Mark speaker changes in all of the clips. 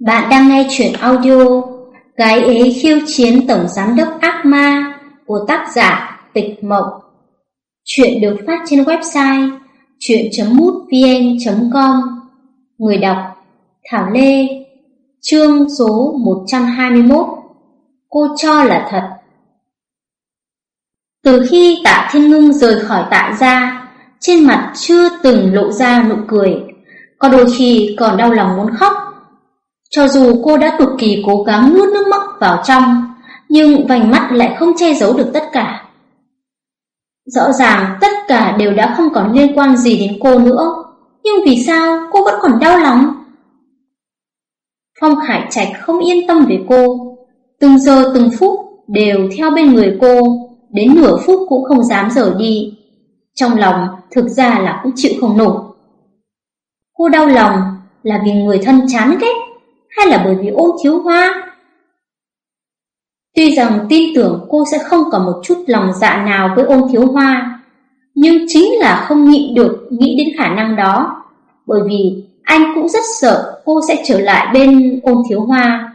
Speaker 1: Bạn đang nghe chuyện audio Gái ế khiêu chiến tổng giám đốc ác ma của tác giả Tịch Mộng. Chuyện được phát trên website chuyện.mútvn.com Người đọc Thảo Lê, Chương số 121 Cô cho là thật. Từ khi tạ thiên ngưng rời khỏi tạ gia, Trên mặt chưa từng lộ ra nụ cười. Có đôi khi còn đau lòng muốn khóc cho dù cô đã cực kỳ cố gắng nuốt nước mắt vào trong, nhưng vành mắt lại không che giấu được tất cả. Rõ ràng tất cả đều đã không còn liên quan gì đến cô nữa, nhưng vì sao cô vẫn còn đau lòng? Phong Khải Trạch không yên tâm về cô, từng giờ từng phút đều theo bên người cô, đến nửa phút cũng không dám rời đi. Trong lòng thực ra là cũng chịu không nổi. Cô đau lòng là vì người thân chán ghét hay là bởi vì ôn thiếu hoa? Tuy rằng tin tưởng cô sẽ không có một chút lòng dạ nào với ôn thiếu hoa, nhưng chính là không nhịn được nghĩ đến khả năng đó, bởi vì anh cũng rất sợ cô sẽ trở lại bên ôn thiếu hoa.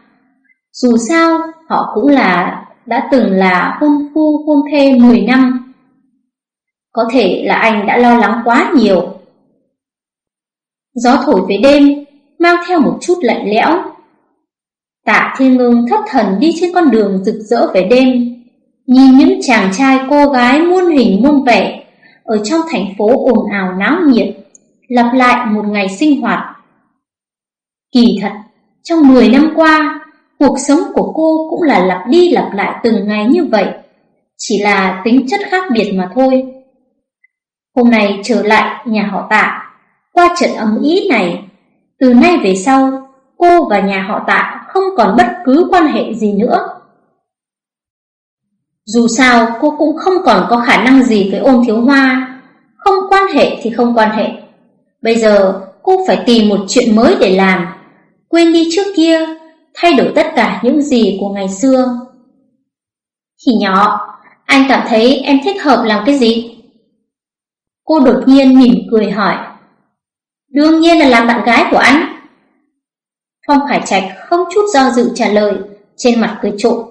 Speaker 1: Dù sao, họ cũng là đã từng là hôn phu hôn thê 10 năm. Có thể là anh đã lo lắng quá nhiều. Gió thổi về đêm, mang theo một chút lạnh lẽo. Tạ Thiên Ngưng thất thần đi trên con đường rực rỡ về đêm, nhìn những chàng trai cô gái muôn hình muôn vẻ ở trong thành phố ồn ào náo nhiệt, lặp lại một ngày sinh hoạt. Kỳ thật, trong 10 năm qua, cuộc sống của cô cũng là lặp đi lặp lại từng ngày như vậy, chỉ là tính chất khác biệt mà thôi. Hôm nay trở lại nhà họ Tạ, qua trận ấm ý này, từ nay về sau, cô và nhà họ Tạ không còn bất cứ quan hệ gì nữa. Dù sao, cô cũng không còn có khả năng gì với ôn thiếu hoa, không quan hệ thì không quan hệ. Bây giờ, cô phải tìm một chuyện mới để làm, quên đi trước kia, thay đổi tất cả những gì của ngày xưa. Thì nhỏ, anh cảm thấy em thích hợp làm cái gì? Cô đột nhiên mỉm cười hỏi. Đương nhiên là làm bạn gái của anh. Phong Khải Trạch không chút do dự trả lời, trên mặt cười trộm.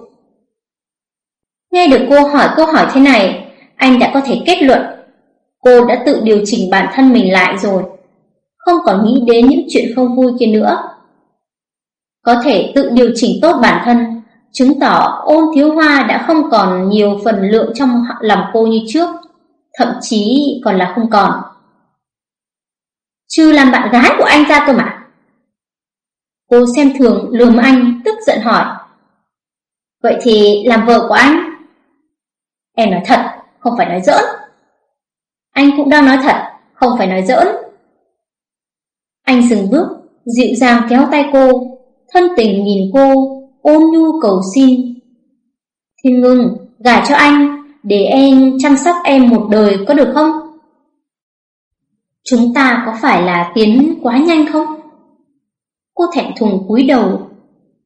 Speaker 1: Nghe được cô hỏi câu hỏi thế này, anh đã có thể kết luận cô đã tự điều chỉnh bản thân mình lại rồi, không còn nghĩ đến những chuyện không vui kia nữa. Có thể tự điều chỉnh tốt bản thân, chứng tỏ ôn thiếu hoa đã không còn nhiều phần lượng trong lòng cô như trước, thậm chí còn là không còn. Chứ làm bạn gái của anh ra cơ mà. Cô xem thường lườm anh, tức giận hỏi. Vậy thì làm vợ của anh? Em nói thật, không phải nói giỡn. Anh cũng đang nói thật, không phải nói giỡn. Anh dừng bước, dịu dàng kéo tay cô, thân tình nhìn cô, ôn nhu cầu xin. Thiên ngưng, gả cho anh, để em chăm sóc em một đời có được không? Chúng ta có phải là tiến quá nhanh không? Cô thẹn thùng cúi đầu.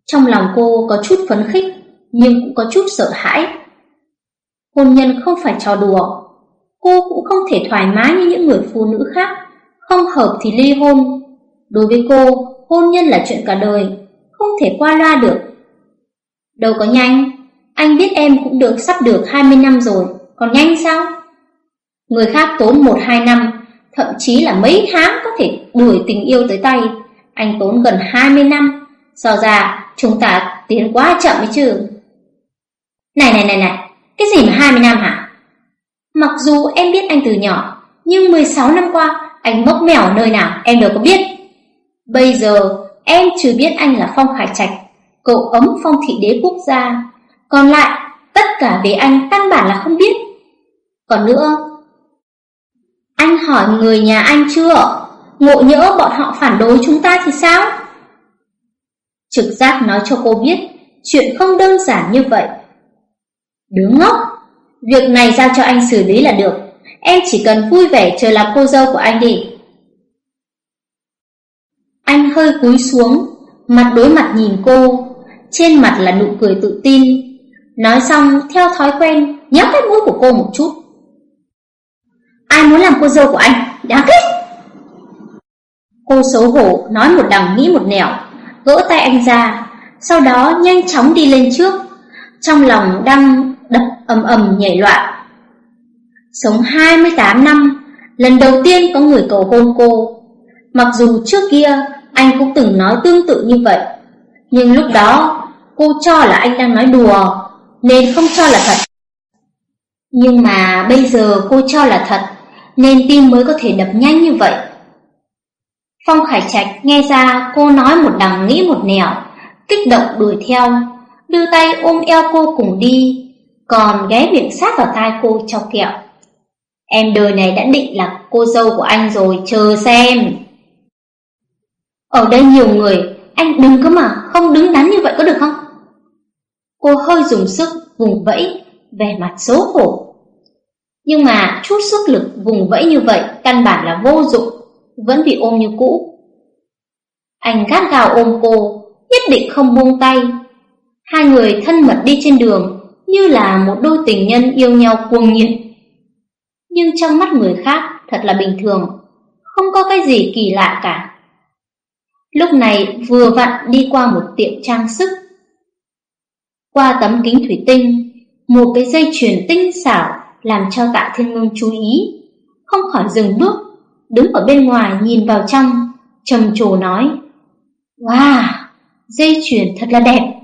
Speaker 1: Trong lòng cô có chút phấn khích, nhưng cũng có chút sợ hãi. Hôn nhân không phải trò đùa. Cô cũng không thể thoải mái như những người phụ nữ khác, không hợp thì ly hôn. Đối với cô, hôn nhân là chuyện cả đời, không thể qua loa được. Đâu có nhanh, anh biết em cũng được sắp được 20 năm rồi, còn nhanh sao? Người khác tốn 1-2 năm, thậm chí là mấy tháng có thể đuổi tình yêu tới tay, anh tốn gần 20 năm, so ra chúng ta tiến quá chậm ấy chứ. Này này này này, cái gì mà 20 năm hả? Mặc dù em biết anh từ nhỏ, nhưng 16 năm qua anh mốc mẻo nơi nào em đều có biết. Bây giờ em chưa biết anh là Phong Khải Trạch, cậu ấm phong thị đế quốc gia. Còn lại, tất cả về anh căn bản là không biết. Còn nữa, anh hỏi người nhà anh chưa? Ngộ nhỡ bọn họ phản đối chúng ta thì sao? Trực giác nói cho cô biết, chuyện không đơn giản như vậy. đứa ngốc, việc này giao cho anh xử lý là được, em chỉ cần vui vẻ chờ làm cô dâu của anh đi. Anh hơi cúi xuống, mặt đối mặt nhìn cô, trên mặt là nụ cười tự tin. Nói xong, theo thói quen, nhấc cái mũi của cô một chút. Ai muốn làm cô dâu của anh? Đáng kích! Cô xấu hổ nói một đằng nghĩ một nẻo, gỡ tay anh ra, sau đó nhanh chóng đi lên trước, trong lòng đang đập ầm ầm nhảy loạn. Sống 28 năm, lần đầu tiên có người cầu hôn cô. Mặc dù trước kia anh cũng từng nói tương tự như vậy, nhưng lúc đó cô cho là anh đang nói đùa, nên không cho là thật. Nhưng mà bây giờ cô cho là thật, nên tim mới có thể đập nhanh như vậy. Phong Khải Trạch nghe ra cô nói một đằng nghĩ một nẻo, kích động đuổi theo, đưa tay ôm eo cô cùng đi, còn ghé miệng sát vào tai cô chọc kẹo. Em đời này đã định là cô dâu của anh rồi, chờ xem. Ở đây nhiều người, anh đừng có mà không đứng đắn như vậy có được không? Cô hơi dùng sức vùng vẫy, vẻ mặt xấu hổ. Nhưng mà chút sức lực vùng vẫy như vậy căn bản là vô dụng, vẫn bị ôm như cũ. Anh gắt gào ôm cô, nhất định không buông tay. Hai người thân mật đi trên đường như là một đôi tình nhân yêu nhau cuồng nhiệt. Nhưng trong mắt người khác thật là bình thường, không có cái gì kỳ lạ cả. Lúc này vừa vặn đi qua một tiệm trang sức. Qua tấm kính thủy tinh, một cái dây chuyền tinh xảo làm cho Tạ Thiên Ngưng chú ý, không khỏi dừng bước, đứng ở bên ngoài nhìn vào trong, trầm trồ nói: "Wow, dây chuyền thật là đẹp."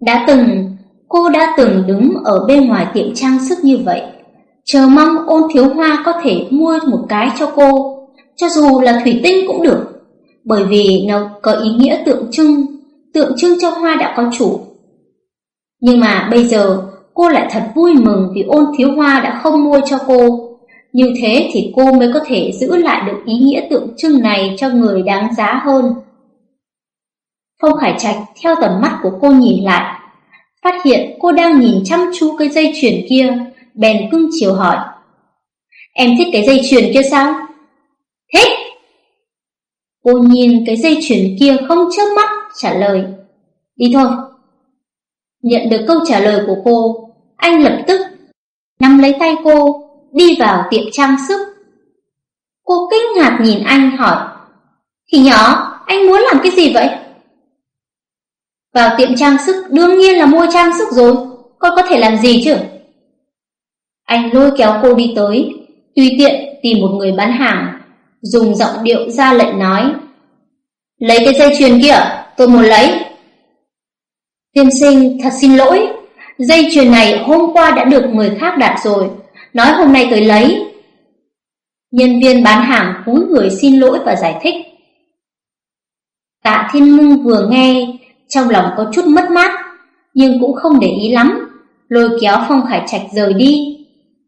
Speaker 1: Đã từng, cô đã từng đứng ở bên ngoài tiệm trang sức như vậy, chờ mong ôn thiếu hoa có thể mua một cái cho cô, cho dù là thủy tinh cũng được, bởi vì nó có ý nghĩa tượng trưng, tượng trưng cho hoa đã có chủ. Nhưng mà bây giờ cô lại thật vui mừng vì ôn thiếu hoa đã không mua cho cô. Như thế thì cô mới có thể giữ lại được ý nghĩa tượng trưng này cho người đáng giá hơn. Phong Khải Trạch theo tầm mắt của cô nhìn lại, phát hiện cô đang nhìn chăm chú cái dây chuyền kia, bèn cưng chiều hỏi. Em thích cái dây chuyền kia sao? Thích! Cô nhìn cái dây chuyền kia không chớp mắt trả lời. Đi thôi. Nhận được câu trả lời của cô, anh lập tức nắm lấy tay cô, đi vào tiệm trang sức. Cô kinh ngạc nhìn anh hỏi, Thì nhỏ, anh muốn làm cái gì vậy? Vào tiệm trang sức đương nhiên là mua trang sức rồi, con có thể làm gì chứ? Anh lôi kéo cô đi tới, tùy tiện tìm một người bán hàng, dùng giọng điệu ra lệnh nói. Lấy cái dây chuyền kia, tôi muốn lấy. Tiên sinh, thật xin lỗi, dây chuyền này hôm qua đã được người khác đặt rồi, nói hôm nay tới lấy. Nhân viên bán hàng cúi người xin lỗi và giải thích. Tạ Thiên Ngưng vừa nghe, trong lòng có chút mất mát, nhưng cũng không để ý lắm, lôi kéo Phong Khải Trạch rời đi.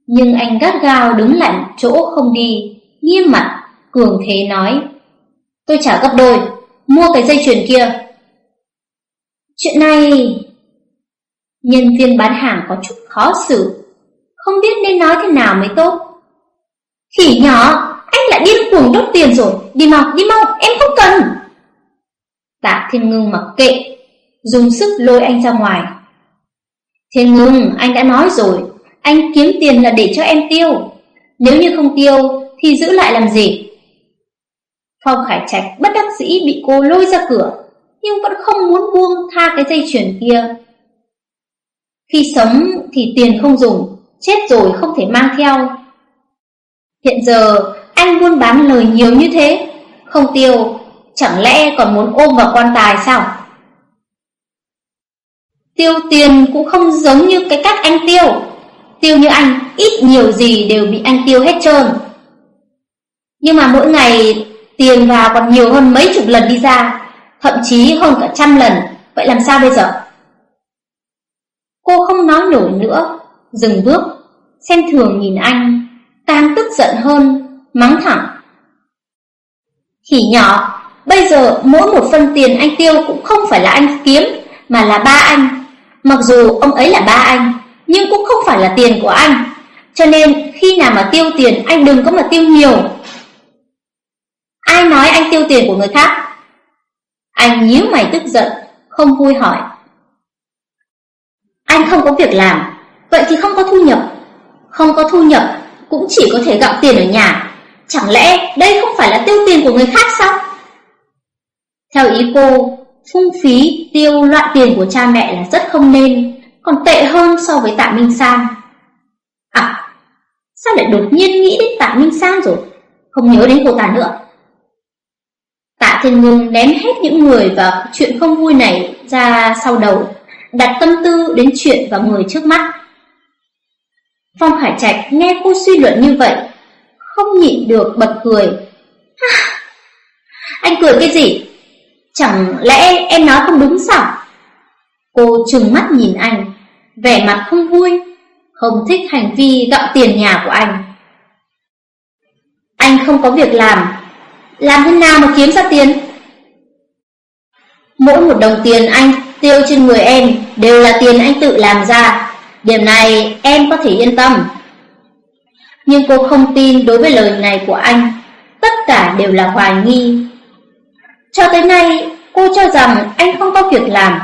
Speaker 1: Nhưng anh gắt gao đứng lạnh chỗ không đi, nghiêm mặt, cường thế nói: "Tôi trả gấp đôi, mua cái dây chuyền kia." Chuyện này Nhân viên bán hàng có chút khó xử không biết nên nói thế nào mới tốt. Khỉ nhỏ Anh lại điên cuồng đốt tiền rồi. Đi mau, đi mau, em không cần. Tạ Thiên Ngưng mặc kệ Dùng sức lôi anh ra ngoài. Thiên Ngưng, anh đã nói rồi. Anh kiếm tiền là để cho em tiêu. Nếu như không tiêu Thì giữ lại làm gì? Phong Khải Trạch bất đắc dĩ bị cô lôi ra cửa Nhưng vẫn không muốn buông tha cái dây chuyền kia. Khi sống thì tiền không dùng Chết rồi không thể mang theo. Hiện giờ, anh buôn bán lời nhiều như thế, Không tiêu, Chẳng lẽ còn muốn ôm vào quan tài sao? Tiêu tiền cũng không giống như cái cách anh tiêu. Tiêu như anh, Ít nhiều gì đều bị anh tiêu hết trơn. Nhưng mà mỗi ngày, Tiền vào còn nhiều hơn mấy chục lần đi ra, Thậm chí hơn cả trăm lần. Vậy làm sao bây giờ? Cô không nói nổi nữa. Dừng bước. Xem thường nhìn anh. Càng tức giận hơn. Mắng thẳng. Khỉ nhỏ, Bây giờ mỗi một phân tiền anh tiêu Cũng không phải là anh kiếm, Mà là ba anh. Mặc dù ông ấy là ba anh, Nhưng cũng không phải là tiền của anh. Cho nên khi nào mà tiêu tiền, Anh đừng có mà tiêu nhiều. Ai nói anh tiêu tiền của người khác? Anh nhíu mày tức giận, Không vui hỏi. Anh không có việc làm. Vậy thì không có thu nhập Không có thu nhập Cũng chỉ có thể gặm tiền ở nhà Chẳng lẽ đây không phải là tiêu tiền của người khác sao Theo ý cô, phung phí tiêu loại tiền của cha mẹ là rất không nên, còn tệ hơn so với Tạ Minh Sang. À, sao lại đột nhiên nghĩ đến Tạ Minh Sang rồi, không nhớ đến cô ta nữa. Tạ Thiên Ngưng ném hết những người và chuyện không vui này ra sau đầu, đặt tâm tư đến chuyện và người trước mắt. Phong Hải Trạch nghe cô suy luận như vậy, không nhịn được bật cười. À, anh cười cái gì? Chẳng lẽ em nói không đúng sao? Cô trừng mắt nhìn anh, vẻ mặt không vui, không thích hành vi gặm tiền nhà của anh. Anh không có việc làm, làm thế nào mà kiếm ra tiền? Mỗi một đồng tiền anh tiêu trên người em đều là tiền anh tự làm ra. Điểm này em có thể yên tâm. Nhưng cô không tin đối với lời này của anh, tất cả đều là hoài nghi. Cho tới nay, cô cho rằng anh không có việc làm.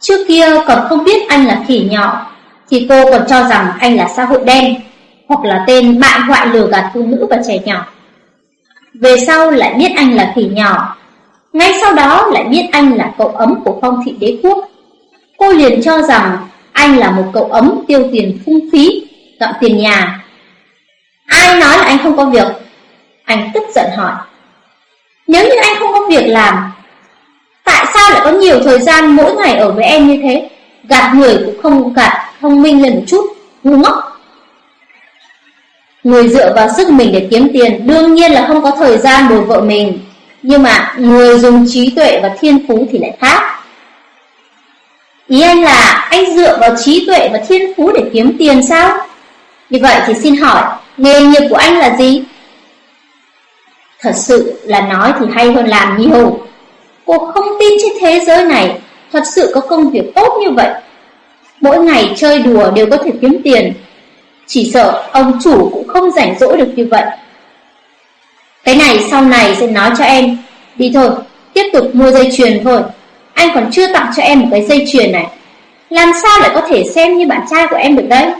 Speaker 1: Trước kia còn không biết anh là khỉ nhỏ, thì cô còn cho rằng anh là xã hội đen, hoặc là tên bạn hoại lừa gạt phụ nữ và trẻ nhỏ. Về sau lại biết anh là khỉ nhỏ, ngay sau đó lại biết anh là cậu ấm của phong thị đế quốc. Cô liền cho rằng anh là một cậu ấm tiêu tiền phung phí, dọn tiền nhà. Ai nói là anh không có việc? Anh tức giận hỏi. Nếu như anh không có việc làm, tại sao lại có nhiều thời gian mỗi ngày ở với em như thế? Gạt người cũng không gạt thông minh lên một chút, ngu ngốc. Người dựa vào sức mình để kiếm tiền đương nhiên là không có thời gian bồi vợ mình. Nhưng mà người dùng trí tuệ và thiên phú thì lại khác. Ý anh là anh dựa vào trí tuệ và thiên phú để kiếm tiền sao? Như vậy thì xin hỏi, nghề nghiệp của anh là gì? Thật sự là nói thì hay hơn làm nhiều. Cô không tin trên thế giới này thật sự có công việc tốt như vậy. Mỗi ngày chơi đùa đều có thể kiếm tiền. Chỉ sợ ông chủ cũng không rảnh rỗi được như vậy. Cái này sau này sẽ nói cho em. Đi thôi, tiếp tục mua dây chuyền thôi. Anh còn chưa tặng cho em một cái dây chuyền này. Làm sao lại có thể xem như bạn trai của em được đấy?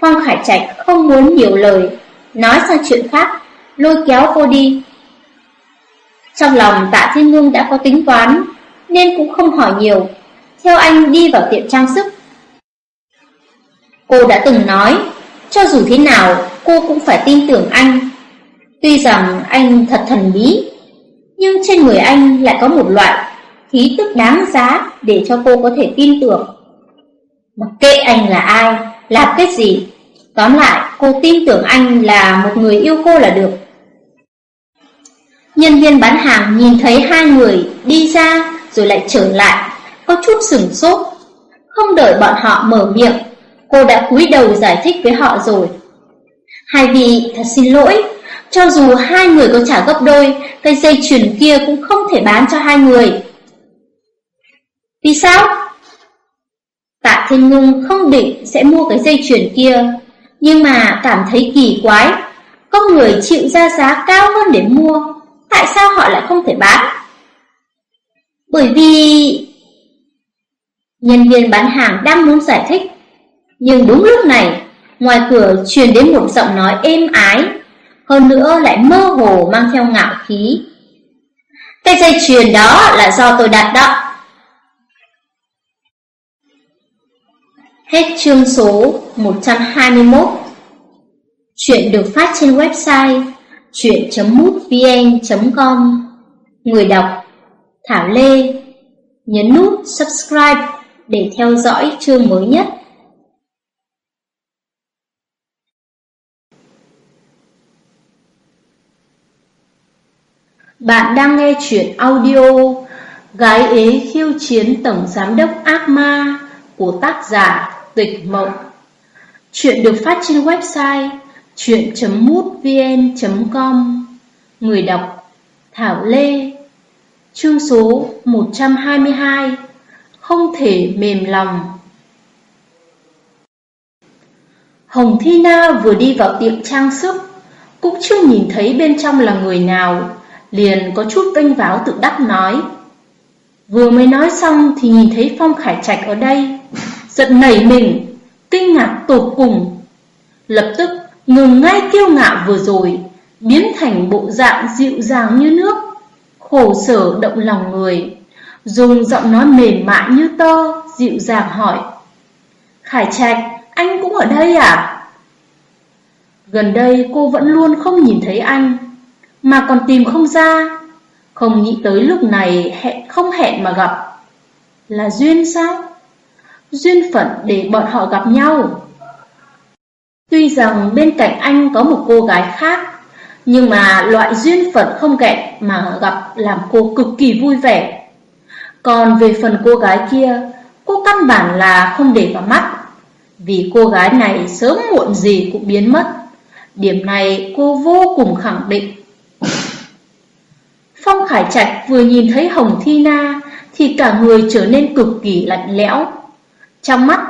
Speaker 1: Phong Khải Trạch không muốn nhiều lời, nói sang chuyện khác, lôi kéo cô đi. Trong lòng tạ thiên ngưng đã có tính toán, nên cũng không hỏi nhiều, theo anh đi vào tiệm trang sức. Cô đã từng nói, cho dù thế nào cô cũng phải tin tưởng anh. Tuy rằng anh thật thần bí, nhưng trên người anh lại có một loại khí tức đáng giá để cho cô có thể tin tưởng. Mặc kệ anh là ai, làm cái gì, tóm lại cô tin tưởng anh là một người yêu cô là được. Nhân viên bán hàng nhìn thấy hai người đi ra rồi lại trở lại, có chút sửng sốt. Không đợi bọn họ mở miệng, cô đã cúi đầu giải thích với họ rồi. Hai vị thật xin lỗi, cho dù hai người có trả gấp đôi, cây dây chuyền kia cũng không thể bán cho hai người. Vì sao? Tạ Thiên Ngưng không định sẽ mua cái dây chuyền kia, nhưng mà cảm thấy kỳ quái, có người chịu ra giá cao hơn để mua, tại sao họ lại không thể bán? Bởi vì... Nhân viên bán hàng đang muốn giải thích, nhưng đúng lúc này, ngoài cửa truyền đến một giọng nói êm ái, hơn nữa lại mơ hồ mang theo ngạo khí. Cái dây chuyền đó là do tôi đặt đó. Hết chương số 121 Chuyện được phát trên website chuyện.mútvn.com Người đọc Thảo Lê, Nhấn nút subscribe để theo dõi chương mới nhất. Bạn đang nghe chuyện audio Gái ế khiêu chiến tổng giám đốc ác ma của tác giả Tịch Mộng. Chuyện được phát trên website chuyện.mútvn.com Người đọc Thảo Lê. Chương số 122 Không thể mềm lòng. Hồng Thi Na vừa đi vào tiệm trang sức, Cũng chưa nhìn thấy bên trong là người nào. Liền có chút vênh váo tự đắc nói Vừa mới nói xong thì nhìn thấy Phong Khải Trạch ở đây Giật nảy mình Kinh ngạc tột cùng Lập tức ngừng ngay kiêu ngạo vừa rồi Biến thành bộ dạng dịu dàng như nước Khổ khổ sở động lòng người, dùng giọng nói mềm mại như tơ, dịu dàng hỏi. Khải Trạch, anh cũng ở đây à? Gần đây cô vẫn luôn không nhìn thấy anh, mà còn tìm không ra. Không nghĩ tới lúc này hẹn không hẹn mà gặp. Là duyên sao? Duyên phận để bọn họ gặp nhau. Tuy rằng bên cạnh anh có một cô gái khác, nhưng mà loại duyên phận không kẹt mà gặp làm cô cực kỳ vui vẻ. Còn về phần cô gái kia, cô căn bản là không để vào mắt, vì cô gái này sớm muộn gì cũng biến mất. Điểm này cô vô cùng khẳng định. Phong Khải Trạch vừa nhìn thấy Hồng Thi Na thì cả người trở nên cực kỳ lạnh lẽo. Trong mắt,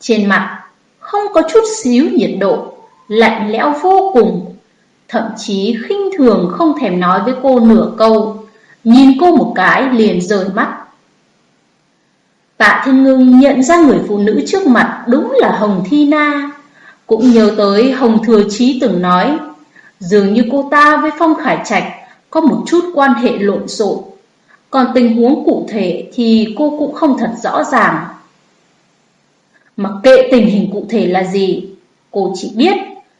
Speaker 1: trên mặt, không có chút xíu nhiệt độ, lạnh lẽo vô cùng. Thậm chí khinh thường không thèm nói với cô nửa câu, nhìn cô một cái liền rời mắt. Tạ Thiên Ngưng nhận ra người phụ nữ trước mặt đúng là Hồng Thi Na, cũng nhớ tới Hồng Thừa Chí từng nói, dường như cô ta với Phong Khải Trạch có một chút quan hệ lộn xộn, còn tình huống cụ thể thì cô cũng không thật rõ ràng. Mặc kệ tình hình cụ thể là gì, cô chỉ biết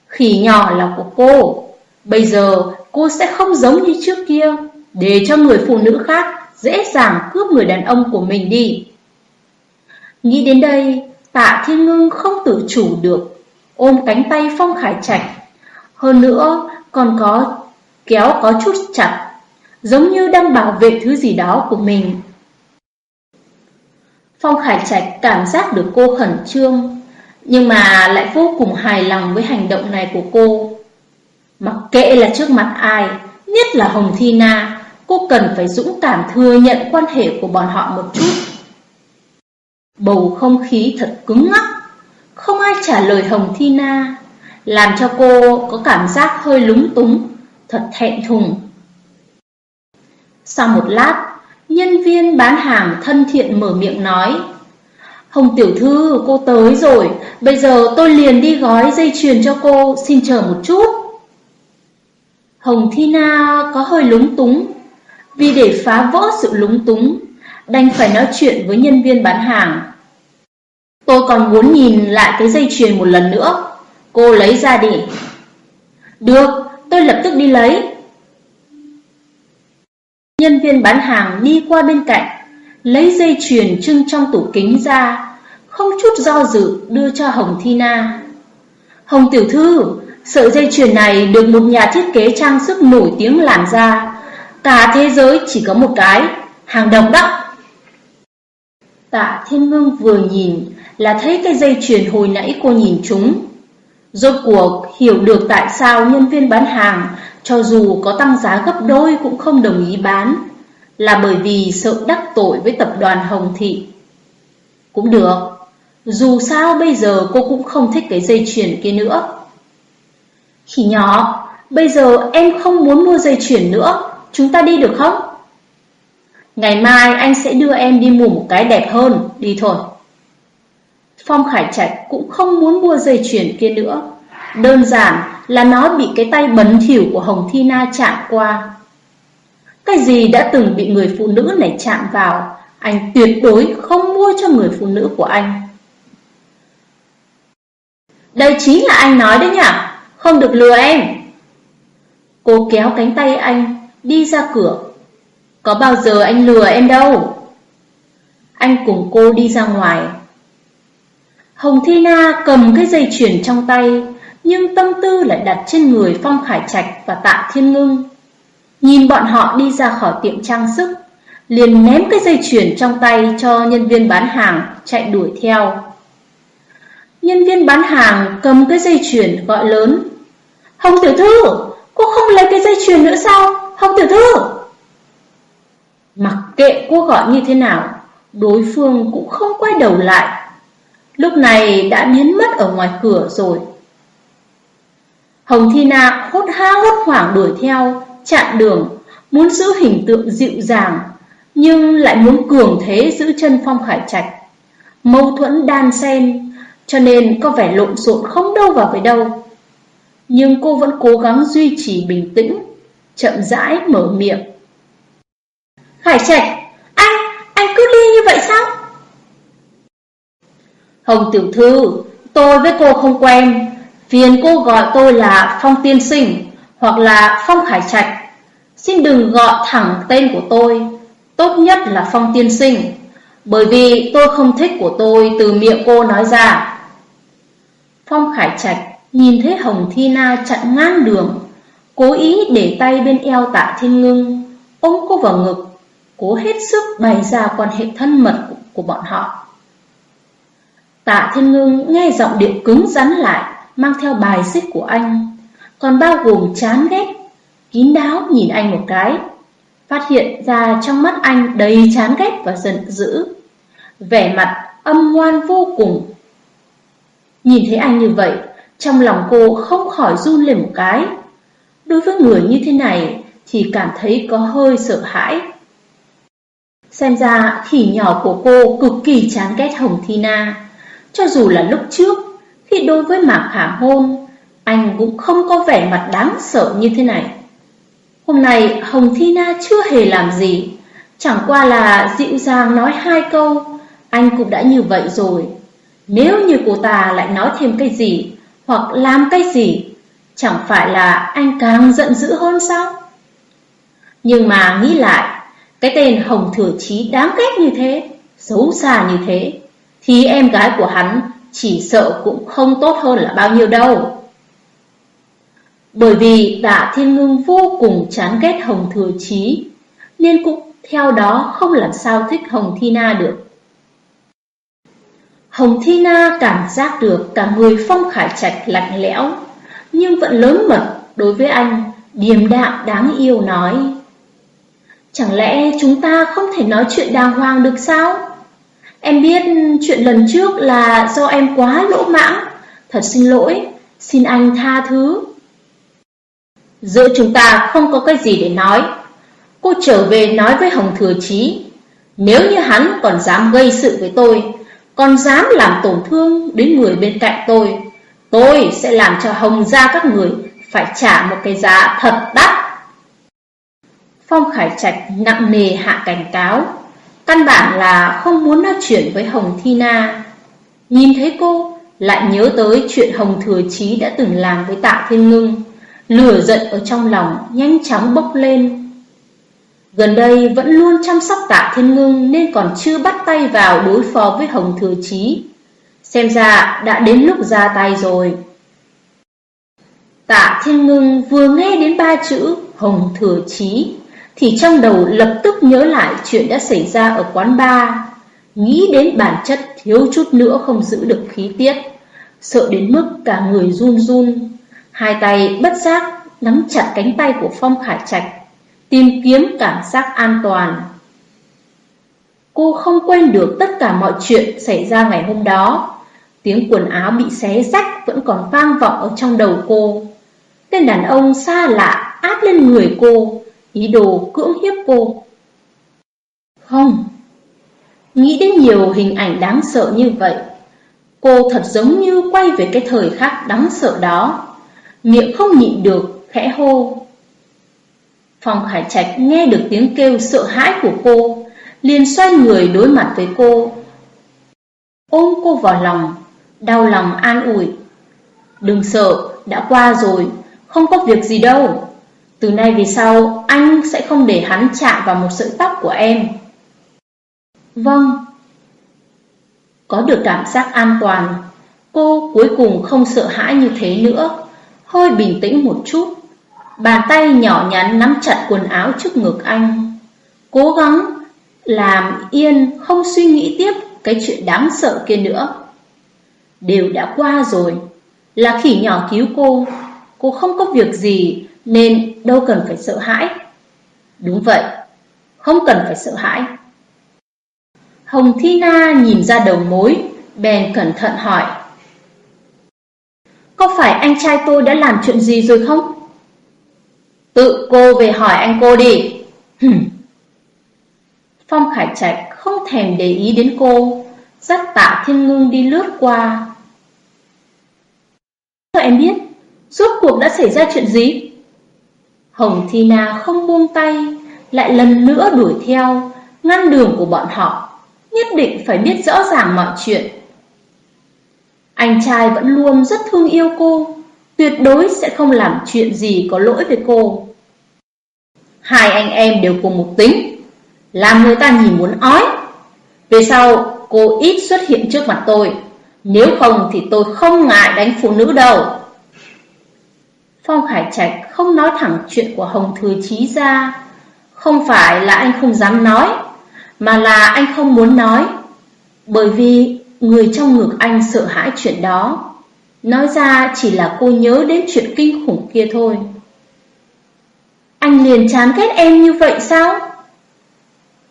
Speaker 1: khỉ nhỏ là của cô. Bây giờ cô sẽ không giống như trước kia, để cho người phụ nữ khác dễ dàng cướp người đàn ông của mình đi. Nghĩ đến đây, tạ thiên ngưng không tự chủ được, ôm cánh tay Phong Khải Trạch. Hơn nữa, còn có kéo có chút chặt, giống như đang bảo vệ thứ gì đó của mình. Phong Khải Trạch cảm giác được cô khẩn trương, nhưng mà lại vô cùng hài lòng với hành động này của cô. Mặc kệ là trước mặt ai, nhất là Hồng Thi Na, cô cần phải dũng cảm thừa nhận quan hệ của bọn họ một chút. Bầu không khí thật cứng ngắc, không ai trả lời Hồng Thi Na, làm cho cô có cảm giác hơi lúng túng, thật thẹn thùng. Sau một lát, nhân viên bán hàng thân thiện mở miệng nói Hồng tiểu thư, cô tới rồi, bây giờ tôi liền đi gói dây chuyền cho cô, xin chờ một chút. Hồng Thina có hơi lúng túng, vì để phá vỡ sự lúng túng, đành phải nói chuyện với nhân viên bán hàng. Tôi còn muốn nhìn lại cái dây chuyền một lần nữa, cô lấy ra đi. Được, tôi lập tức đi lấy. Nhân viên bán hàng đi qua bên cạnh, lấy dây chuyền trưng trong tủ kính ra, không chút do dự đưa cho Hồng Thi Na. Hồng tiểu thư, sợi dây chuyền này được một nhà thiết kế trang sức nổi tiếng làm ra, cả thế giới chỉ có một cái, hàng độc đó. Tạ Thiên Ngưng vừa nhìn là thấy cái dây chuyền hồi nãy cô nhìn chúng. Rốt cuộc hiểu được tại sao nhân viên bán hàng cho dù có tăng giá gấp đôi cũng không đồng ý bán, là bởi vì sợ đắc tội với tập đoàn Hồng Thị. Cũng được, dù sao bây giờ cô cũng không thích cái dây chuyền kia nữa. Khỉ nhỏ, bây giờ em không muốn mua dây chuyền nữa, chúng ta đi được không? Ngày mai anh sẽ đưa em đi mua một cái đẹp hơn, đi thôi. Phong Khải Trạch cũng không muốn mua dây chuyền kia nữa. Đơn giản là nó bị cái tay bẩn thỉu của Hồng Thi Na chạm qua. Cái gì đã từng bị người phụ nữ này chạm vào, anh tuyệt đối không mua cho người phụ nữ của anh. Đây chính là anh nói đấy nhỉ, không được lừa em. Cô kéo cánh tay anh, đi ra cửa. Có bao giờ anh lừa em đâu. Anh cùng cô đi ra ngoài. Hồng Thi Na cầm cái dây chuyền trong tay, nhưng tâm tư lại đặt trên người Phong Khải Trạch và Tạ Thiên Ngưng. Nhìn bọn họ đi ra khỏi tiệm trang sức, liền ném cái dây chuyền trong tay cho nhân viên bán hàng chạy đuổi theo. Nhân viên bán hàng cầm cái dây chuyền gọi lớn. Hồng tiểu thư, cô không lấy cái dây chuyền nữa sao? Hồng tiểu thư! Mặc kệ cô gọi như thế nào, đối phương cũng không quay đầu lại. Lúc này đã biến mất ở ngoài cửa rồi. Hồng Thi Na hốt há hốt hoảng đuổi theo, chặn đường, muốn giữ hình tượng dịu dàng, nhưng lại muốn cường thế giữ chân Phong Khải Trạch. Mâu thuẫn đan xen, cho nên có vẻ lộn xộn không đâu vào với đâu. Nhưng cô vẫn cố gắng duy trì bình tĩnh, chậm rãi mở miệng. Khải Trạch, anh, anh cứ đi như vậy sao? Hồng tiểu thư, tôi với cô không quen, phiền cô gọi tôi là Phong Tiên Sinh hoặc là Phong Khải Trạch. Xin đừng gọi thẳng tên của tôi, tốt nhất là Phong Tiên Sinh, bởi vì tôi không thích của tôi từ miệng cô nói ra. Phong Khải Trạch nhìn thấy Hồng Thi Na chặn ngang đường, cố ý để tay bên eo tạ thiên ngưng, ôm cô vào ngực, cố hết sức bày ra quan hệ thân mật của bọn họ. Tạ Thiên Ngưng nghe giọng điệu cứng rắn lại, mang theo bài xích của anh, còn bao gồm chán ghét, kín đáo nhìn anh một cái, phát hiện ra trong mắt anh đầy chán ghét và giận dữ, vẻ mặt âm ngoan vô cùng. Nhìn thấy anh như vậy, trong lòng cô không khỏi run lên một cái. Đối với người như thế này thì cảm thấy có hơi sợ hãi. Xem ra khỉ nhỏ của cô cực kỳ chán ghét Hồng thina cho dù là lúc trước, khi đối với Mạc Khả Hôn, anh cũng không có vẻ mặt đáng sợ như thế này. Hôm nay Hồng Thi Na chưa hề làm gì, chẳng qua là dịu dàng nói hai câu, anh cũng đã như vậy rồi. Nếu như cô ta lại nói thêm cái gì, hoặc làm cái gì, chẳng phải là anh càng giận dữ hơn sao? Nhưng mà nghĩ lại, cái tên Hồng Thừa Chí đáng ghét như thế, xấu xa như thế, thì em gái của hắn chỉ sợ cũng không tốt hơn là bao nhiêu đâu. Bởi vì tạ thiên ngưng vô cùng chán ghét Hồng Thừa Chí, nên cũng theo đó không làm sao thích Hồng Thi Na được. Hồng Thi Na cảm giác được cả người phong khải trạch lạnh lẽo, nhưng vẫn lớn mật đối với anh, điềm đạm đáng yêu nói. Chẳng lẽ chúng ta không thể nói chuyện đàng hoàng được sao? Em biết chuyện lần trước là do em quá lỗ mãng, thật xin lỗi, xin anh tha thứ. Giữa chúng ta không có cái gì để nói. Cô trở về nói với Hồng Thừa Chí, nếu như hắn còn dám gây sự với tôi, còn dám làm tổn thương đến người bên cạnh tôi, tôi sẽ làm cho Hồng gia các người phải trả một cái giá thật đắt. Phong Khải Trạch nặng nề hạ cảnh cáo, căn bản là không muốn nói chuyện với Hồng Thi Na. Nhìn thấy cô, lại nhớ tới chuyện Hồng Thừa Chí đã từng làm với Tạ Thiên Ngưng, lửa giận ở trong lòng nhanh chóng bốc lên. Gần đây vẫn luôn chăm sóc tạ thiên ngưng nên còn chưa bắt tay vào đối phó với Hồng Thừa Chí. Xem ra đã đến lúc ra tay rồi. Tạ thiên ngưng vừa nghe đến ba chữ Hồng Thừa Chí thì trong đầu lập tức nhớ lại chuyện đã xảy ra ở quán bar. Nghĩ đến bản chất thiếu chút nữa không giữ được khí tiết. Sợ đến mức cả người run run. Hai tay bất giác nắm chặt cánh tay của Phong Khải Trạch tìm kiếm cảm giác an toàn. Cô không quên được tất cả mọi chuyện xảy ra ngày hôm đó. Tiếng quần áo bị xé rách vẫn còn vang vọng ở trong đầu cô. Tên đàn ông xa lạ áp lên người cô, ý đồ cưỡng hiếp cô. Không, nghĩ đến nhiều hình ảnh đáng sợ như vậy, cô thật giống như quay về cái thời khắc đáng sợ đó. Miệng không nhịn được, khẽ hô. Phong Khải Trạch nghe được tiếng kêu sợ hãi của cô, liền xoay người đối mặt với cô. Ôm cô vào lòng, đau lòng an ủi. Đừng sợ, đã qua rồi, không có việc gì đâu. Từ nay về sau, anh sẽ không để hắn chạm vào một sợi tóc của em. Vâng. Có được cảm giác an toàn, cô cuối cùng không sợ hãi như thế nữa, hơi bình tĩnh một chút. Bàn tay nhỏ nhắn nắm chặt quần áo trước ngực anh Cố gắng làm yên không suy nghĩ tiếp cái chuyện đáng sợ kia nữa Đều đã qua rồi Là khỉ nhỏ cứu cô Cô không có việc gì nên đâu cần phải sợ hãi Đúng vậy Không cần phải sợ hãi Hồng Thi Na nhìn ra đầu mối Bèn cẩn thận hỏi Có phải anh trai tôi đã làm chuyện gì rồi không? Tự cô về hỏi anh cô đi. Phong Khải Trạch không thèm để ý đến cô, dắt tạ thiên ngưng đi lướt qua. Sao em biết, suốt cuộc đã xảy ra chuyện gì? Hồng Thi Na không buông tay, lại lần nữa đuổi theo, ngăn đường của bọn họ, nhất định phải biết rõ ràng mọi chuyện. Anh trai vẫn luôn rất thương yêu cô, tuyệt đối sẽ không làm chuyện gì có lỗi với cô. Hai anh em đều cùng một tính, làm người ta nhìn muốn ói. Về sau, cô ít xuất hiện trước mặt tôi, nếu không thì tôi không ngại đánh phụ nữ đâu. Phong Khải Trạch không nói thẳng chuyện của Hồng Thừa Chí ra, không phải là anh không dám nói, mà là anh không muốn nói, bởi vì người trong ngực anh sợ hãi chuyện đó. Nói ra chỉ là cô nhớ đến chuyện kinh khủng kia thôi. Anh liền chán ghét em như vậy sao?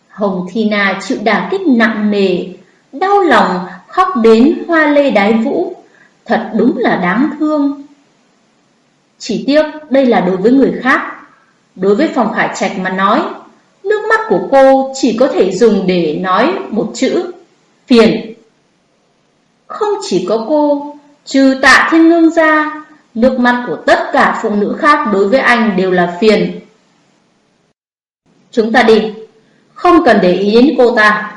Speaker 1: Hồng Thina chịu đả kích nặng nề, đau lòng khóc đến hoa lê đái vũ, thật đúng là đáng thương. Chỉ tiếc đây là đối với người khác, đối với phòng khải trạch mà nói, nước mắt của cô chỉ có thể dùng để nói một chữ, phiền. Không chỉ có cô, trừ tạ thiên ngưng ra, nước mắt của tất cả phụ nữ khác đối với anh đều là phiền. Chúng ta đi, không cần để ý đến cô ta.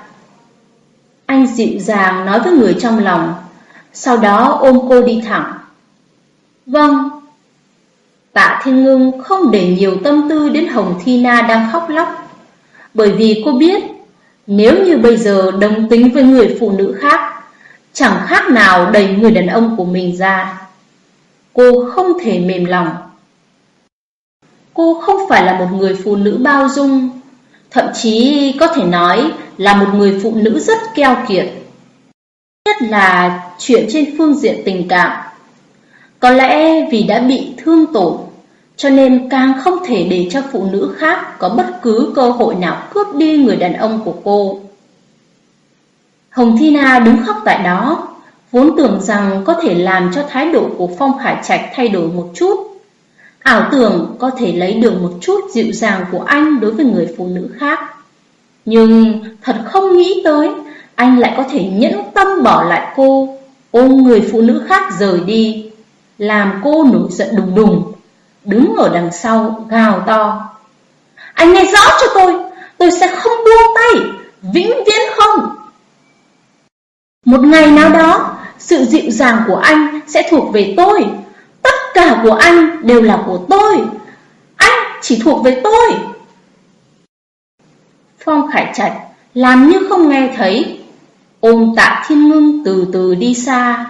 Speaker 1: Anh dịu dàng nói với người trong lòng, sau đó ôm cô đi thẳng. Vâng. Tạ Thiên Ngưng không để nhiều tâm tư đến Hồng Thi Na đang khóc lóc, bởi vì cô biết nếu như bây giờ đồng tính với người phụ nữ khác, chẳng khác nào đẩy người đàn ông của mình ra. Cô không thể mềm lòng. Cô không phải là một người phụ nữ bao dung, thậm chí có thể nói là một người phụ nữ rất keo kiệt. Nhất là chuyện trên phương diện tình cảm. Có lẽ vì đã bị thương tổn, cho nên càng không thể để cho phụ nữ khác có bất cứ cơ hội nào cướp đi người đàn ông của cô. Hồng Thi Na đứng khóc tại đó, vốn tưởng rằng có thể làm cho thái độ của Phong Khải Trạch thay đổi một chút. Ảo tưởng có thể lấy được một chút dịu dàng của anh đối với người phụ nữ khác. Nhưng thật không nghĩ tới, anh lại có thể nhẫn tâm bỏ lại cô, ôm người phụ nữ khác rời đi, làm cô nổi giận đùng đùng, đứng ở đằng sau gào to. Anh nghe rõ cho tôi, tôi sẽ không buông tay, vĩnh viễn không. Một ngày nào đó, sự dịu dàng của anh sẽ thuộc về tôi. Tất cả của anh đều là của tôi. Anh chỉ thuộc về tôi. Phong Khải Trạch làm như không nghe thấy, ôm tạ thiên ngưng từ từ đi xa.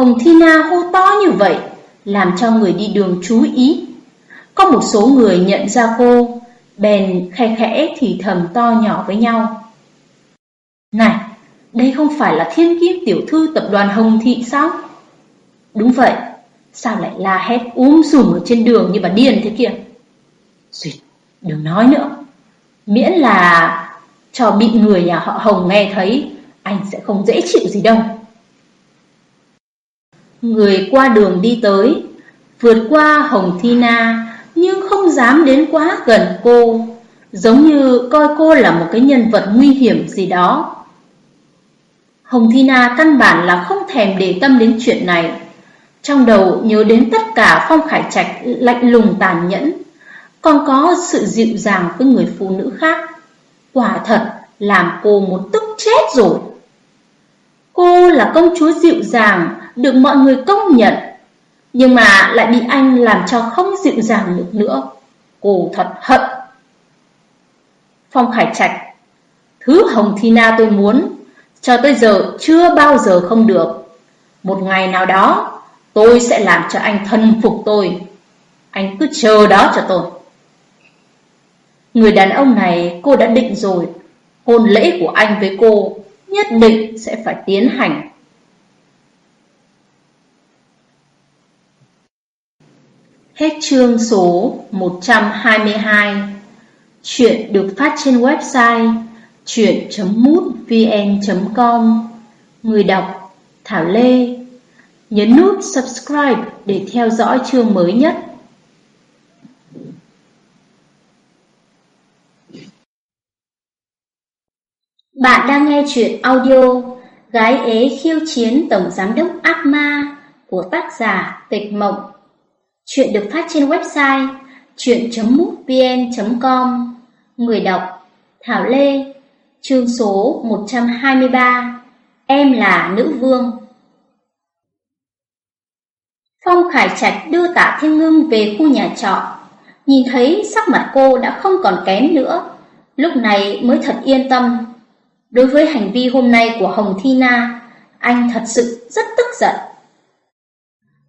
Speaker 1: Hồng Thi Na hô to như vậy, làm cho người đi đường chú ý. Có một số người nhận ra cô, bèn khe khẽ thì thầm to nhỏ với nhau. Này, đây không phải là thiên kim tiểu thư tập đoàn Hồng Thị sao? Đúng vậy, sao lại la hét úm sùm ở trên đường như bà điên thế kia? Xuyệt, đừng nói nữa. Miễn là cho bị người nhà họ Hồng nghe thấy, anh sẽ không dễ chịu gì đâu. Người qua đường đi tới, vượt qua Hồng Thi Na, nhưng không dám đến quá gần cô, giống như coi cô là một cái nhân vật nguy hiểm gì đó. Hồng Thi Na căn bản là không thèm để tâm đến chuyện này. Trong đầu nhớ đến tất cả Phong Khải Trạch lạnh lùng tàn nhẫn, còn có sự dịu dàng với người phụ nữ khác. Quả thật làm cô muốn tức chết rồi. Cô là công chúa dịu dàng, được mọi người công nhận, nhưng mà lại bị anh làm cho không dịu dàng được nữa. Cô thật hận. Phong Khải Trạch Thứ Hồng Thi Na tôi muốn cho tới giờ chưa bao giờ không được. Một ngày nào đó, tôi sẽ làm cho anh thân phục tôi. Anh cứ chờ đó cho tôi. Người đàn ông này cô đã định rồi, hôn lễ của anh với cô nhất định sẽ phải tiến hành. Hết chương số 122 Chuyện được phát trên website chuyện.mútvn.com Người đọc Thảo Lê Nhấn nút subscribe để theo dõi chương mới nhất. Bạn đang nghe chuyện audio Gái ế khiêu chiến Tổng Giám đốc Ác Ma của tác giả Tịch Mộng. Chuyện được phát trên website chuyện.mútvn.com Người đọc Thảo Lê, Chương số 123 Em là nữ vương. Phong Khải Trạch đưa tạ Thiên Ngưng về khu nhà trọ. Nhìn thấy sắc mặt cô đã không còn kém nữa. Lúc này mới thật yên tâm. Đối với hành vi hôm nay của Hồng Thi Na, Anh thật sự rất tức giận.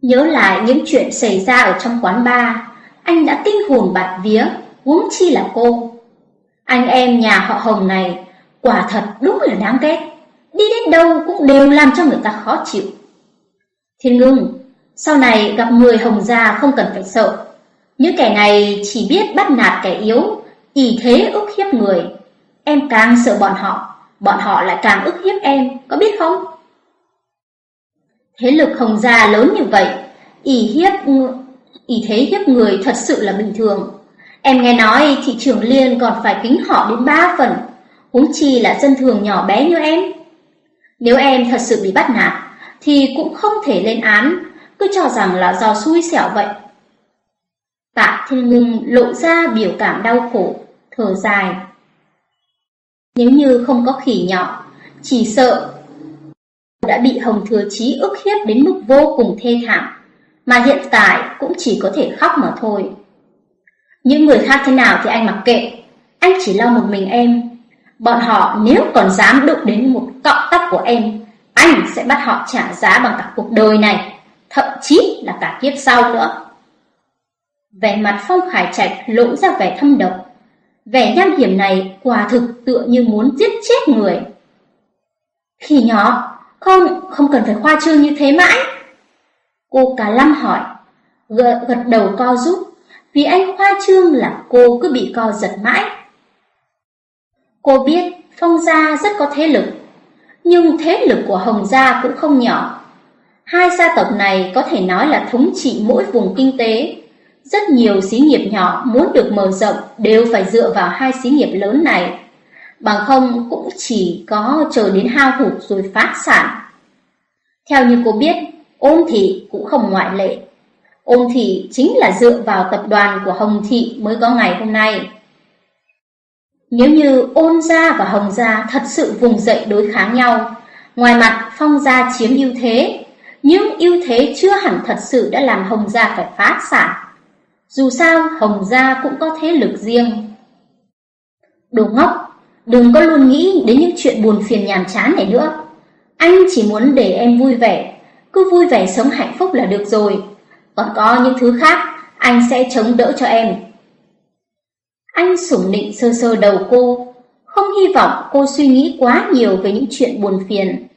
Speaker 1: Nhớ lại những chuyện xảy ra ở trong quán bar, Anh đã kinh hồn bạt vía, Huống chi là cô. Anh em nhà họ Hồng này, Quả thật đúng là đáng ghét. Đi đến đâu cũng đều làm cho người ta khó chịu. Thiên ngưng Sau này gặp người Hồng gia không cần phải sợ. Những kẻ này chỉ biết bắt nạt kẻ yếu, ỷ thế ức hiếp người. Em càng sợ bọn họ Bọn họ lại càng ức hiếp em Có biết không Thế lực Hồng gia lớn như vậy ỷ hiếp ỷ thế hiếp người thật sự là bình thường Em nghe nói thị trưởng Liên còn phải kính họ đến ba phần huống chi là dân thường nhỏ bé như em. Nếu em thật sự bị bắt nạt, thì cũng không thể lên án, cứ cho rằng là do xui xẻo vậy. Tạ Thiên Ngưng lộ ra biểu cảm đau khổ, thở dài. Nếu như không có khỉ nhỏ, chỉ sợ đã bị Hồng Thừa Chí ức hiếp đến mức vô cùng thê thảm, mà hiện tại cũng chỉ có thể khóc mà thôi. Những người khác thế nào thì anh mặc kệ, anh chỉ lo một mình em, Bọn họ nếu còn dám đụng đến một cọng tóc của em, anh sẽ bắt họ trả giá bằng cả cuộc đời này, thậm chí là cả kiếp sau nữa. Vẻ mặt Phong Khải Trạch lộ ra vẻ thâm độc. Vẻ nham hiểm này quả thực tựa như muốn giết chết người. Khi nhỏ, không, không cần phải khoa trương như thế mãi. Cô cả lâm hỏi, gật, gật đầu co giúp, vì anh khoa trương là cô cứ bị co giật mãi. Cô biết Phong gia rất có thế lực, nhưng thế lực của Hồng gia cũng không nhỏ. Hai gia tộc này có thể nói là thống trị mỗi vùng kinh tế. Rất nhiều xí nghiệp nhỏ muốn được mở rộng đều phải dựa vào hai xí nghiệp lớn này. Bằng không cũng chỉ có chờ đến hao hụt rồi phát sản. Theo như cô biết, ôn thị cũng không ngoại lệ. Ôn thị chính là dựa vào tập đoàn của Hồng thị mới có ngày hôm nay. Nếu như ôn gia và hồng gia thật sự vùng dậy đối kháng nhau, ngoài mặt phong gia chiếm ưu thế, nhưng ưu thế chưa hẳn thật sự đã làm hồng gia phải phá sản. Dù sao, hồng gia cũng có thế lực riêng. Đồ ngốc, đừng có luôn nghĩ đến những chuyện buồn phiền nhàm chán này nữa. Anh chỉ muốn để em vui vẻ, cứ vui vẻ sống hạnh phúc là được rồi. Còn có những thứ khác, anh sẽ chống đỡ cho em. Anh sủng nịnh sơ sơ đầu cô, không hy vọng cô suy nghĩ quá nhiều về những chuyện buồn phiền.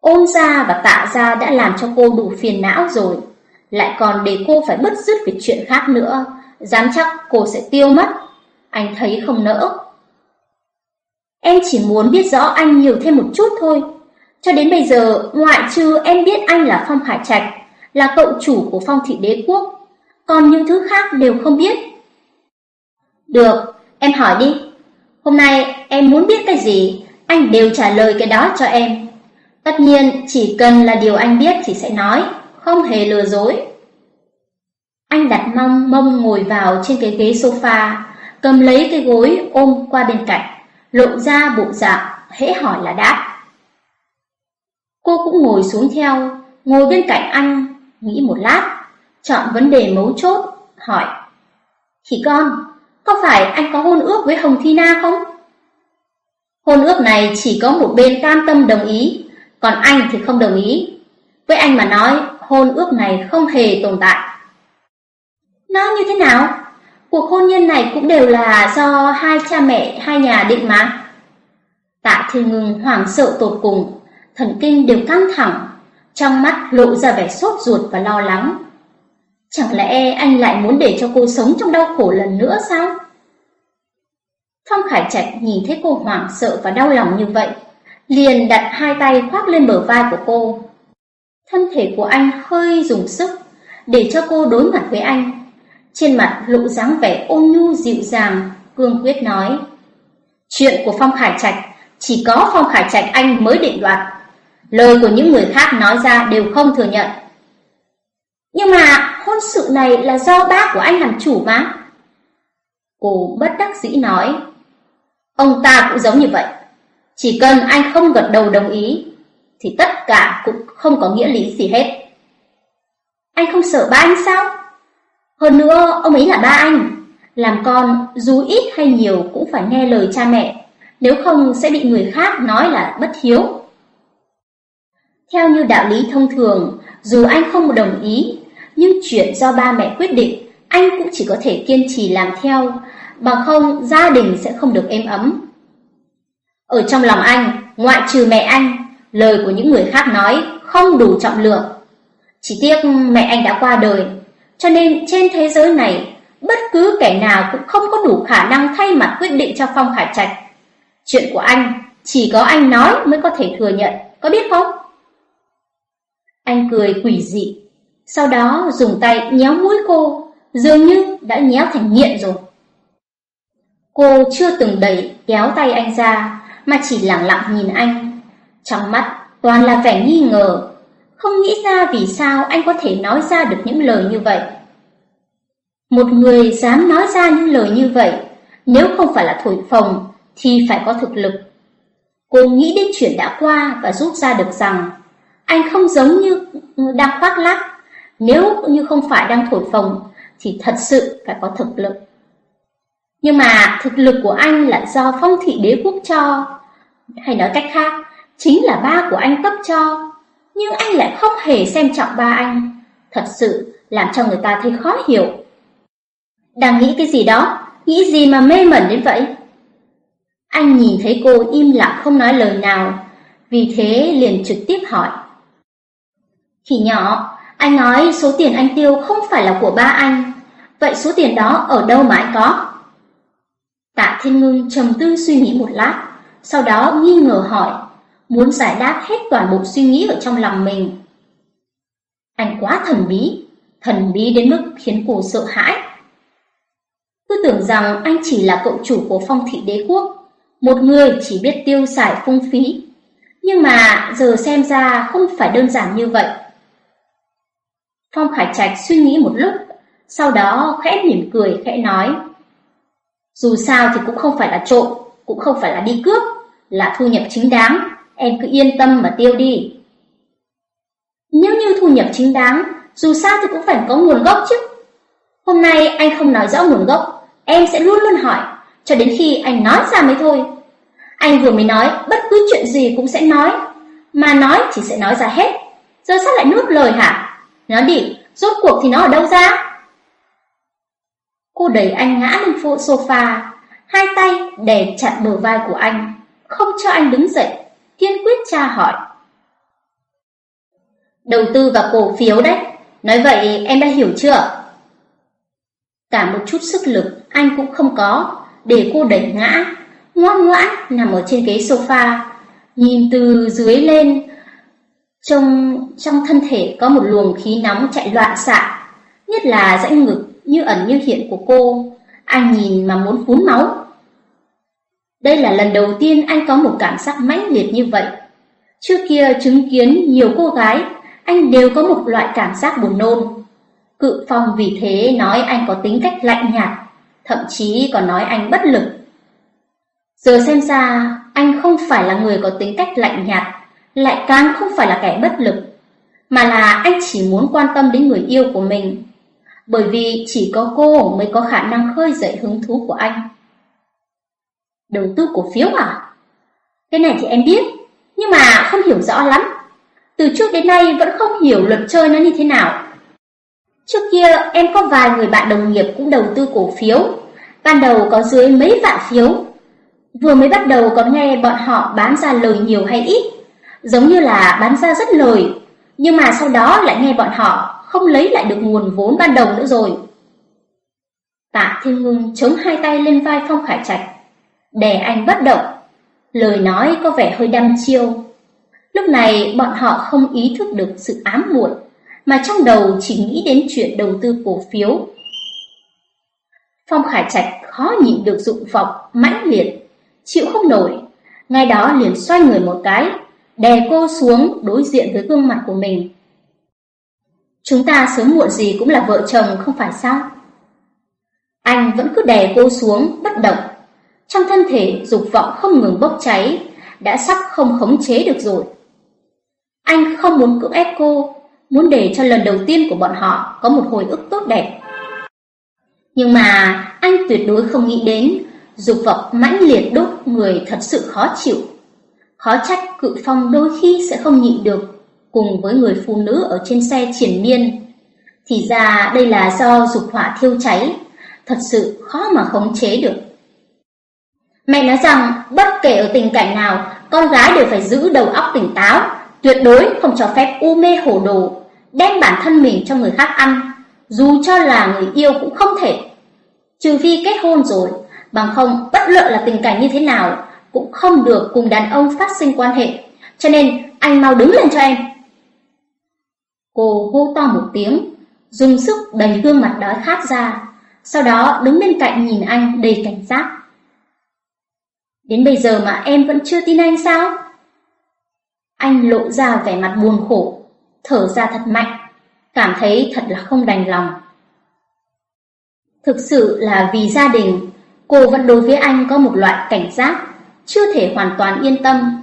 Speaker 1: Ôn gia và tạ gia đã làm cho cô đủ phiền não rồi, lại còn để cô phải bứt rứt về chuyện khác nữa, dám chắc cô sẽ tiêu mất. Anh thấy không nỡ. Em chỉ muốn biết rõ anh nhiều thêm một chút thôi. Cho đến bây giờ, ngoại trừ em biết anh là Phong Hải Trạch, là cậu chủ của Phong Thị Đế Quốc, còn những thứ khác đều không biết. Được, em hỏi đi. Hôm nay em muốn biết cái gì, anh đều trả lời cái đó cho em. Tất nhiên, chỉ cần là điều anh biết thì sẽ nói, không hề lừa dối. Anh đặt mông mông ngồi vào trên cái ghế sofa, cầm lấy cái gối ôm qua bên cạnh, lộ ra bộ dạng, hễ hỏi là đáp. Cô cũng ngồi xuống theo, ngồi bên cạnh anh, nghĩ một lát, chọn vấn đề mấu chốt, hỏi. Khỉ con, có phải anh có hôn ước với Hồng Thi Na không? Hôn ước này chỉ có một bên cam tâm đồng ý, còn anh thì không đồng ý. Với anh mà nói, hôn ước này không hề tồn tại. Nó như thế nào? Cuộc hôn nhân này cũng đều là do hai cha mẹ hai nhà định mà. Tạ Thiên Ngưng hoảng sợ tột cùng, thần kinh đều căng thẳng, trong mắt lộ ra vẻ sốt ruột và lo lắng. Chẳng lẽ anh lại muốn để cho cô sống trong đau khổ lần nữa sao? Phong Khải Trạch nhìn thấy cô hoảng sợ và đau lòng như vậy, liền đặt hai tay khoác lên bờ vai của cô. Thân thể của anh hơi dùng sức để cho cô đối mặt với anh. Trên mặt lộ dáng vẻ ôn nhu dịu dàng, cương quyết nói: "Chuyện của Phong Khải Trạch chỉ có Phong Khải Trạch anh mới định đoạt, lời của những người khác nói ra đều không thừa nhận." Nhưng mà hôn sự này là do bác của anh làm chủ mà. Cô bất đắc dĩ nói. Ông ta cũng giống như vậy. Chỉ cần anh không gật đầu đồng ý, thì tất cả cũng không có nghĩa lý gì hết. Anh không sợ ba anh sao? Hơn nữa, ông ấy là ba anh. Làm con, dù ít hay nhiều cũng phải nghe lời cha mẹ, nếu không sẽ bị người khác nói là bất hiếu. Theo như đạo lý thông thường, dù anh không đồng ý, nhưng chuyện do ba mẹ quyết định, anh cũng chỉ có thể kiên trì làm theo, bằng không gia đình sẽ không được êm ấm. Ở trong lòng anh, ngoại trừ mẹ anh, lời của những người khác nói không đủ trọng lượng. Chỉ tiếc mẹ anh đã qua đời, cho nên trên thế giới này, bất cứ kẻ nào cũng không có đủ khả năng thay mặt quyết định cho Phong Khải Trạch. Chuyện của anh, chỉ có anh nói mới có thể thừa nhận, có biết không? Anh cười quỷ dị, sau đó dùng tay nhéo mũi cô, dường như đã nhéo thành nghiện rồi. Cô chưa từng đẩy kéo tay anh ra, mà chỉ lặng lặng nhìn anh. Trong mắt toàn là vẻ nghi ngờ, không nghĩ ra vì sao anh có thể nói ra được những lời như vậy. Một người dám nói ra những lời như vậy, nếu không phải là thổi phồng thì phải có thực lực. Cô nghĩ đến chuyện đã qua và rút ra được rằng anh không giống như đang khoác lác, nếu như không phải đang thổi phồng thì thật sự phải có thực lực. Nhưng mà thực lực của anh là do phong thị đế quốc cho, hay nói cách khác, chính là ba của anh cấp cho. Nhưng anh lại không hề xem trọng ba anh, thật sự làm cho người ta thấy khó hiểu. Đang nghĩ cái gì đó, nghĩ gì mà mê mẩn đến vậy? Anh nhìn thấy cô im lặng không nói lời nào, vì thế liền trực tiếp hỏi. Khi nhỏ, anh nói số tiền anh tiêu không phải là của ba anh, vậy số tiền đó ở đâu mà anh có? Tạ Thiên Ngưng trầm tư suy nghĩ một lát, sau đó nghi ngờ hỏi, muốn giải đáp hết toàn bộ suy nghĩ ở trong lòng mình. Anh quá thần bí, thần bí đến mức khiến cô sợ hãi. Cứ tưởng rằng anh chỉ là cậu chủ của phong thị đế quốc, một người chỉ biết tiêu xài phung phí. Nhưng mà giờ xem ra không phải đơn giản như vậy. Phong Khải Trạch suy nghĩ một lúc, sau đó khẽ mỉm cười khẽ nói. Dù sao thì cũng không phải là trộm, cũng không phải là đi cướp, là thu nhập chính đáng, em cứ yên tâm mà tiêu đi. Nếu như thu nhập chính đáng, dù sao thì cũng phải có nguồn gốc chứ. Hôm nay anh không nói rõ nguồn gốc, em sẽ luôn luôn hỏi, cho đến khi anh nói ra mới thôi. Anh vừa mới nói bất cứ chuyện gì cũng sẽ nói, mà nói chỉ sẽ nói ra hết. Giờ sao lại nuốt lời hả? Nói đi, rốt cuộc thì nó ở đâu ra? Cô đẩy anh ngã lên phụ sofa, hai tay đè chặt bờ vai của anh, không cho anh đứng dậy, kiên quyết tra hỏi. Đầu tư vào cổ phiếu đấy, nói vậy em đã hiểu chưa? Cả một chút sức lực anh cũng không có, để cô đẩy ngã, ngoan ngoãn nằm ở trên ghế sofa, nhìn từ dưới lên, trong trong thân thể có một luồng khí nóng chạy loạn xạ, nhất là rãnh ngực như ẩn như hiện của cô, anh nhìn mà muốn phun máu. Đây là lần đầu tiên anh có một cảm giác mãnh liệt như vậy. Trước kia chứng kiến nhiều cô gái, anh đều có một loại cảm giác buồn nôn. Cự Phong vì thế nói anh có tính cách lạnh nhạt, thậm chí còn nói anh bất lực. Giờ xem ra, anh không phải là người có tính cách lạnh nhạt, lại càng không phải là kẻ bất lực, mà là anh chỉ muốn quan tâm đến người yêu của mình, bởi vì chỉ có cô mới có khả năng khơi dậy hứng thú của anh. Đầu tư cổ phiếu à? Cái này thì em biết, nhưng mà không hiểu rõ lắm. Từ trước đến nay vẫn không hiểu luật chơi nó như thế nào. Trước kia em có vài người bạn đồng nghiệp cũng đầu tư cổ phiếu, ban đầu có dưới mấy vạn phiếu. Vừa mới bắt đầu còn nghe bọn họ bán ra lời nhiều hay ít, giống như là bán ra rất lời, nhưng mà sau đó lại nghe bọn họ không lấy lại được nguồn vốn ban đầu nữa rồi. Tạ Thiên Ngưng chống hai tay lên vai Phong Khải Trạch, đè anh bất động, lời nói có vẻ hơi đăm chiêu. Lúc này bọn họ không ý thức được sự ám muội, mà trong đầu chỉ nghĩ đến chuyện đầu tư cổ phiếu. Phong Khải Trạch khó nhịn được dụng vọng mãnh liệt, chịu không nổi, ngay đó liền xoay người một cái, đè cô xuống đối diện với gương mặt của mình. Chúng ta sớm muộn gì cũng là vợ chồng không phải sao? Anh vẫn cứ đè cô xuống, bất động. Trong thân thể dục vọng không ngừng bốc cháy, đã sắp không khống chế được rồi. Anh không muốn cưỡng ép cô, muốn để cho lần đầu tiên của bọn họ có một hồi ức tốt đẹp. Nhưng mà anh tuyệt đối không nghĩ đến dục vọng mãnh liệt đốt người thật sự khó chịu. Khó trách cự phong đôi khi sẽ không nhịn được cùng với người phụ nữ ở trên xe triển miên. Thì ra đây là do dục hỏa thiêu cháy, thật sự khó mà khống chế được. Mẹ nói rằng bất kể ở tình cảnh nào, con gái đều phải giữ đầu óc tỉnh táo, tuyệt đối không cho phép u mê hồ đồ, đem bản thân mình cho người khác ăn, dù cho là người yêu cũng không thể. Trừ phi kết hôn rồi, bằng không bất luận là tình cảnh như thế nào cũng không được cùng đàn ông phát sinh quan hệ. Cho nên anh mau đứng lên cho em. Cô hô to một tiếng, dùng sức đầy gương mặt đói khát ra, sau đó đứng bên cạnh nhìn anh đầy cảnh giác. Đến bây giờ mà em vẫn chưa tin anh sao? Anh lộ ra vẻ mặt buồn khổ, thở ra thật mạnh, cảm thấy thật là không đành lòng. Thực sự là vì gia đình, cô vẫn đối với anh có một loại cảnh giác, chưa thể hoàn toàn yên tâm.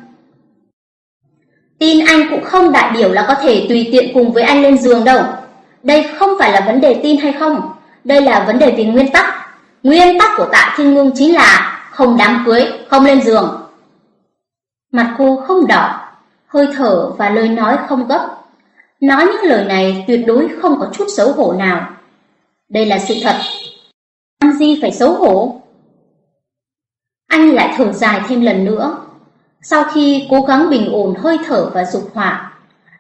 Speaker 1: Tin anh cũng không đại biểu là có thể tùy tiện cùng với anh lên giường đâu. Đây không phải là vấn đề tin hay không, đây là vấn đề về nguyên tắc. Nguyên tắc của Tạ Thiên Ngưng chính là không đám cưới, không lên giường. Mặt cô không đỏ, hơi thở và lời nói không gấp. Nói những lời này tuyệt đối không có chút xấu hổ nào. Đây là sự thật. Làm gì phải xấu hổ? Anh lại thở dài thêm lần nữa. Sau khi cố gắng bình ổn hơi thở và dục hỏa,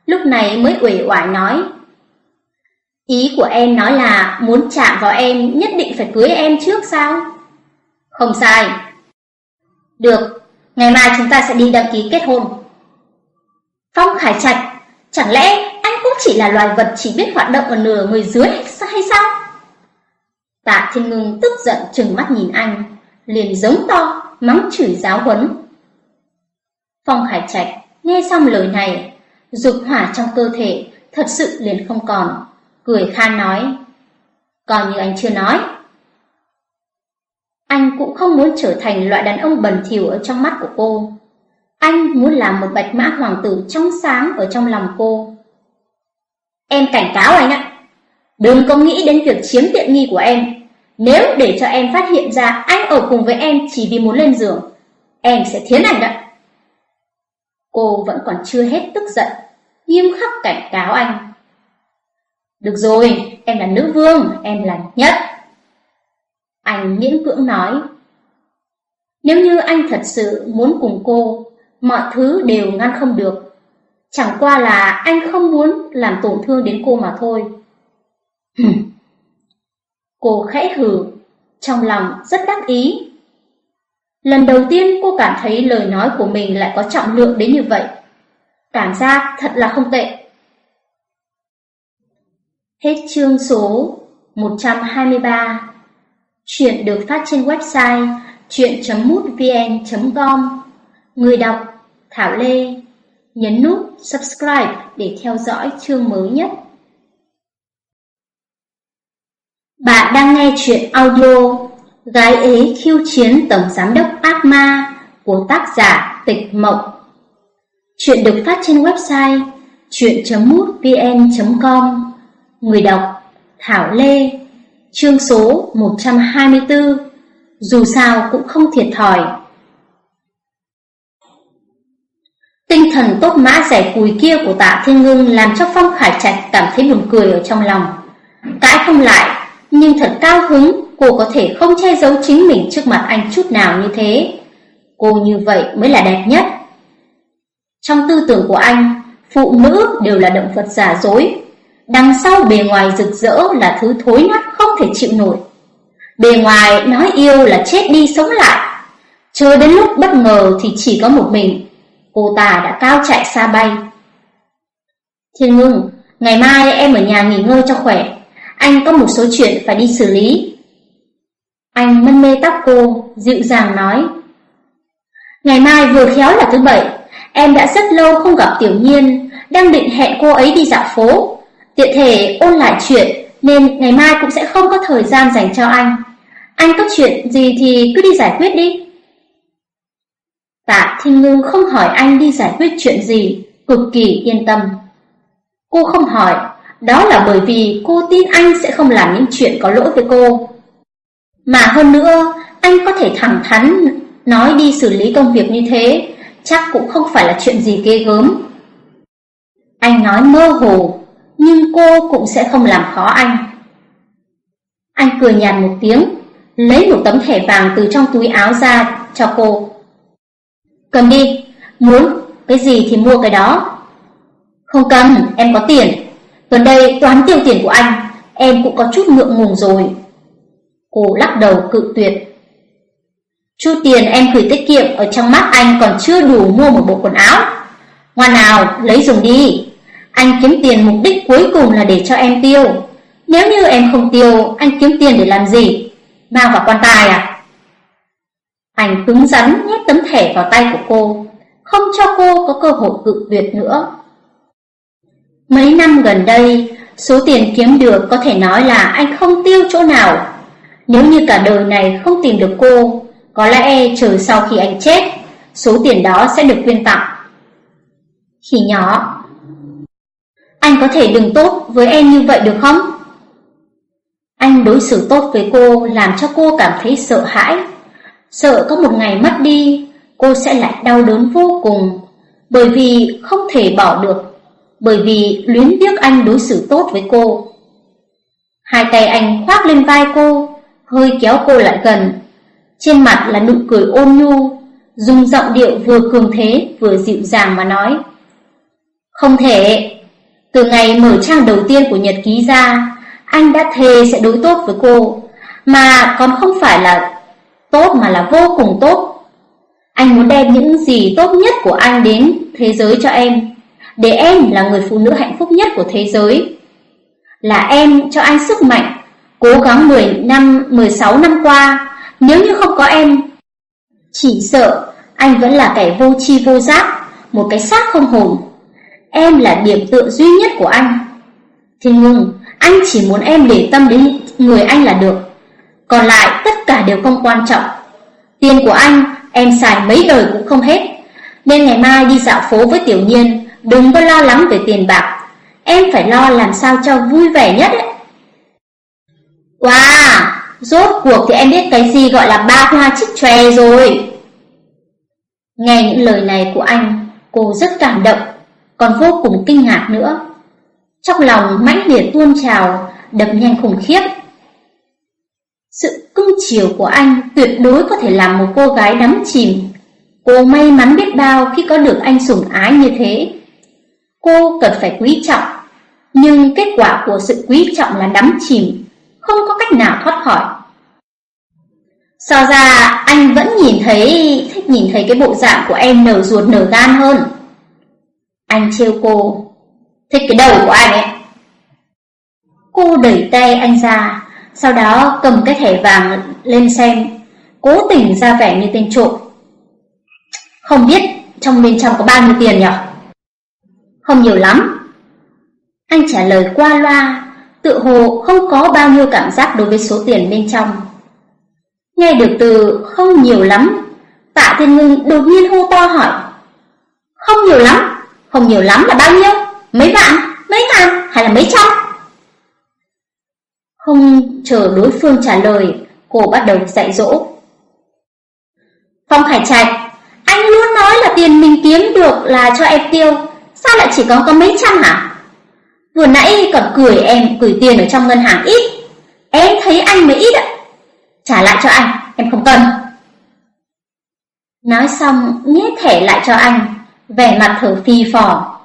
Speaker 1: lúc này mới uể oải nói: "Ý của em nói là muốn chạm vào em nhất định phải cưới em trước sao?" "Không sai." "Được, ngày mai chúng ta sẽ đi đăng ký kết hôn." Phong Khải Trạch, chẳng lẽ anh cũng chỉ là loài vật chỉ biết hoạt động ở nửa người dưới hay sao? Tạ Thiên Ngưng tức giận trừng mắt nhìn anh, liền giống to, mắng chửi giáo huấn. Phong Khải Trạch nghe xong lời này, dục hỏa trong cơ thể thật sự liền không còn, cười khan nói, còn như anh chưa nói. Anh cũng không muốn trở thành loại đàn ông bẩn thỉu ở trong mắt của cô. Anh muốn làm một bạch mã hoàng tử trong sáng ở trong lòng cô. Em cảnh cáo anh ạ, đừng có nghĩ đến việc chiếm tiện nghi của em. Nếu để cho em phát hiện ra anh ở cùng với em chỉ vì muốn lên giường, em sẽ thiến anh đó. Cô vẫn còn chưa hết tức giận, nghiêm khắc cảnh cáo anh. Được rồi, em là nữ vương, em là nhất. Anh miễn cưỡng nói. Nếu như anh thật sự muốn cùng cô, mọi thứ đều ngăn không được. Chẳng qua là anh không muốn làm tổn thương đến cô mà thôi. cô khẽ hừ, trong lòng rất đắc ý. Lần đầu tiên cô cảm thấy lời nói của mình lại có trọng lượng đến như vậy. Cảm giác thật là không tệ. Hết chương số 123 Chuyện được phát trên website chuyện.mútvn.com Người đọc, Thảo Lê Nhấn nút subscribe để theo dõi chương mới nhất. Bạn đang nghe chuyện audio Gái ế khiêu chiến tổng giám đốc ác ma của tác giả Tịch Mộng. Chuyện được phát trên website chuyện.mútvn.com Người đọc, Thảo Lê Chương số 124 Dù sao cũng không thiệt thòi Tinh thần tốt mã rẻ cùi kia của tạ thiên ngưng làm cho Phong Khải Trạch cảm thấy buồn cười ở trong lòng. Cãi không lại, nhưng thật cao hứng cô có thể không che giấu chính mình trước mặt anh chút nào như thế. Cô như vậy mới là đẹp nhất. Trong tư tưởng của anh, phụ nữ đều là động vật giả dối. Đằng sau bề ngoài rực rỡ là thứ thối nát không thể chịu nổi. Bề ngoài nói yêu là chết đi sống lại. Chờ đến lúc bất ngờ thì chỉ có một mình, Cô ta đã cao chạy xa bay. Thiên ngưng, Ngày mai em ở nhà nghỉ ngơi cho khỏe. Anh có một số chuyện phải đi xử lý. Anh mân mê tóc cô, Dịu dàng nói. Ngày mai vừa khéo là thứ bảy, Em đã rất lâu không gặp Tiểu Nhiên, Đang định hẹn cô ấy đi dạo phố. Tiện thể, ôn lại chuyện, Nên ngày mai cũng sẽ không có thời gian dành cho anh. Anh có chuyện gì thì cứ đi giải quyết đi. Tạ Thiên Ngư không hỏi anh đi giải quyết chuyện gì, Cực kỳ yên tâm. Cô không hỏi, Đó là bởi vì cô tin anh sẽ không làm những chuyện có lỗi với cô. Mà hơn nữa, Anh có thể thẳng thắn Nói đi xử lý công việc như thế, Chắc cũng không phải là chuyện gì ghê gớm. Anh nói mơ hồ nhưng cô cũng sẽ không làm khó anh. Anh cười nhạt một tiếng Lấy một tấm thẻ vàng từ trong túi áo ra cho cô. Cầm đi, muốn cái gì thì mua cái đó. Không cần, em có tiền. Gần đây toán tiêu tiền của anh Em cũng có chút ngượng ngùng rồi. Cô lắc đầu cự tuyệt. Chút tiền em gửi tiết kiệm ở trong mắt anh còn chưa đủ mua một bộ quần áo. Ngoan nào, lấy dùng đi. Anh kiếm tiền mục đích cuối cùng là để cho em tiêu. Nếu như em không tiêu, anh kiếm tiền để làm gì? Mang vào quan tài à? Anh cứng rắn nhét tấm thẻ vào tay của cô, không cho cô có cơ hội cự tuyệt nữa. Mấy năm gần đây, số tiền kiếm được có thể nói là anh không tiêu chỗ nào. Nếu như cả đời này không tìm được cô, có lẽ chờ sau khi anh chết, số tiền đó sẽ được quyên tặng. Khi nhỏ, anh có thể đừng tốt với em như vậy được không? Anh đối xử tốt với cô làm cho cô cảm thấy sợ hãi. Sợ có một ngày mất đi, cô sẽ lại đau đớn vô cùng, bởi vì không thể bỏ được, bởi vì luyến tiếc anh đối xử tốt với cô. Hai tay anh khoác lên vai cô, hơi kéo cô lại gần, trên mặt là nụ cười ôn nhu, dùng giọng điệu vừa cường thế vừa dịu dàng mà nói. Không thể, từ ngày mở trang đầu tiên của nhật ký ra, anh đã thề sẽ đối tốt với cô, mà còn không phải là tốt mà là vô cùng tốt. Anh muốn đem những gì tốt nhất của anh đến thế giới cho em, để em là người phụ nữ hạnh phúc nhất của thế giới. Là em cho anh sức mạnh, cố gắng 10 năm, 16 năm qua, nếu như không có em, chỉ sợ anh vẫn là kẻ vô chi vô giác, một cái xác không hồn. Em là điểm tựa duy nhất của anh. Thiên ngưng, anh chỉ muốn em để tâm đến người anh là được. Còn lại tất cả đều không quan trọng. Tiền của anh, em xài mấy đời cũng không hết. Nên ngày mai đi dạo phố với tiểu nhiên, đừng có lo lắng về tiền bạc. Em phải lo làm sao cho vui vẻ nhất ấy. Wow, Rốt cuộc thì em biết cái gì gọi là ba hoa chích chòe rồi. Nghe những lời này của anh, cô rất cảm động, còn vô cùng kinh ngạc nữa. Trong lòng mãnh liệt tuôn trào, đập nhanh khủng khiếp. Sự cưng chiều của anh tuyệt đối có thể làm một cô gái đắm chìm. Cô may mắn biết bao khi có được anh sủng ái như thế. Cô cần phải quý trọng, nhưng kết quả của sự quý trọng là đắm chìm, không có cách nào thoát khỏi. So ra anh vẫn nhìn thấy, thích nhìn thấy cái bộ dạng của em nở ruột nở gan hơn. Anh trêu cô, thích cái đầu của anh ấy. Cô đẩy tay anh ra, sau đó cầm cái thẻ vàng lên xem, cố tình ra vẻ như tên trộm. Không biết trong bên trong có bao nhiêu tiền nhỉ? Không nhiều lắm. Anh trả lời qua loa, tự hồ không có bao nhiêu cảm giác đối với số tiền bên trong. Nghe được từ không nhiều lắm, tạ thiên ngưng đột nhiên hô to hỏi. Không nhiều lắm, không nhiều lắm là bao nhiêu? Mấy vạn, mấy ngàn hay là mấy trăm? Không chờ đối phương trả lời, cô bắt đầu dạy dỗ. Phong Khải Trạch, anh luôn nói là tiền mình kiếm được là cho em tiêu, sao lại chỉ có có mấy trăm hả? Vừa nãy còn cười em gửi tiền ở trong ngân hàng ít, em thấy anh mới ít ạ. Trả lại cho anh, em không cần. Nói xong, nhét thẻ lại cho anh, vẻ mặt thở phi phò.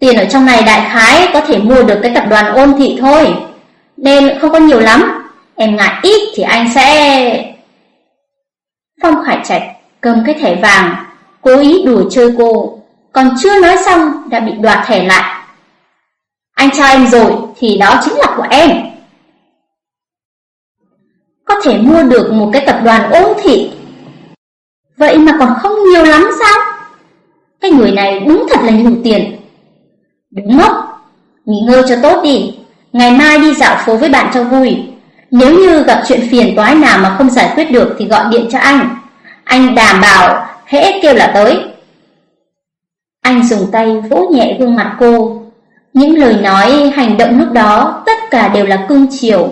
Speaker 1: Tiền ở trong này đại khái có thể mua được cái tập đoàn ôn thị thôi, nên không có nhiều lắm. Em ngại ít thì anh sẽ... Phong Khải Trạch cầm cái thẻ vàng, cố ý đùa chơi cô, còn chưa nói xong đã bị đoạt thẻ lại. Anh cho em rồi thì đó chính là của em có thể mua được một cái tập đoàn ôn thị. Vậy mà còn không nhiều lắm sao? Cái người này đúng thật là nhiều tiền. Đúng ngốc, Nghỉ ngơi cho tốt đi, ngày mai đi dạo phố với bạn cho vui. Nếu như gặp chuyện phiền toái nào mà không giải quyết được thì gọi điện cho anh. Anh đảm bảo hễ kêu là tới. Anh dùng tay vỗ nhẹ gương mặt cô. Những lời nói, hành động lúc đó tất cả đều là cương chiều.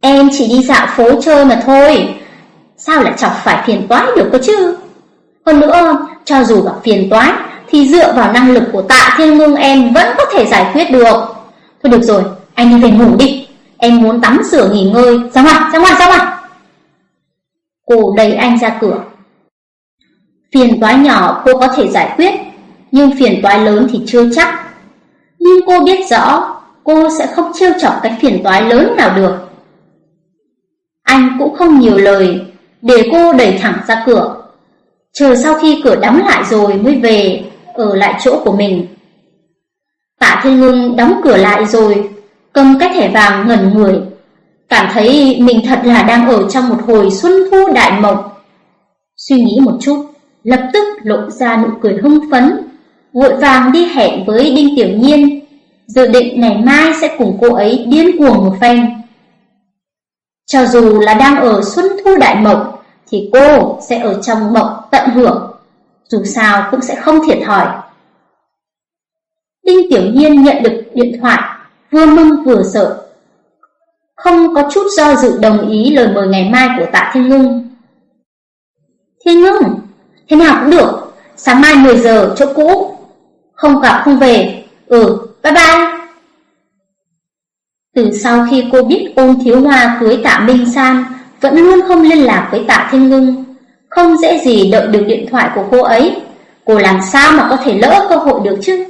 Speaker 1: Em chỉ đi dạo phố chơi mà thôi, sao lại chọc phải phiền toái được cơ chứ? Hơn nữa, cho dù gặp phiền toái thì dựa vào năng lực của Tạ Thiên Ngưng em vẫn có thể giải quyết được. Thôi được rồi, anh đi về ngủ đi. Em muốn tắm rửa nghỉ ngơi, ra ngoài, ra ngoài, ra ngoài. Cô đẩy anh ra cửa. Phiền toái nhỏ cô có thể giải quyết, nhưng phiền toái lớn thì chưa chắc. Nhưng cô biết rõ, cô sẽ không trêu chọc cái phiền toái lớn nào được. Anh cũng không nhiều lời, để cô đẩy thẳng ra cửa. Chờ sau khi cửa đóng lại rồi mới về, ở lại chỗ của mình. Tạ Thiên Ngưng đóng cửa lại rồi, cầm cái thẻ vàng ngẩn người, cảm thấy mình thật là đang ở trong một hồi xuân thu đại mộng. Suy nghĩ một chút, lập tức lộ ra nụ cười hưng phấn, vội vàng đi hẹn với Đinh Tiểu Nhiên, dự định ngày mai sẽ cùng cô ấy điên cuồng một phen. Cho dù là đang ở xuân thu đại mộng, thì cô sẽ ở trong mộng tận hưởng, dù sao cũng sẽ không thiệt thòi. Đinh Tiểu Nhiên nhận được điện thoại, vừa mừng vừa sợ. Không có chút do dự đồng ý lời mời ngày mai của Tạ Thiên Ngưng. Thiên Ngưng, thế nào cũng được, sáng mai 10 giờ chỗ cũ, không gặp không về. Ừ, bye bye. Từ sau khi cô biết ôn thiếu hoa cưới Tạ Minh San, vẫn luôn không liên lạc với Tạ Thiên Ngưng, không dễ gì đợi được điện thoại của cô ấy. Cô làm sao mà có thể lỡ cơ hội được chứ?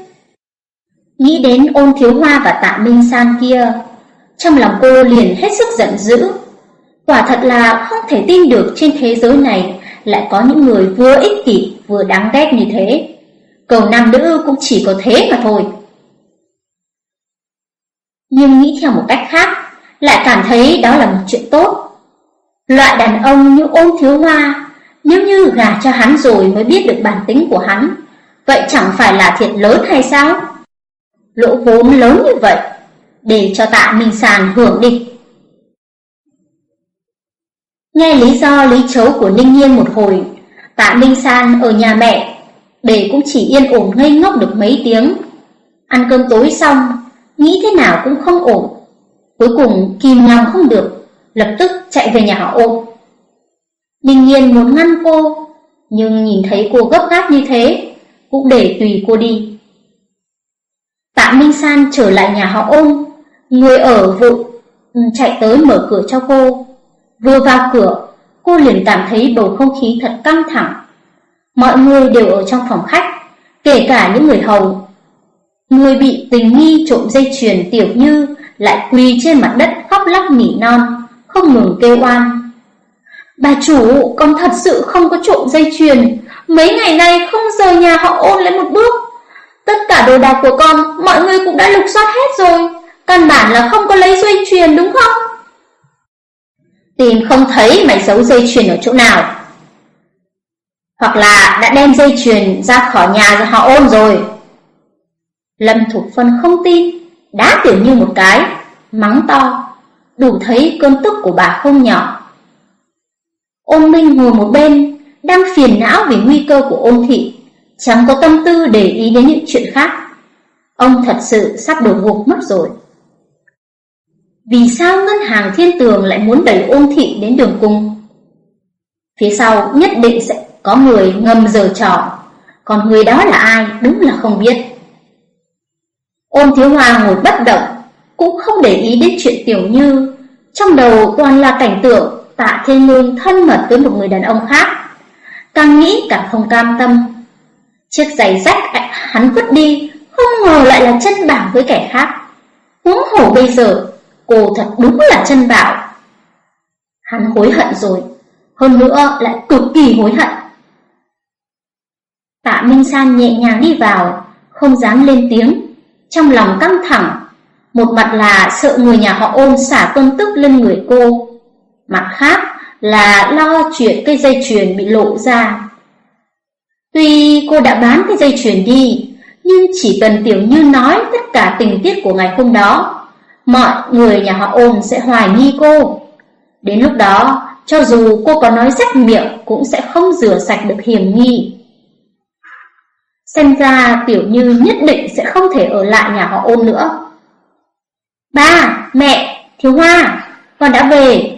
Speaker 1: Nghĩ đến ôn thiếu hoa và tạ minh san kia Trong lòng cô liền hết sức giận dữ. Quả thật là không thể tin được trên thế giới này Lại có những người vừa ích kỷ vừa đáng ghét như thế. Cầu nam nữ cũng chỉ có thế mà thôi. Nhưng nghĩ theo một cách khác Lại cảm thấy đó là một chuyện tốt. Loại đàn ông như ôn thiếu hoa Nếu như gả cho hắn rồi mới biết được bản tính của hắn Vậy chẳng phải là thiệt lớn hay sao? lỗ vốn lớn như vậy, để cho tạ Minh Sàn hưởng đi. Nghe lý do lý chấu của Ninh Nhiên một hồi, tạ Minh San ở nhà mẹ, để cũng chỉ yên ổn ngây ngốc được mấy tiếng. Ăn cơm tối xong, nghĩ thế nào cũng không ổn. Cuối cùng kìm lòng không được, lập tức chạy về nhà họ ôm. Ninh Nhiên muốn ngăn cô, nhưng nhìn thấy cô gấp gáp như thế, cũng để tùy cô đi. Tạ Minh San trở lại nhà họ ôm, người ở vụ ừ, chạy tới mở cửa cho cô. Vừa vào cửa, cô liền cảm thấy bầu không khí thật căng thẳng. Mọi người đều ở trong phòng khách, kể cả những người hầu. Người bị tình nghi trộm dây chuyền tiểu như lại quỳ trên mặt đất khóc lóc nỉ non, không ngừng kêu oan. Bà chủ, con thật sự không có trộm dây chuyền, mấy ngày nay không rời nhà họ ôn lấy một bước. Tất cả đồ đạc của con Mọi người cũng đã lục soát hết rồi. Căn bản là không có lấy dây chuyền đúng không? Tìm không thấy mày giấu dây chuyền ở chỗ nào. Hoặc là đã đem dây chuyền ra khỏi nhà rồi họ ôn rồi. Lâm Thục Phân không tin Đá tiểu như một cái Mắng to. Đủ thấy cơn tức của bà không nhỏ Ôn Minh ngồi một bên Đang phiền não về nguy cơ của ôn thị chẳng có tâm tư để ý đến những chuyện khác. Ông thật sự sắp đổ gục mất rồi. Vì sao ngân hàng thiên tường lại muốn đẩy ôn thị đến đường cung? Phía sau nhất định sẽ có người ngầm giờ trò, còn người đó là ai đúng là không biết. Ôn thiếu hoa ngồi bất động, cũng không để ý đến chuyện tiểu như, trong đầu toàn là cảnh tượng tạ thiên lương thân mật với một người đàn ông khác. Càng nghĩ càng không cam tâm, Chiếc giày rách hắn vứt đi, không ngờ lại là chân bảo với kẻ khác. Huống hổ bây giờ, cô thật đúng là chân bảo. Hắn hối hận rồi, hơn nữa lại cực kỳ hối hận. Tạ Minh San nhẹ nhàng đi vào, không dám lên tiếng, trong lòng căng thẳng. Một mặt là sợ người nhà họ ôn xả cơn tức lên người cô, mặt khác là lo chuyện cây dây chuyền bị lộ ra. Tuy cô đã bán cái dây chuyền đi, Nhưng chỉ cần Tiểu Như nói tất cả tình tiết của ngày hôm đó, mọi người nhà họ ôn sẽ hoài nghi cô. Đến lúc đó, cho dù cô có nói rách miệng cũng sẽ không rửa sạch được hiểm nghi. Xem ra Tiểu Như nhất định sẽ không thể ở lại nhà họ ôn nữa. Ba, mẹ, Thiếu Hoa, con đã về.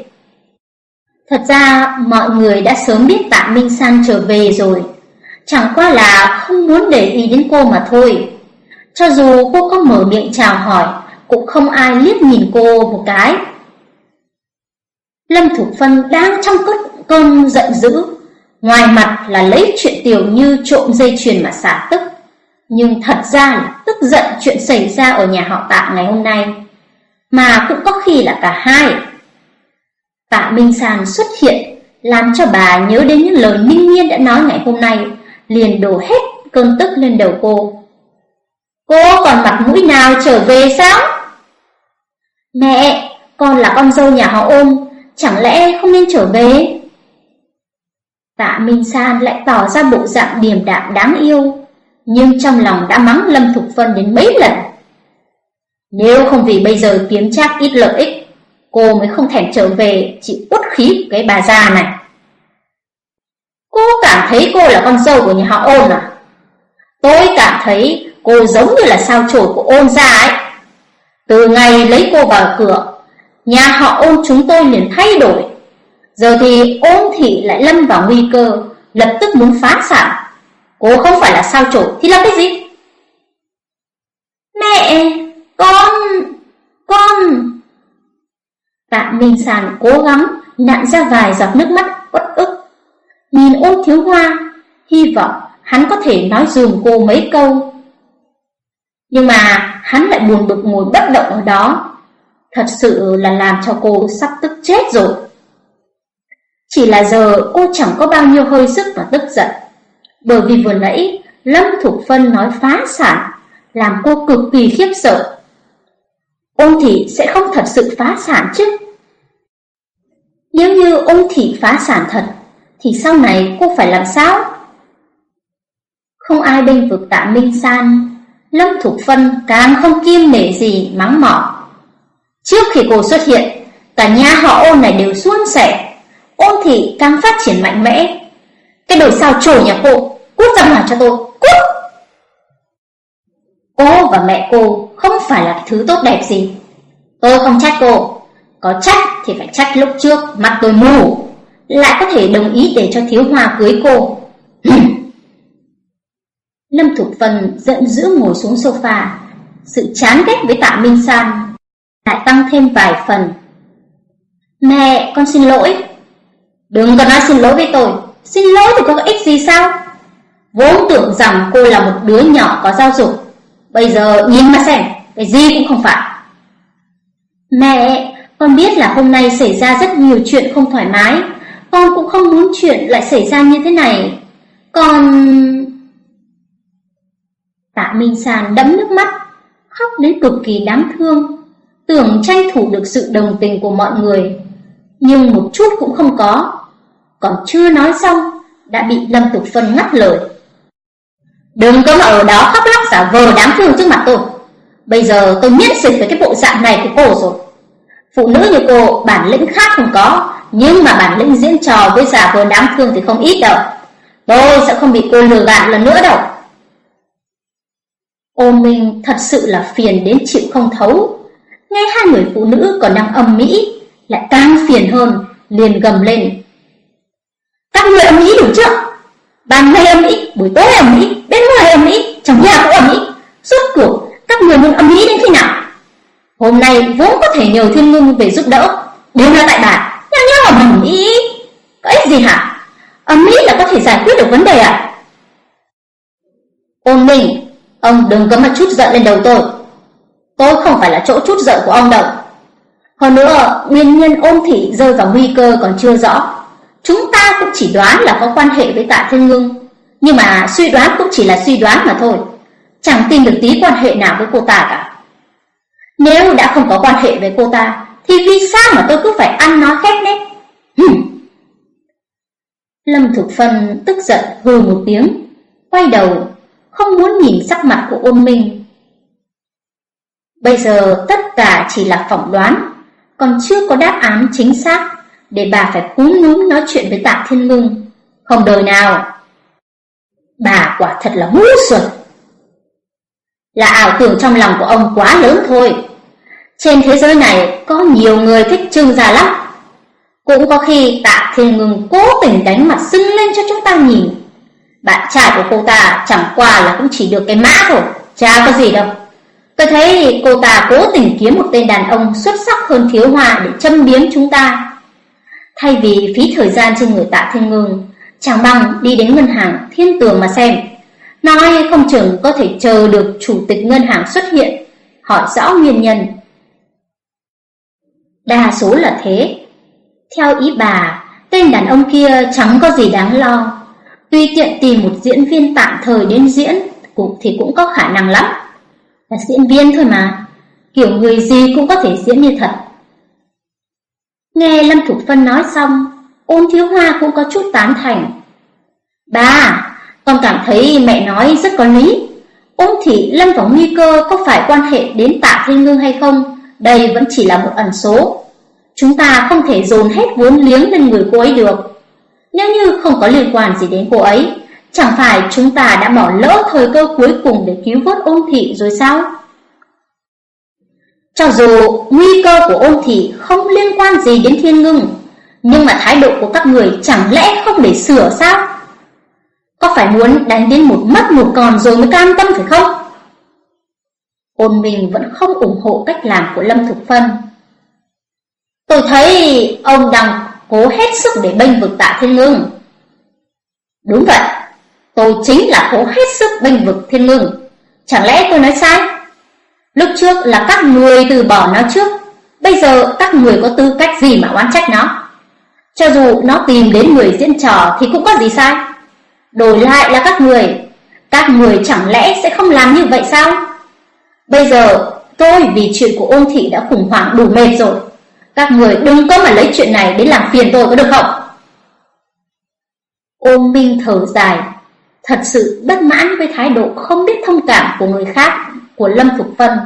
Speaker 1: Thật ra mọi người đã sớm biết Tạ Minh San trở về rồi. Chẳng qua là không muốn để ý đến cô mà thôi. Cho dù cô có mở miệng chào hỏi, cũng không ai liếc nhìn cô một cái. Lâm Thục Phân đang trong cơn, cơn giận dữ, ngoài mặt là lấy chuyện tiểu như trộm dây chuyền mà xả tức, nhưng thật ra là tức giận chuyện xảy ra ở nhà họ Tạ ngày hôm nay, mà cũng có khi là cả hai. Tạ Minh Sàng xuất hiện, làm cho bà nhớ đến những lời ninh Nhiên đã nói ngày hôm nay, liền đổ hết cơn tức lên đầu cô. Cô còn mặt mũi nào trở về sao? Mẹ, con là con dâu nhà họ ôm, chẳng lẽ không nên trở về? Tạ Minh San lại tỏ ra bộ dạng điềm đạm đáng yêu, nhưng trong lòng đã mắng Lâm Thục Phân đến mấy lần. Nếu không vì bây giờ kiếm chắc ít lợi ích, cô mới không thèm trở về chịu uất khí cái bà già này. Cô cảm thấy cô là con dâu của nhà họ ôn à? Tôi cảm thấy cô giống như là sao chổi của ôn gia ấy. Từ ngày lấy cô vào cửa, nhà họ ôn chúng tôi liền thay đổi. Giờ thì ôn thị lại lâm vào nguy cơ, lập tức muốn phá sản. Cô không phải là sao chổi thì là cái gì? Mẹ, con, con... Tạ Minh Sàn cố gắng nặn ra vài giọt nước mắt uất ức. Nhìn ôn thiếu hoa, hy vọng hắn có thể nói dùm cô mấy câu. Nhưng mà hắn lại buồn bực ngồi bất động ở đó. Thật sự là làm cho cô sắp tức chết rồi. Chỉ là giờ cô chẳng có bao nhiêu hơi sức và tức giận. Bởi vì vừa nãy Lâm Thục Phân nói phá sản, làm cô cực kỳ khiếp sợ. Ôn thị sẽ không thật sự phá sản chứ? Nếu như ôn thị phá sản thật, thì sau này cô phải làm sao? Không ai bên vực tạ Minh San, Lâm Thục Phân càng không kiêm nể gì mắng mỏ. Trước khi cô xuất hiện, cả nhà họ ôn này đều suôn sẻ, ôn thị càng phát triển mạnh mẽ. Cái đổi sao trổ nhà cô, cút ra ngoài cho tôi, cút! Cô và mẹ cô không phải là thứ tốt đẹp gì. Tôi không trách cô, có trách thì phải trách lúc trước mặt tôi mù, lại có thể đồng ý để cho thiếu hoa cưới cô. Lâm Thục Vân giận dữ ngồi xuống sofa, sự chán ghét với Tạ Minh San lại tăng thêm vài phần. Mẹ, con xin lỗi. Đừng có nói xin lỗi với tôi, xin lỗi thì có ích gì sao? Vốn tưởng rằng cô là một đứa nhỏ có giáo dục, bây giờ nhìn mà xem, cái gì cũng không phải. Mẹ, con biết là hôm nay xảy ra rất nhiều chuyện không thoải mái, con cũng không muốn chuyện lại xảy ra như thế này. Con... Tạ Minh Sàn đẫm nước mắt, khóc đến cực kỳ đáng thương, tưởng tranh thủ được sự đồng tình của mọi người, nhưng một chút cũng không có. Còn chưa nói xong, đã bị Lâm Tục Phân ngắt lời. Đừng có mà ở đó khóc lóc giả vờ đáng thương trước mặt tôi. Bây giờ tôi miễn dịch với cái bộ dạng này của cô rồi. Phụ nữ như cô bản lĩnh khác không có, nhưng mà bản lĩnh diễn trò với giả vờ đáng thương thì không ít đâu. Tôi sẽ không bị cô lừa gạt lần nữa đâu. Ô Minh thật sự là phiền đến chịu không thấu. Nghe hai người phụ nữ còn đang âm mỹ, lại càng phiền hơn, liền gầm lên. Các người âm mỹ đủ chưa? Ban ngày âm mỹ, buổi tối âm mỹ, bên ngoài âm mỹ, trong nhà cũng âm mỹ. Suốt cuộc, các người muốn âm mỹ đến khi nào? Hôm nay vốn có thể nhờ thiên ngưng về giúp đỡ, đều là tại bà. Nhau nhau mà âm mỹ, có ích gì hả? Âm mỹ là có thể giải quyết được vấn đề à? Ôn Minh Ông đừng có mà chút giận lên đầu tôi. Tôi không phải là chỗ chút giận của ông đâu. Hơn nữa, nguyên nhân ôn thị rơi vào nguy cơ còn chưa rõ. Chúng ta cũng chỉ đoán là có quan hệ với tạ thiên ngưng. Nhưng mà suy đoán cũng chỉ là suy đoán mà thôi. Chẳng tin được tí quan hệ nào với cô ta cả. Nếu đã không có quan hệ với cô ta, thì vì sao mà tôi cứ phải ăn nói khét nét Lâm Thục Phân tức giận hừ một tiếng, quay đầu không muốn nhìn sắc mặt của ôn minh. Bây giờ tất cả chỉ là phỏng đoán, còn chưa có đáp án chính xác, để bà phải cúm núm nói chuyện với tạ thiên ngưng. Không đời nào. Bà quả thật là ngu xuẩn. Là ảo tưởng trong lòng của ông quá lớn thôi. Trên thế giới này có nhiều người thích trưng già lắm. Cũng có khi tạ thiên ngưng cố tình đánh mặt sưng lên cho chúng ta nhìn. Bạn trai của cô ta chẳng qua là cũng chỉ được cái mã thôi, chả có gì đâu. Tôi thấy cô ta cố tình kiếm một tên đàn ông xuất sắc hơn thiếu hoa để châm biếm chúng ta. Thay vì phí thời gian trên người tạ thiên ngưng, chàng bằng đi đến ngân hàng thiên tường mà xem. Nói không chừng có thể chờ được chủ tịch ngân hàng xuất hiện, hỏi rõ nguyên nhân. Đa số là thế. Theo ý bà, tên đàn ông kia chẳng có gì đáng lo. Tuy tiện tìm một diễn viên tạm thời đến diễn cũng thì cũng có khả năng lắm. Là diễn viên thôi mà, kiểu người gì cũng có thể diễn như thật. Nghe Lâm Thục Phân nói xong, ôn thiếu hoa cũng có chút tán thành. Bà, con cảm thấy mẹ nói rất có lý. Ôn thị lâm vào nguy cơ có phải quan hệ đến tạ thiên ngưng hay không, đây vẫn chỉ là một ẩn số. Chúng ta không thể dồn hết vốn liếng lên người cô ấy được. Nếu như không có liên quan gì đến cô ấy, chẳng phải chúng ta đã bỏ lỡ thời cơ cuối cùng để cứu vớt ôn thị rồi sao? Cho dù nguy cơ của ôn thị không liên quan gì đến thiên ngưng, nhưng mà thái độ của các người chẳng lẽ không để sửa sao? Có phải muốn đánh đến một mất một còn rồi mới cam tâm phải không? Ôn mình vẫn không ủng hộ cách làm của Lâm Thục Phân. Tôi thấy ông đang cố hết sức để bênh vực tạ thiên ngưng. Đúng vậy, tôi chính là cố hết sức bênh vực thiên ngưng. Chẳng lẽ tôi nói sai? Lúc trước là các người từ bỏ nó trước, bây giờ các người có tư cách gì mà oán trách nó? Cho dù nó tìm đến người diễn trò thì cũng có gì sai? Đổi lại là các người, các người chẳng lẽ sẽ không làm như vậy sao? Bây giờ tôi vì chuyện của ôn thị đã khủng hoảng đủ mệt rồi. Các người đừng có mà lấy chuyện này đến làm phiền tôi có được không? Ôn Minh thở dài, thật sự bất mãn với thái độ không biết thông cảm của người khác, của Lâm Phục Phân.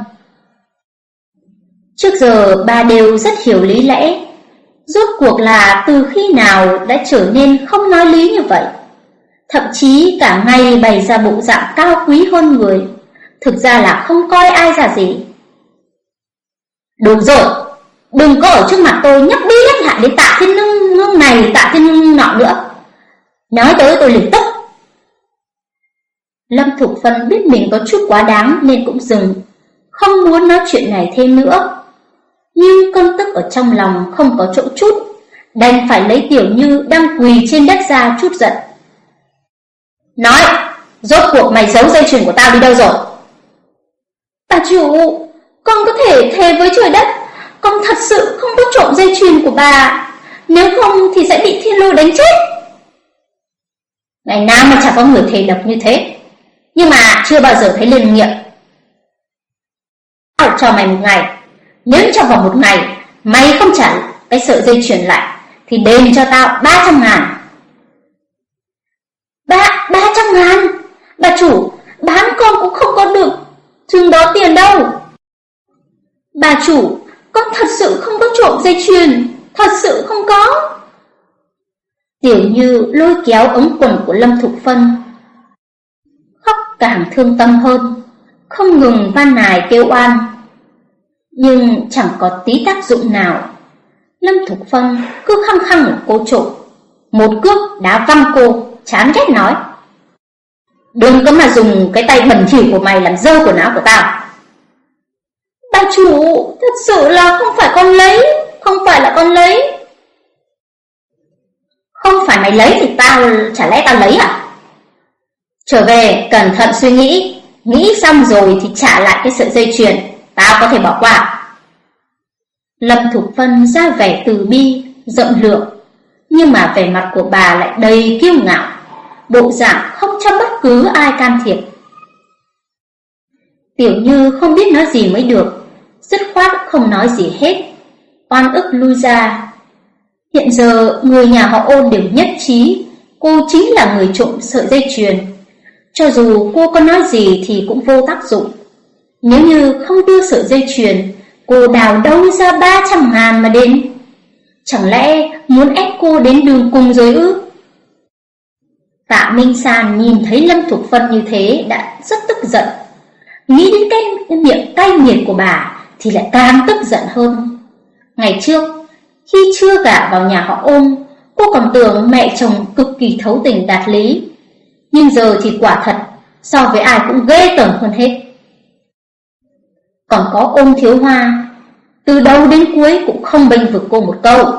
Speaker 1: Trước giờ bà đều rất hiểu lý lẽ, rốt cuộc là từ khi nào đã trở nên không nói lý như vậy. Thậm chí cả ngày bày ra bộ dạng cao quý hơn người, thực ra là không coi ai ra gì. Đúng rồi, đừng có ở trước mặt tôi nhắc đi nhắc lại đến tạ thiên nương, nương này, tạ thiên nương nọ nữa. Nói tới tôi liền tức. Lâm Thục Phân biết mình có chút quá đáng nên cũng dừng, không muốn nói chuyện này thêm nữa. Nhưng cơn tức ở trong lòng không có chỗ chút, đành phải lấy Tiểu Như đang quỳ trên đất ra chút giận. Nói, rốt cuộc mày giấu dây chuyền của tao đi đâu rồi? Bà chủ, con có thể thề với trời đất, con thật sự không có trộm dây chuyền của bà, nếu không thì sẽ bị thiên lôi đánh chết. Ngày nào mà chẳng có người thề độc như thế, nhưng mà chưa bao giờ thấy liên nghiệm. Tao cho mày một ngày, nếu trong vòng một ngày mày không trả cái sợi dây chuyền lại, thì đền cho tao 300 ngàn. Ba, 300 ngàn? Bà chủ, bán con cũng không có được chừng đó tiền đâu. Bà chủ, con thật sự không có trộm dây chuyền, thật sự không có. Tiểu Như lôi kéo ống quần của Lâm Thục Phân. Càng thương tâm hơn, không ngừng van nài kêu oan. Nhưng chẳng có tí tác dụng nào. Lâm Thục Phân cứ khăng khăng một cô. Một cước đá văng cô, chán ghét nói. Đừng có mà dùng cái tay bẩn thỉu của mày làm dơ quần áo của tao. Bà chủ, thật sự là không phải con lấy, không phải là con lấy. Không phải mày lấy thì tao, chả lẽ tao lấy à? Trở về, cẩn thận suy nghĩ, nghĩ xong rồi thì trả lại cái sợi dây chuyền, tao có thể bỏ qua. Lâm Thục Phân ra vẻ từ bi, rộng lượng, nhưng mà vẻ mặt của bà lại đầy kiêu ngạo, bộ dạng không cho bất cứ ai can thiệp. Tiểu Như không biết nói gì mới được, dứt khoát không nói gì hết, oan ức lui ra. Hiện giờ người nhà họ ôn đều nhất trí cô chính là người trộm sợi dây chuyền. Cho dù cô có nói gì thì cũng vô tác dụng. Nếu như không đưa sợi dây chuyền, cô đào đâu ra 300 ngàn mà đến. Chẳng lẽ muốn ép cô đến đường cùng rồi ư? Tạ Minh San nhìn thấy Lâm Thục Phân như thế đã rất tức giận. Nghĩ đến cái miệng cay nghiệt của bà thì lại càng tức giận hơn. Ngày trước, khi chưa gả vào nhà họ ôm, cô còn tưởng mẹ chồng cực kỳ thấu tình đạt lý. Nhưng giờ thì quả thật, so với ai cũng ghê tởm hơn hết. Còn có ôm thiếu hoa, từ đầu đến cuối cũng không bênh vực cô một câu.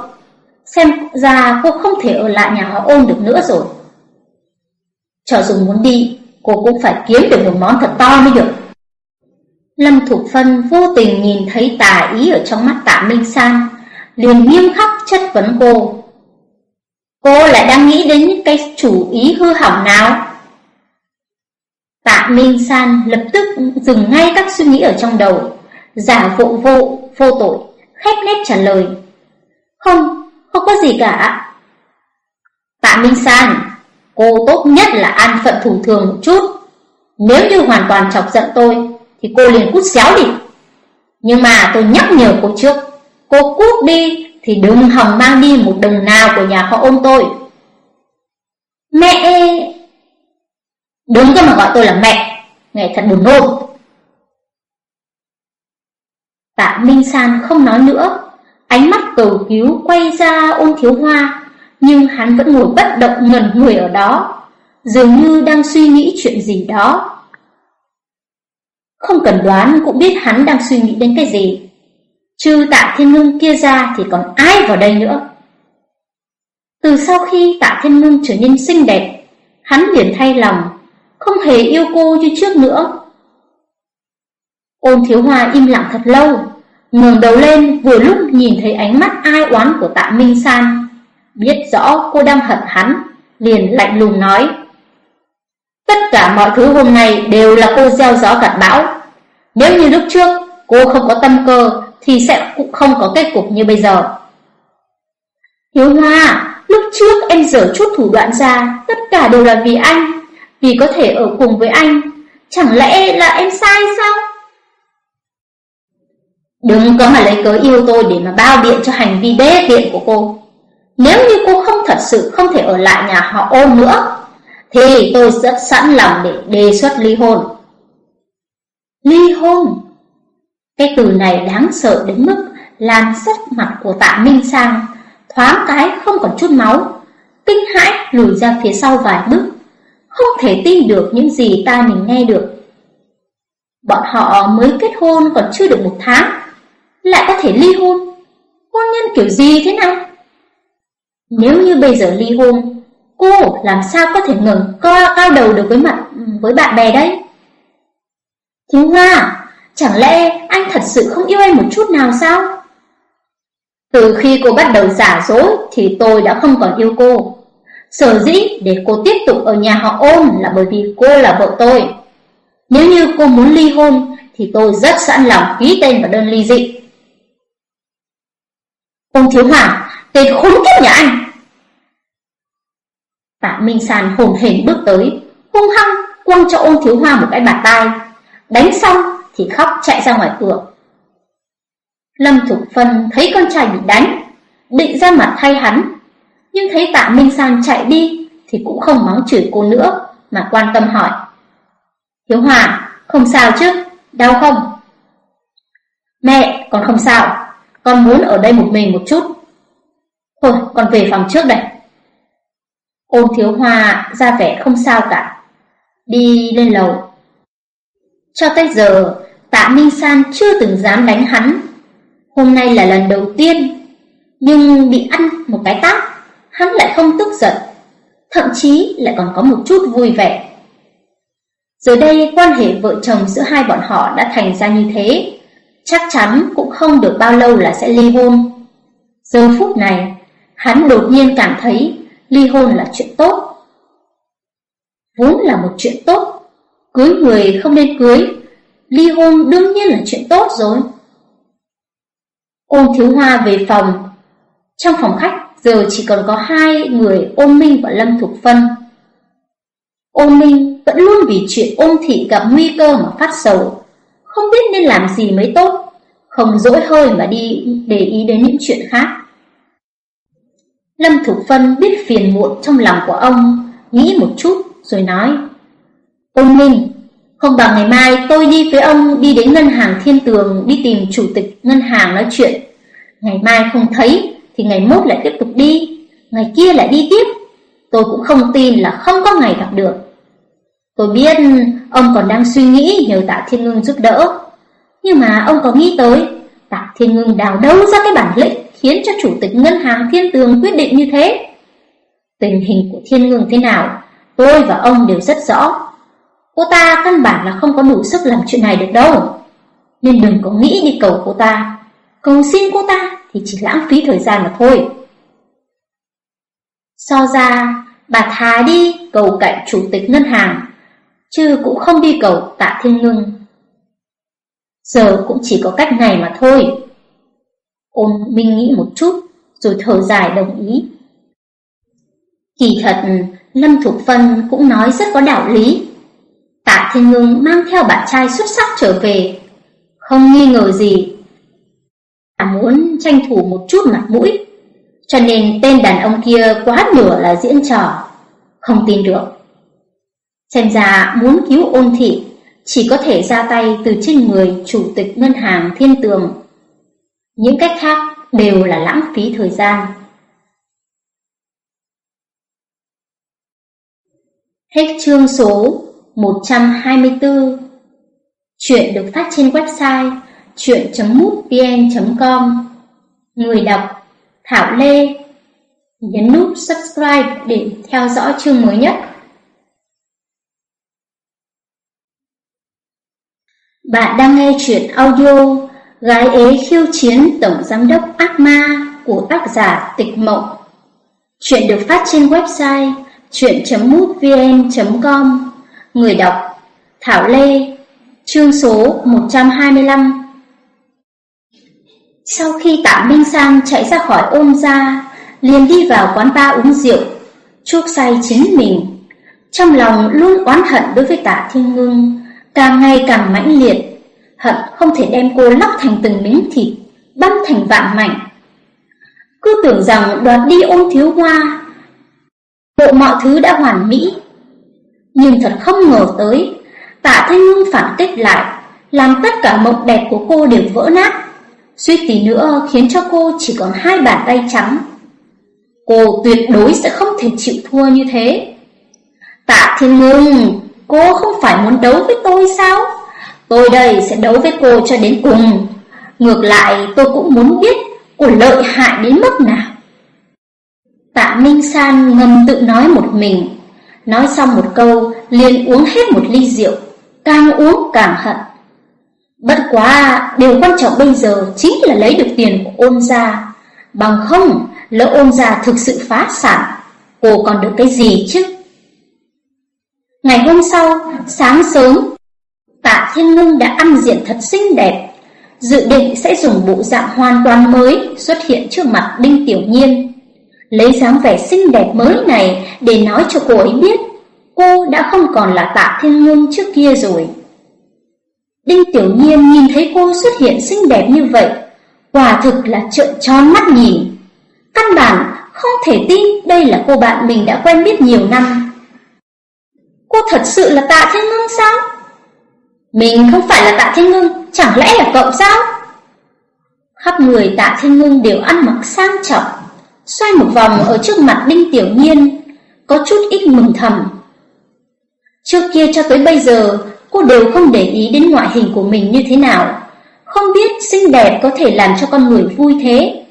Speaker 1: Xem ra cô không thể ở lại nhà họ ôm được nữa rồi. Cho dù muốn đi, cô cũng phải kiếm được một món thật to mới được. Lâm Thục Phân vô tình nhìn thấy tà ý ở trong mắt tạ Minh San, liền nghiêm khắc chất vấn cô. Cô lại đang nghĩ đến những cái chủ ý hư hỏng nào? Tạ Minh San lập tức dừng ngay các suy nghĩ ở trong đầu, giả vụ vô, vô tội, khép nét trả lời. Không, không có gì cả. Tạ Minh San, cô tốt nhất là an phận thủ thường một chút. Nếu như hoàn toàn chọc giận tôi, thì cô liền cút xéo đi. Nhưng mà tôi nhắc nhở cô trước, cô cút đi thì đừng hòng mang đi một đồng nào của nhà họ ôm tôi. Mẹ... đúng cơ mà gọi tôi là mẹ, nghe thật buồn nôn. Tạ Minh San không nói nữa, ánh mắt cầu cứu quay ra ôn thiếu hoa, nhưng hắn vẫn ngồi bất động ngẩn người ở đó, dường như đang suy nghĩ chuyện gì đó. Không cần đoán cũng biết hắn đang suy nghĩ đến cái gì. Trừ tạ thiên ngưng kia ra thì còn ai vào đây nữa. Từ sau khi tạ thiên ngưng trở nên xinh đẹp, hắn liền thay lòng, không hề yêu cô như trước nữa. Ôn thiếu hoa im lặng thật lâu, ngẩng đầu lên vừa lúc nhìn thấy ánh mắt ai oán của tạ Minh San. Biết rõ cô đang hận hắn, liền lạnh lùng nói. Tất cả mọi thứ hôm nay đều là cô gieo gió gặt bão. Nếu như lúc trước cô không có tâm cơ thì sẽ cũng không có kết cục như bây giờ. Hiếu Hoa, lúc trước em dở chút thủ đoạn ra, tất cả đều là vì anh, vì có thể ở cùng với anh. Chẳng lẽ là em sai sao? Đừng có mà lấy cớ yêu tôi để mà bao biện cho hành vi đê tiện của cô. Nếu như cô không thật sự không thể ở lại nhà họ ôm nữa, thì tôi rất sẵn lòng để đề xuất ly hôn. Ly hôn? Cái từ này đáng sợ đến mức làm sắc mặt của tạ Minh Sang, thoáng cái không còn chút máu, kinh hãi lùi ra phía sau vài bước, không thể tin được những gì ta mình nghe được. Bọn họ mới kết hôn còn chưa được một tháng, lại có thể ly hôn. Hôn nhân kiểu gì thế nào? Nếu như bây giờ ly hôn, cô làm sao có thể ngừng co cao đầu được với mặt với bạn bè đấy? Thiếu Hoa, chẳng lẽ anh thật sự không yêu em một chút nào sao? Từ khi cô bắt đầu giả dối thì tôi đã không còn yêu cô. Sở dĩ để cô tiếp tục ở nhà họ ôm là bởi vì cô là vợ tôi. Nếu như cô muốn ly hôn thì tôi rất sẵn lòng ký tên vào đơn ly dị. Ông Thiếu Hoàng, tên khốn kiếp nhà anh! Tạ Minh Sàn hồn hển bước tới, hung hăng quăng cho ôn thiếu hoa một cái bạt tai. Đánh xong thì khóc chạy ra ngoài cửa. Lâm Thục Phân thấy con trai bị đánh, định ra mặt thay hắn, nhưng thấy tạ Minh San chạy đi thì cũng không mắng chửi cô nữa mà quan tâm hỏi. Thiếu Hòa, không sao chứ, đau không? Mẹ, con không sao, con muốn ở đây một mình một chút. Thôi, con về phòng trước đây. Ôn Thiếu Hòa ra vẻ không sao cả, đi lên lầu. Cho tới giờ, tạ Minh San chưa từng dám đánh hắn. Hôm nay là lần đầu tiên, nhưng bị ăn một cái tát, hắn lại không tức giận, thậm chí lại còn có một chút vui vẻ. Giờ đây quan hệ vợ chồng giữa hai bọn họ đã thành ra như thế, chắc chắn cũng không được bao lâu là sẽ ly hôn. Giờ phút này, hắn đột nhiên cảm thấy ly hôn là chuyện tốt. Vốn là một chuyện tốt, Cưới người không nên cưới. Ly hôn đương nhiên là chuyện tốt rồi. Ôn thiếu hoa về phòng. Trong phòng khách giờ chỉ còn có hai người ôn minh và Lâm Thục Phân. Ôn Minh vẫn luôn vì chuyện ôn thị gặp nguy cơ mà phát sầu, không biết nên làm gì mới tốt, không dỗi hơi mà đi để ý đến những chuyện khác. Lâm Thục Phân biết phiền muộn trong lòng của ông, nghĩ một chút rồi nói: "Ôn Minh, không bằng ngày mai tôi đi với ông đi đến ngân hàng Thiên Tường đi tìm chủ tịch ngân hàng nói chuyện. Ngày mai không thấy thì ngày mốt lại tiếp tục đi, ngày kia lại đi tiếp. Tôi cũng không tin là không có ngày gặp được. Tôi biết ông còn đang suy nghĩ nhờ Tạ Thiên Ngưng giúp đỡ. Nhưng mà ông có nghĩ tới Tạ Thiên Ngưng đào đâu ra cái bản lĩnh khiến cho chủ tịch ngân hàng Thiên Tường quyết định như thế? Tình hình của Thiên Ngưng thế nào, tôi và ông đều rất rõ. Cô ta căn bản là không có đủ sức làm chuyện này được đâu. Nên đừng có nghĩ đi cầu cô ta. Cầu xin cô ta thì chỉ lãng phí thời gian mà thôi. So ra, bà thà đi cầu cạnh chủ tịch ngân hàng, chứ cũng không đi cầu tạ thiên ngưng. Giờ cũng chỉ có cách này mà thôi. Ôn Minh nghĩ một chút, rồi thở dài đồng ý. Kỳ thật, Lâm Thục Phân cũng nói rất có đạo lý. Tạ Thiên Ngưng mang theo bạn trai xuất sắc trở về, không nghi ngờ gì. Là muốn tranh thủ một chút mặt mũi, cho nên tên đàn ông kia quá nửa là diễn trò, không tin được. Xem ra muốn cứu ôn thị, chỉ có thể ra tay từ trên người chủ tịch ngân hàng thiên tường. Những cách khác đều là lãng phí thời gian. Hết chương số 124 Chuyện được phát trên website chuyện.mútvn.com Người đọc Thảo Lê. Nhấn nút subscribe để theo dõi chương mới nhất. Bạn đang nghe chuyện audio Gái ế khiêu chiến Tổng Giám đốc Ác Ma của tác giả Tịch Mộng. Chuyện được phát trên website chuyện.mútvn.com Người đọc Thảo Lê Chương số 125 Sau khi Tạ Minh Sang chạy ra khỏi ôn gia liền đi vào quán ba uống rượu Chuốc say chính mình. Trong lòng luôn oán hận đối với Tạ Thiên Ngưng Càng ngày càng mãnh liệt Hận không thể đem cô lóc thành từng miếng thịt Băm thành vạn mảnh. Cứ tưởng rằng đoạt đi ôn thiếu hoa Bộ mọi thứ đã hoàn mỹ nhưng thật không ngờ tới, tạ thanh ngưng phản kích lại, làm tất cả mộng đẹp của cô đều vỡ nát, suýt tí nữa khiến cho cô chỉ còn hai bàn tay trắng. Cô tuyệt đối sẽ không thể chịu thua như thế. Tạ thiên ngưng, cô không phải muốn đấu với tôi sao? Tôi đây sẽ đấu với cô cho đến cùng. Ngược lại tôi cũng muốn biết cô lợi hại đến mức nào. Tạ Minh San ngầm tự nói một mình Nói xong một câu, liền uống hết một ly rượu, Càng uống càng hận. Bất quá, điều quan trọng bây giờ Chính là lấy được tiền của ôn gia. Bằng không, Lỡ ôn gia thực sự phá sản, Cô còn được cái gì chứ? Ngày hôm sau, Sáng sớm, Tạ Thiên Ngưng đã ăn diện thật xinh đẹp. Dự định sẽ dùng bộ dạng hoàn toàn mới Xuất hiện trước mặt Đinh Tiểu Nhiên lấy dáng vẻ xinh đẹp mới này để nói cho cô ấy biết cô đã không còn là tạ thiên ngưng trước kia rồi. Đinh Tiểu Nhiên nhìn thấy cô xuất hiện xinh đẹp như vậy, quả thực là trợn tròn mắt nhìn. Căn bản không thể tin đây là cô bạn mình đã quen biết nhiều năm. Cô thật sự là tạ thiên ngưng sao? Mình không phải là tạ thiên ngưng, chẳng lẽ là cậu sao? Khắp người tạ thiên ngưng đều ăn mặc sang trọng, Xoay một vòng ở trước mặt Đinh Tiểu Nhiên Có chút ít mừng thầm. Trước kia cho tới bây giờ Cô đều không để ý đến ngoại hình của mình như thế nào. Không biết xinh đẹp có thể làm cho con người vui thế.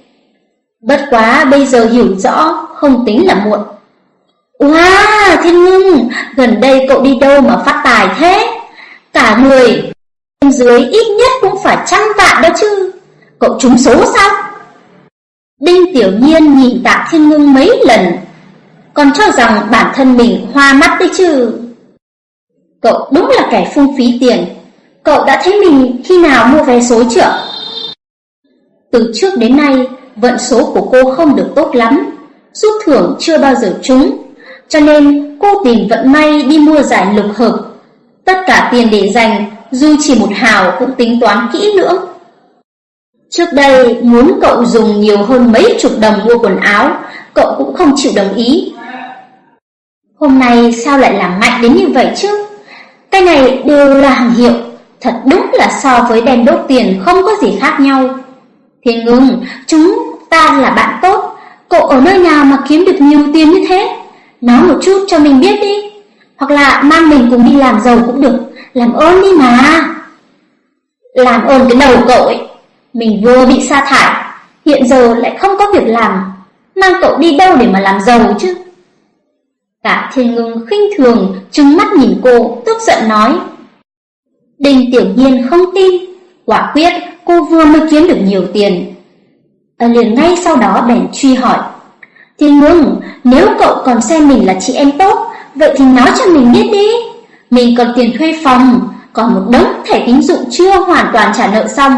Speaker 1: Bất quá bây giờ hiểu rõ Không tính là muộn. Wow, Thiên Ngưng Gần đây cậu đi đâu mà phát tài thế? Cả người Bên dưới ít nhất cũng phải trăm vạn đó chứ. Cậu trúng số sao? Đinh Tiểu Nhiên nhìn Tạ Thiên Ngưng mấy lần, còn cho rằng bản thân mình hoa mắt đấy chứ. Cậu đúng là kẻ phung phí tiền, cậu đã thấy mình khi nào mua vé số chưa? Từ trước đến nay, vận số của cô không được tốt lắm, rút thưởng chưa bao giờ trúng, cho nên cô tìm vận may đi mua giải lục hợp. Tất cả tiền để dành, dù chỉ một hào cũng tính toán kỹ lưỡng. Trước đây muốn cậu dùng nhiều hơn mấy chục đồng mua quần áo, cậu cũng không chịu đồng ý. Hôm nay sao lại làm mạnh đến như vậy chứ? Cái này đều là hàng hiệu, thật đúng là so với đèn đốt tiền không có gì khác nhau. Thiên ngưng, chúng ta là bạn tốt, cậu ở nơi nào mà kiếm được nhiều tiền như thế? Nói một chút cho mình biết đi, hoặc là mang mình cùng đi làm giàu cũng được, làm ơn đi mà. Làm ơn cái đầu cậu ấy, mình vừa bị sa thải, hiện giờ lại không có việc làm, mang cậu đi đâu để mà làm giàu chứ? Tạ Thiên Ngưng khinh thường, trừng mắt nhìn cô, tức giận nói. Đinh Tiểu Nhiên không tin, quả quyết cô vừa mới kiếm được nhiều tiền. À, liền ngay sau đó bèn truy hỏi. Thiên Ngưng, nếu cậu còn xem mình là chị em tốt, vậy thì nói cho mình biết đi. Mình còn tiền thuê phòng, còn một đống thẻ tín dụng chưa hoàn toàn trả nợ xong,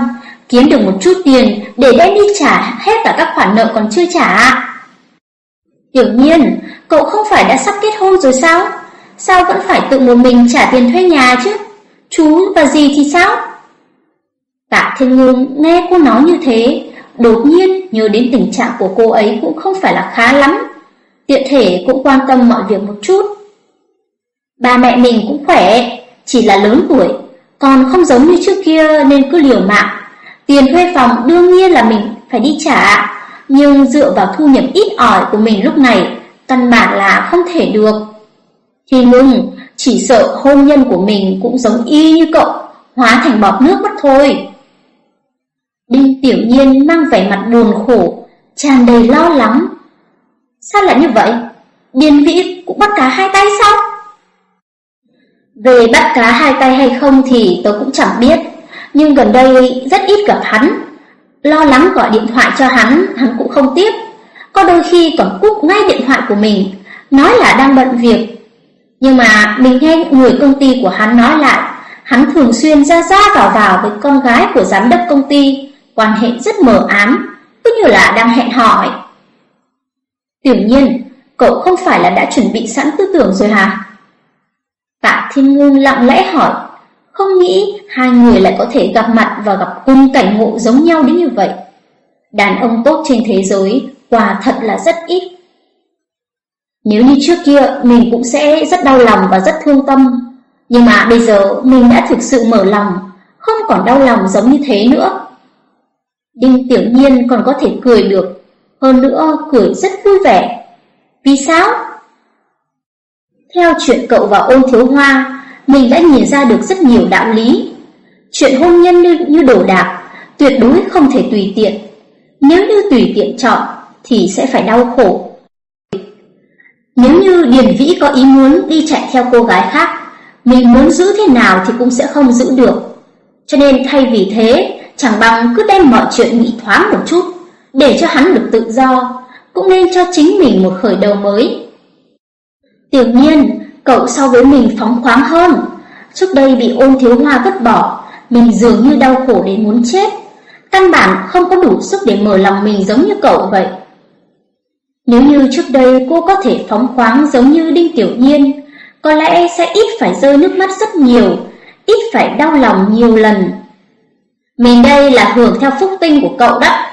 Speaker 1: kiếm được một chút tiền để đem đi trả hết cả các khoản nợ còn chưa trả. À? Tiểu nhiên, cậu không phải đã sắp kết hôn rồi sao? Sao vẫn phải tự một mình trả tiền thuê nhà chứ? Chú và gì thì sao? Tạ Thiên Ngưng nghe cô nói như thế, đột nhiên nhớ đến tình trạng của cô ấy cũng không phải là khá lắm. Tiện thể cũng quan tâm mọi việc một chút. Ba mẹ mình cũng khỏe, chỉ là lớn tuổi, còn không giống như trước kia nên cứ liều mạng. Tiền thuê phòng đương nhiên là mình phải đi trả, nhưng dựa vào thu nhập ít ỏi của mình lúc này, căn bản là không thể được. Thì ngừng, chỉ sợ hôn nhân của mình cũng giống y như cậu, hóa thành bọt nước mất thôi. Đinh Tiểu Nhiên mang vẻ mặt buồn khổ, tràn đầy lo lắng. Sao lại như vậy? Điền Vĩ cũng bắt cá hai tay sao? Về bắt cá hai tay hay không thì tôi cũng chẳng biết, nhưng gần đây rất ít gặp hắn. Lo lắng gọi điện thoại cho hắn, hắn cũng không tiếp. Có đôi khi còn cúp ngay điện thoại của mình, nói là đang bận việc. Nhưng mà mình nghe người công ty của hắn nói lại, hắn thường xuyên ra ra vào vào với con gái của giám đốc công ty, quan hệ rất mờ ám, cứ như là đang hẹn hò Tiểu nhiên, cậu không phải là đã chuẩn bị sẵn tư tưởng rồi hả? Tạ Thiên ngưng lặng lẽ hỏi, không nghĩ hai người lại có thể gặp mặt và gặp cùng cảnh ngộ giống nhau đến như vậy. Đàn ông tốt trên thế giới quả thật là rất ít. Nếu như trước kia mình cũng sẽ rất đau lòng và rất thương tâm, nhưng mà bây giờ mình đã thực sự mở lòng, không còn đau lòng giống như thế nữa. Đinh Tiểu Nhiên còn có thể cười được, hơn nữa cười rất vui vẻ. Vì sao? Theo chuyện cậu và ôn thiếu hoa, mình đã nhìn ra được rất nhiều đạo lý. Chuyện hôn nhân như, như đồ đạc, tuyệt đối không thể tùy tiện. Nếu như tùy tiện chọn, thì sẽ phải đau khổ. Nếu như Điền Vĩ có ý muốn đi chạy theo cô gái khác, mình muốn giữ thế nào thì cũng sẽ không giữ được. Cho nên thay vì thế, chẳng bằng cứ đem mọi chuyện nghĩ thoáng một chút, để cho hắn được tự do, cũng nên cho chính mình một khởi đầu mới. Tiểu nhiên, cậu so với mình phóng khoáng hơn. Trước đây bị ôn thiếu hoa vứt bỏ, mình dường như đau khổ đến muốn chết. Căn bản không có đủ sức để mở lòng mình giống như cậu vậy. Nếu như trước đây cô có thể phóng khoáng giống như Đinh Tiểu Nhiên, có lẽ sẽ ít phải rơi nước mắt rất nhiều, ít phải đau lòng nhiều lần. Mình đây là hưởng theo phúc tinh của cậu đó.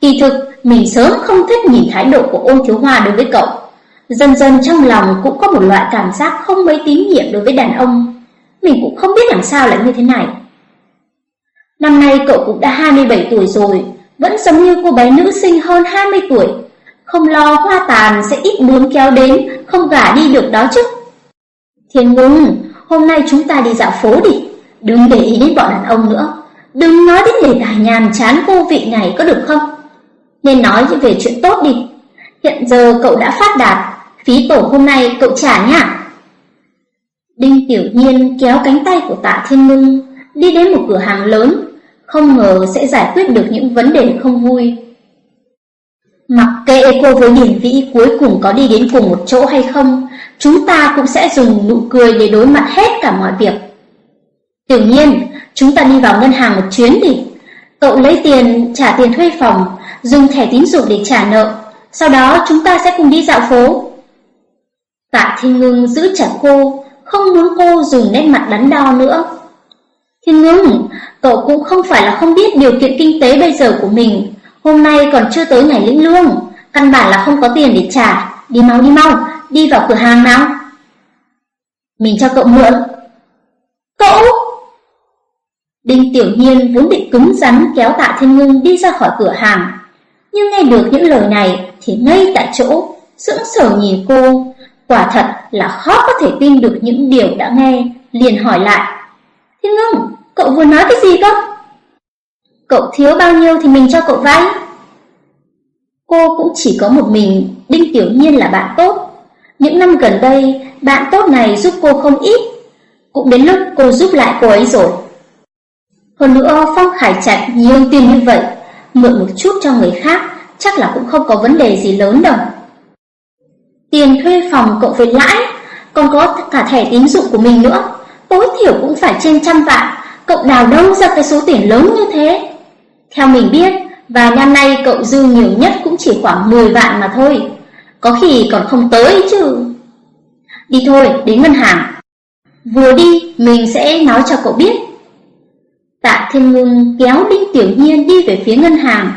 Speaker 1: Kỳ thực, mình sớm không thích nhìn thái độ của ôn thiếu hoa đối với cậu. Dần dần trong lòng cũng có một loại cảm giác không mấy tín nhiệm đối với đàn ông. Mình cũng không biết làm sao lại như thế này. Năm nay cậu cũng đã 27 tuổi rồi, vẫn giống như cô bé nữ sinh hơn 20 tuổi. Không lo hoa tàn sẽ ít muốn kéo đến, không gả đi được đó chứ. Thiên ngưng, hôm nay chúng ta đi dạo phố đi, đừng để ý đến bọn đàn ông nữa. Đừng nói đến đề tài nhàm chán vô vị này có được không? Nên nói về chuyện tốt đi. Hiện giờ cậu đã phát đạt, phí tổ hôm nay cậu trả nhá. Đinh Tiểu Nhiên kéo cánh tay của Tạ Thiên Ngưng đi đến một cửa hàng lớn, không ngờ sẽ giải quyết được những vấn đề không vui. Mặc kệ cô với Điển Vĩ cuối cùng có đi đến cùng một chỗ hay không, chúng ta cũng sẽ dùng nụ cười để đối mặt hết cả mọi việc. Tiểu nhiên, chúng ta đi vào ngân hàng một chuyến đi. Cậu lấy tiền trả tiền thuê phòng, dùng thẻ tín dụng để trả nợ. Sau đó chúng ta sẽ cùng đi dạo phố. Tạ Thiên Ngưng giữ chặt cô, không muốn cô dùng nét mặt đắn đo nữa. Thiên Ngưng, cậu cũng không phải là không biết điều kiện kinh tế bây giờ của mình. Hôm nay còn chưa tới ngày lĩnh lương, căn bản là không có tiền để trả. Đi mau đi mau, đi vào cửa hàng nào. Mình cho cậu mượn. Cậu! Đinh Tiểu Nhiên vốn định cứng rắn kéo Tạ Thiên Ngưng đi ra khỏi cửa hàng. Nhưng nghe được những lời này thì ngay tại chỗ, sững sờ nhìn cô. Quả thật là khó có thể tin được những điều đã nghe, liền hỏi lại. Thiên Ngưng, cậu vừa nói cái gì cơ? Cậu thiếu bao nhiêu thì mình cho cậu vay. Cô cũng chỉ có một mình, Đinh Tiểu Nhiên là bạn tốt. Những năm gần đây, bạn tốt này giúp cô không ít. Cũng đến lúc cô giúp lại cô ấy rồi. Hơn nữa Phong Khải Trạch nhiều tiền như vậy, mượn một chút cho người khác chắc là cũng không có vấn đề gì lớn đâu. Tiền thuê phòng cộng với lãi, còn có cả thẻ tín dụng của mình nữa, tối thiểu cũng phải trên trăm vạn, cậu đào đâu ra cái số tiền lớn như thế? Theo mình biết, vài năm nay cậu dư nhiều nhất cũng chỉ khoảng 10 vạn mà thôi, có khi còn không tới chứ. Đi thôi, đến ngân hàng. Vừa đi, mình sẽ nói cho cậu biết. Tạ Thiên Ngưng kéo Đinh Tiểu Nhiên đi về phía ngân hàng,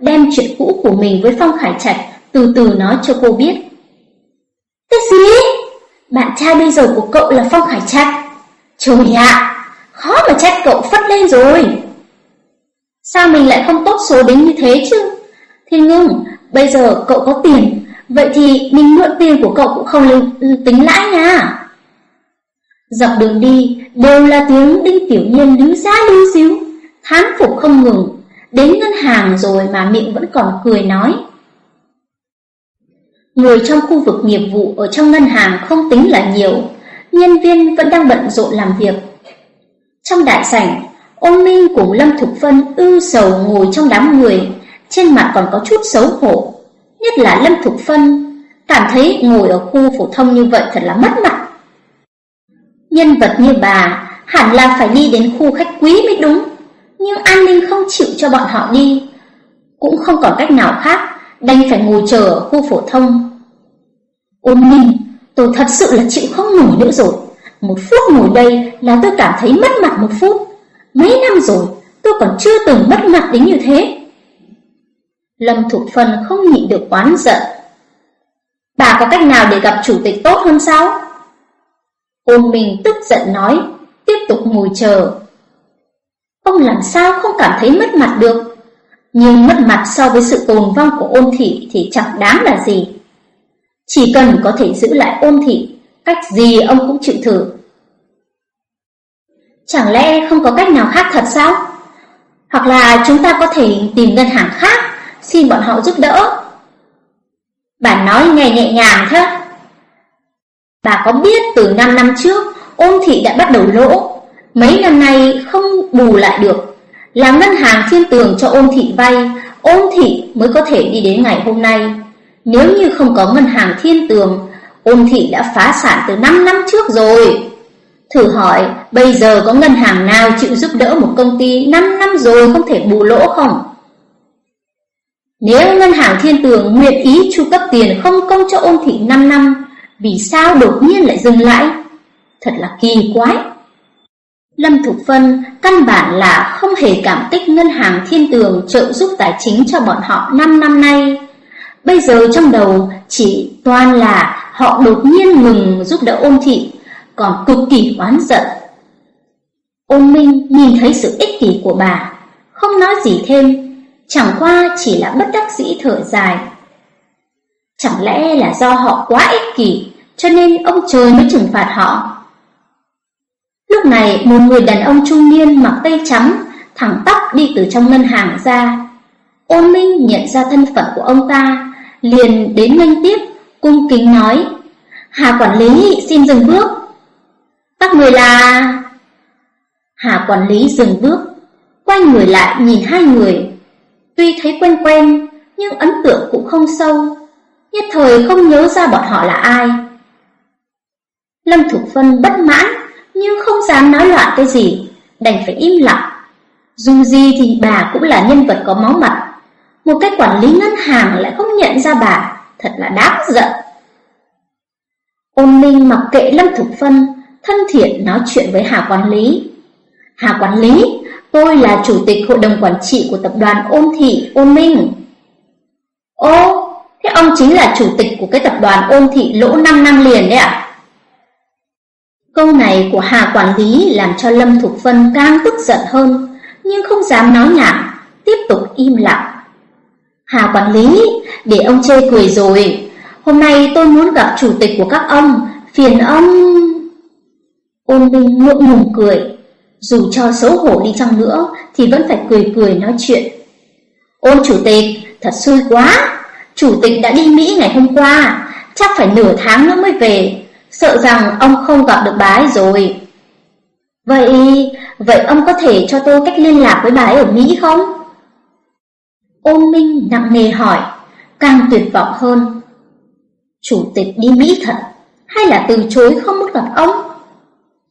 Speaker 1: đem chuyện cũ của mình với Phong Khải Trạch từ từ nói cho cô biết. Cái gì? Bạn trai bây giờ của cậu là Phong Khải Trạch? Trời ạ, khó mà trách cậu phất lên rồi. Sao mình lại không tốt số đến như thế chứ? Thiên Ngưng, bây giờ cậu có tiền, vậy thì mình mượn tiền của cậu cũng không tính lãi nha. Dọc đường đi đều là tiếng Đinh Tiểu Nhiên lưu ra lưu xíu, thán phục không ngừng, đến ngân hàng rồi mà miệng vẫn còn cười nói. Người trong khu vực nghiệp vụ ở trong ngân hàng không tính là nhiều, nhân viên vẫn đang bận rộn làm việc. Trong đại sảnh, Ôn Minh cùng Lâm Thục Phân ưu sầu ngồi trong đám người, trên mặt còn có chút xấu hổ, nhất là Lâm Thục Phân, cảm thấy ngồi ở khu phổ thông như vậy thật là mất mặt. Nhân vật như bà hẳn là phải đi đến khu khách quý mới đúng, nhưng an ninh không chịu cho bọn họ đi. Cũng không còn cách nào khác, đành phải ngồi chờ ở khu phổ thông. Ôn Minh, tôi thật sự là chịu không nổi nữa rồi. Một phút ngồi đây là tôi cảm thấy mất mặt một phút. Mấy năm rồi, tôi còn chưa từng mất mặt đến như thế. Lâm Thục Phân không nhịn được oán giận. Bà có cách nào để gặp chủ tịch tốt hơn sao? Ôn Minh tức giận nói, tiếp tục ngồi chờ. Ông làm sao không cảm thấy mất mặt được? Nhưng mất mặt so với sự tồn vong của ôn thị thì chẳng đáng là gì. Chỉ cần có thể giữ lại ôn thị, cách gì ông cũng chịu thử. Chẳng lẽ không có cách nào khác thật sao? Hoặc là chúng ta có thể tìm ngân hàng khác, xin bọn họ giúp đỡ. Bà nói nghe nhẹ nhàng thế. Bà có biết từ 5 năm trước, ôn thị đã bắt đầu lỗ, mấy năm nay không bù lại được là ngân hàng thiên tường cho ôn thị vay, ôn thị mới có thể đi đến ngày hôm nay. Nếu như không có ngân hàng thiên tường, ôn thị đã phá sản từ 5 năm trước rồi. Thử hỏi, bây giờ có ngân hàng nào chịu giúp đỡ một công ty 5 năm rồi không thể bù lỗ không? Nếu ngân hàng thiên tường nguyện ý chu cấp tiền không công cho ôn thị 5 năm, vì sao đột nhiên lại dừng lại? Thật là kỳ quái. Lâm Thục Phân căn bản là không hề cảm kích ngân hàng thiên tường trợ giúp tài chính cho bọn họ 5 năm nay. Bây giờ trong đầu chỉ toàn là họ đột nhiên ngừng giúp đỡ ôn thị, còn cực kỳ oán giận. Ôn Minh nhìn thấy sự ích kỷ của bà, không nói gì thêm, chẳng qua chỉ là bất đắc dĩ thở dài. Chẳng lẽ là do họ quá ích kỷ, cho nên ông trời mới trừng phạt họ? Lúc này một người đàn ông trung niên mặc tây trắng, thẳng tắp đi từ trong ngân hàng ra. Ôn Minh nhận ra thân phận của ông ta, liền đến nhanh tiếp, cung kính nói: "Hà quản lý xin dừng bước." "Các người là?" Hà quản lý dừng bước, quay người lại nhìn hai người. Tuy thấy quen quen, nhưng ấn tượng cũng không sâu, nhất thời không nhớ ra bọn họ là ai. Lâm Thục Phân bất mãn, nhưng không dám nói loạn cái gì, đành phải im lặng. Dù gì thì bà cũng là nhân vật có máu mặt, một cái quản lý ngân hàng lại không nhận ra bà, thật là đáng giận. Ôn Minh mặc kệ Lâm Thục Phân, thân thiện nói chuyện với Hà Quản lý. Hà Quản lý, tôi là chủ tịch hội đồng quản trị của tập đoàn Ôn Thị Ôn Minh. Ô, thế ông chính là chủ tịch của cái tập đoàn Ôn Thị lỗ 5 năm liền đấy ạ? Câu này của Hà Quản lý làm cho Lâm Thục Phân càng tức giận hơn, nhưng không dám nói nhảm, tiếp tục im lặng. Hà Quản lý, để ông chê cười rồi, hôm nay tôi muốn gặp chủ tịch của các ông, phiền ông... Ôn Minh ngượng ngùng cười, dù cho xấu hổ đi chăng nữa thì vẫn phải cười cười nói chuyện. Ôn chủ tịch, thật xui quá, chủ tịch đã đi Mỹ ngày hôm qua, chắc phải nửa tháng nữa mới về, sợ rằng ông không gặp được bà ấy rồi. Vậy, vậy ông có thể cho tôi cách liên lạc với bà ấy ở Mỹ không? Ôn Minh nặng nề hỏi, càng tuyệt vọng hơn. Chủ tịch đi Mỹ thật, hay là từ chối không muốn gặp ông?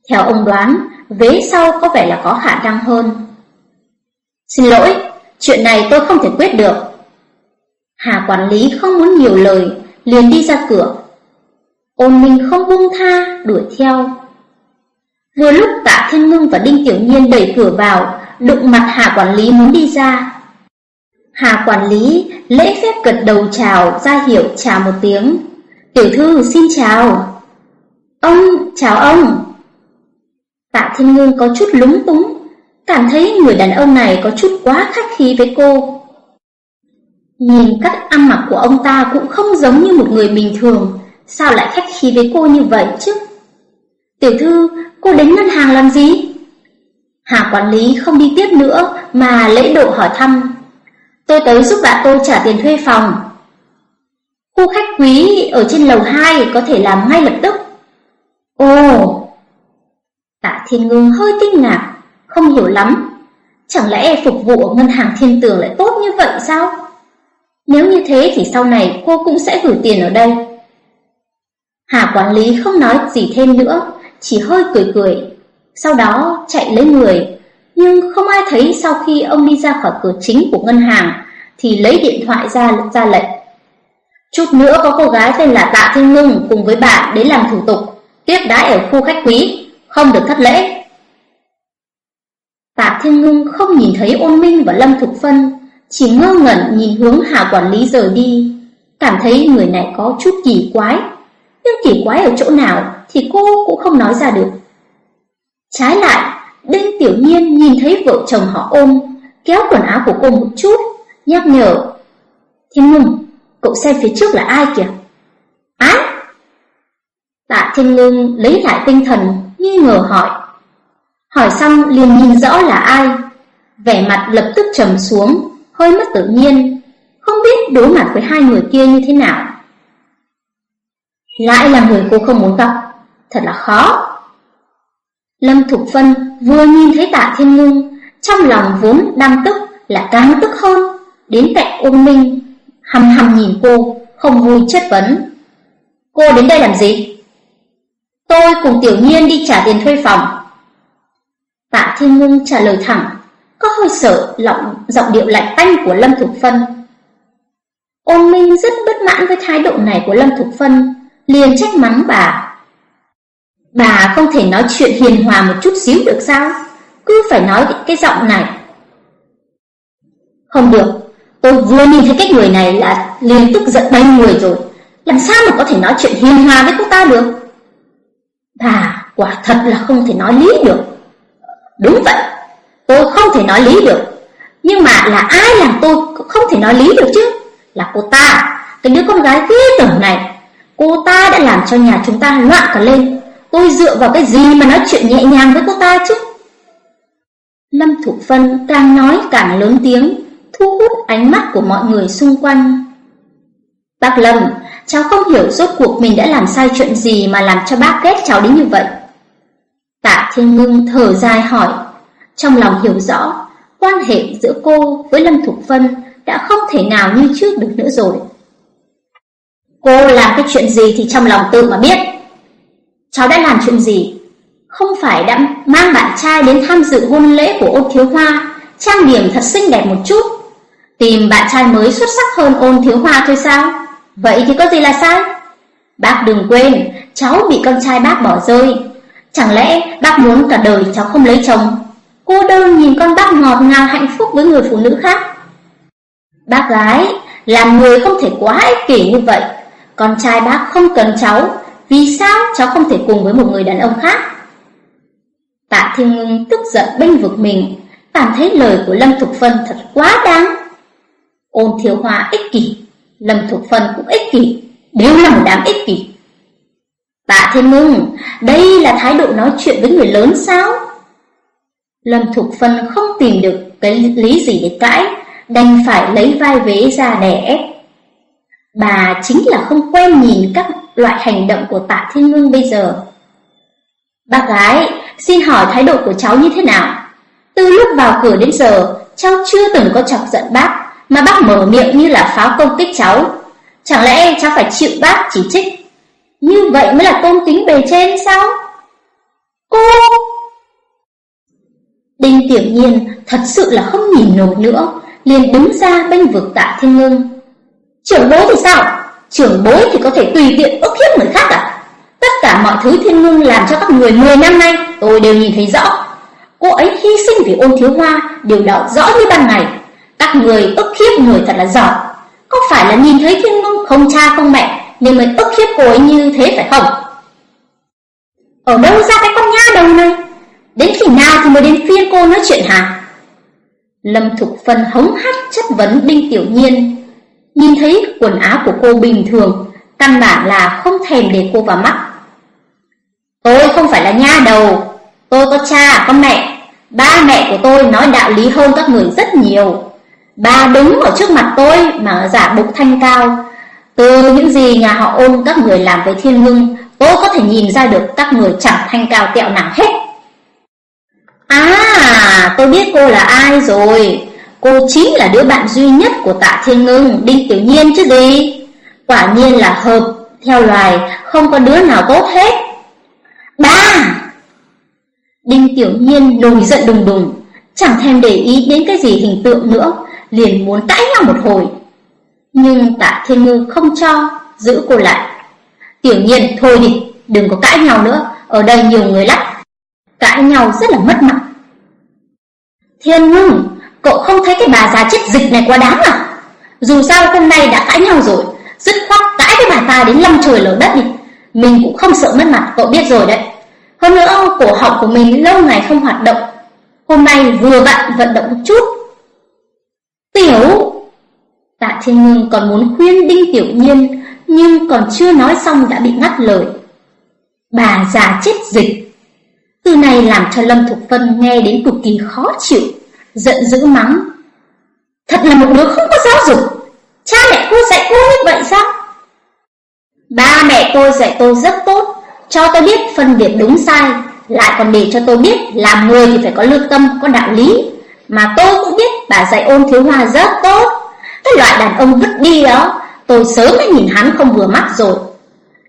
Speaker 1: Theo ông đoán, vế sau có vẻ là có khả năng hơn. Xin lỗi, chuyện này tôi không thể quyết được. Hà quản lý không muốn nhiều lời, liền đi ra cửa. Ôn Minh không buông tha, đuổi theo. Vừa lúc tạ Thiên Ngưng và Đinh Tiểu Nhiên đẩy cửa vào, đụng mặt Hà quản lý muốn đi ra. Hà quản lý lễ phép gật đầu chào, ra hiệu chào một tiếng. Tiểu thư xin chào. Ông, chào ông. Tạ Thiên Ngưng có chút lúng túng, cảm thấy người đàn ông này có chút quá khách khí với cô. Nhìn cách ăn mặc của ông ta cũng không giống như một người bình thường, sao lại khách khí với cô như vậy chứ? Tiểu thư, cô đến ngân hàng làm gì? Hà quản lý không đi tiếp nữa mà lễ độ hỏi thăm. Tôi tới giúp bạn tôi trả tiền thuê phòng. Khu khách quý ở trên lầu 2 có thể làm ngay lập tức. Ồ, Tạ Thiên Ngưng hơi kinh ngạc, không hiểu lắm. Chẳng lẽ phục vụ ở ngân hàng thiên tường lại tốt như vậy sao? Nếu như thế thì sau này cô cũng sẽ gửi tiền ở đây. Hà quản lý không nói gì thêm nữa, chỉ hơi cười cười. Sau đó chạy lấy người, nhưng không ai thấy sau khi ông đi ra khỏi cửa chính của ngân hàng thì lấy điện thoại ra ra lệnh. Chút nữa có cô gái tên là Tạ Thiên Ngưng cùng với bạn đến làm thủ tục, tiếp đãi ở khu khách quý không được thất lễ. Tạ Thiên Ngưng không nhìn thấy ôn minh và Lâm Thục Phân, chỉ ngơ ngẩn nhìn hướng Hà quản lý rời đi, cảm thấy người này có chút kỳ quái. Nhưng kỳ quái ở chỗ nào thì cô cũng không nói ra được. Trái lại, Đinh Tiểu Nhiên nhìn thấy vợ chồng họ ôm, kéo quần áo của cô một chút, nhắc nhở. Thiên Ngưng, cậu xem phía trước là ai kìa? á? Tạ Thiên Ngưng lấy lại tinh thần, nghi ngờ hỏi. Hỏi xong liền nhìn rõ là ai, vẻ mặt lập tức trầm xuống, hơi mất tự nhiên, không biết đối mặt với hai người kia như thế nào. Lại là người cô không muốn gặp, thật là khó. Lâm Thục Phân vừa nhìn thấy tạ thiên ngưng, trong lòng vốn đang tức là càng tức hơn, đến cạnh ôn minh, hầm hầm nhìn cô, không vui chất vấn. Cô đến đây làm gì? Tôi cùng Tiểu Nhiên đi trả tiền thuê phòng. Tạ Thiên Ngưng trả lời thẳng, có hơi sợ lọng giọng điệu lạnh tanh của Lâm Thục Phân. Ôn Minh rất bất mãn với thái độ này của Lâm Thục Phân, liền trách mắng bà. Bà không thể nói chuyện hiền hòa một chút xíu được sao? Cứ phải nói cái giọng này. Không được, tôi vừa nhìn thấy cái người này là liền tức giận bay người rồi. Làm sao mà có thể nói chuyện hiền hòa với cô ta được? Bà quả thật là không thể nói lý được. Đúng vậy, tôi không thể nói lý được. Nhưng mà là ai làm tôi không thể nói lý được chứ? Là cô ta, cái đứa con gái ghê tởm này. Cô ta đã làm cho nhà chúng ta loạn cả lên. Tôi dựa vào cái gì mà nói chuyện nhẹ nhàng với cô ta chứ? Lâm Thục Phân càng nói càng lớn tiếng, thu hút ánh mắt của mọi người xung quanh. Bác Lâm, cháu không hiểu rốt cuộc mình đã làm sai chuyện gì mà làm cho bác ghét cháu đến như vậy. Tạ Thiên Ngưng thở dài hỏi, trong lòng hiểu rõ, quan hệ giữa cô với Lâm Thục Vân đã không thể nào như trước được nữa rồi. Cô làm cái chuyện gì thì trong lòng tự mà biết. Cháu đã làm chuyện gì? Không phải đã mang bạn trai đến tham dự hôn lễ của ôn thiếu hoa, trang điểm thật xinh đẹp một chút, tìm bạn trai mới xuất sắc hơn ôn thiếu hoa thôi sao? Vậy thì có gì là sai? Bác đừng quên, cháu bị con trai bác bỏ rơi. Chẳng lẽ bác muốn cả đời cháu không lấy chồng? Cô đơn nhìn con bác ngọt ngào hạnh phúc với người phụ nữ khác. Bác gái, làm người không thể quá ích kỷ như vậy. Con trai bác không cần cháu, vì sao cháu không thể cùng với một người đàn ông khác? Tạ Thiên Ngưng tức giận bênh vực mình, cảm thấy lời của Lâm Thục Phân thật quá đáng. Ôn Thiếu Hoa ích kỷ, Lâm Thục Phân cũng ích kỷ, đều là một đám ích kỷ. Tạ Thiên Ngưng, đây là thái độ nói chuyện với người lớn sao? Lâm Thục Phân không tìm được cái lý gì để cãi, đành phải lấy vai vế ra đè ép. Bà chính là không quen nhìn các loại hành động của Tạ Thiên Ngưng bây giờ. Bác gái, xin hỏi thái độ của cháu như thế nào? Từ lúc vào cửa đến giờ, cháu chưa từng có chọc giận bác, mà bác mở miệng như là pháo công kích cháu. Chẳng lẽ cháu phải chịu bác chỉ trích? Như vậy mới là tôn kính bề trên sao? Cô! Đinh Tiểu Nhiên thật sự là không nhìn nổi nữa, liền đứng ra bênh vực Tạ Thiên Ngưng. Trưởng bối thì sao? Trưởng bối thì có thể tùy tiện ức hiếp người khác à? Tất cả mọi thứ Thiên Ngưng làm cho các người 10 năm nay, tôi đều nhìn thấy rõ. Cô ấy hy sinh vì ôn thiếu hoa, điều đó rõ như ban ngày. Các người ức hiếp người thật là giỏi. Có phải là nhìn thấy Thiên Ngưng không cha không mẹ, nên mới ức hiếp cô ấy như thế phải không? Ở đâu ra cái con nha đầu này? Đến khi nào thì mới đến phiên cô nói chuyện hả? Lâm Thục Phân hống hách chất vấn Đinh Tiểu Nhiên. Nhìn thấy quần áo của cô bình thường, căn bản là không thèm để cô vào mắt. Tôi không phải là nha đầu, tôi có cha, có mẹ. Ba mẹ của tôi nói đạo lý hơn các người rất nhiều. Ba đứng ở trước mặt tôi mà giả bụng thanh cao. Từ những gì nhà họ ôn các người làm với thiên hưng tôi có thể nhìn ra được các người chẳng thanh cao tẹo nào hết. À, tôi biết cô là ai rồi. Cô chính là đứa bạn duy nhất của tạ thiên ngưng, Đinh Tiểu Nhiên chứ gì. Quả nhiên là hợp, theo loài, không có đứa nào tốt hết. Ba! Đinh Tiểu Nhiên nổi giận đùng đùng, chẳng thèm để ý đến cái gì hình tượng nữa, liền muốn cãi nhau một hồi. Nhưng tạ thiên ngư không cho, giữ cô lại. Tiểu Nhiên, thôi đi, đừng có cãi nhau nữa, ở đây nhiều người lắm. Cãi nhau rất là mất mặt. Thiên ngưng cậu không thấy cái bà già chết dịch này quá đáng à? Dù sao hôm nay đã cãi nhau rồi, dứt khoát cãi với bà ta đến lâm trời lở đất đi. Mình cũng không sợ mất mặt, cậu biết rồi đấy. Hơn nữa, cổ họng của mình lâu ngày không hoạt động. Hôm nay vừa vặn vận động một chút. Tiểu! Tạ Thiên Ngưng còn muốn khuyên Đinh Tiểu Nhiên, nhưng còn chưa nói xong đã bị ngắt lời. Bà già chết dịch. Từ này làm cho Lâm Thục Phân nghe đến cực kỳ khó chịu, giận dữ mắng. Thật là một đứa không có giáo dục. Cha mẹ cô dạy cô như vậy sao? Ba mẹ tôi dạy tôi rất tốt, cho tôi biết phân biệt đúng sai, lại còn để cho tôi biết làm người thì phải có lương tâm, có đạo lý. Mà tôi cũng biết bà dạy ôn thiếu hoa rất tốt. Cái loại đàn ông vứt đi đó, tôi sớm đã nhìn hắn không vừa mắt rồi.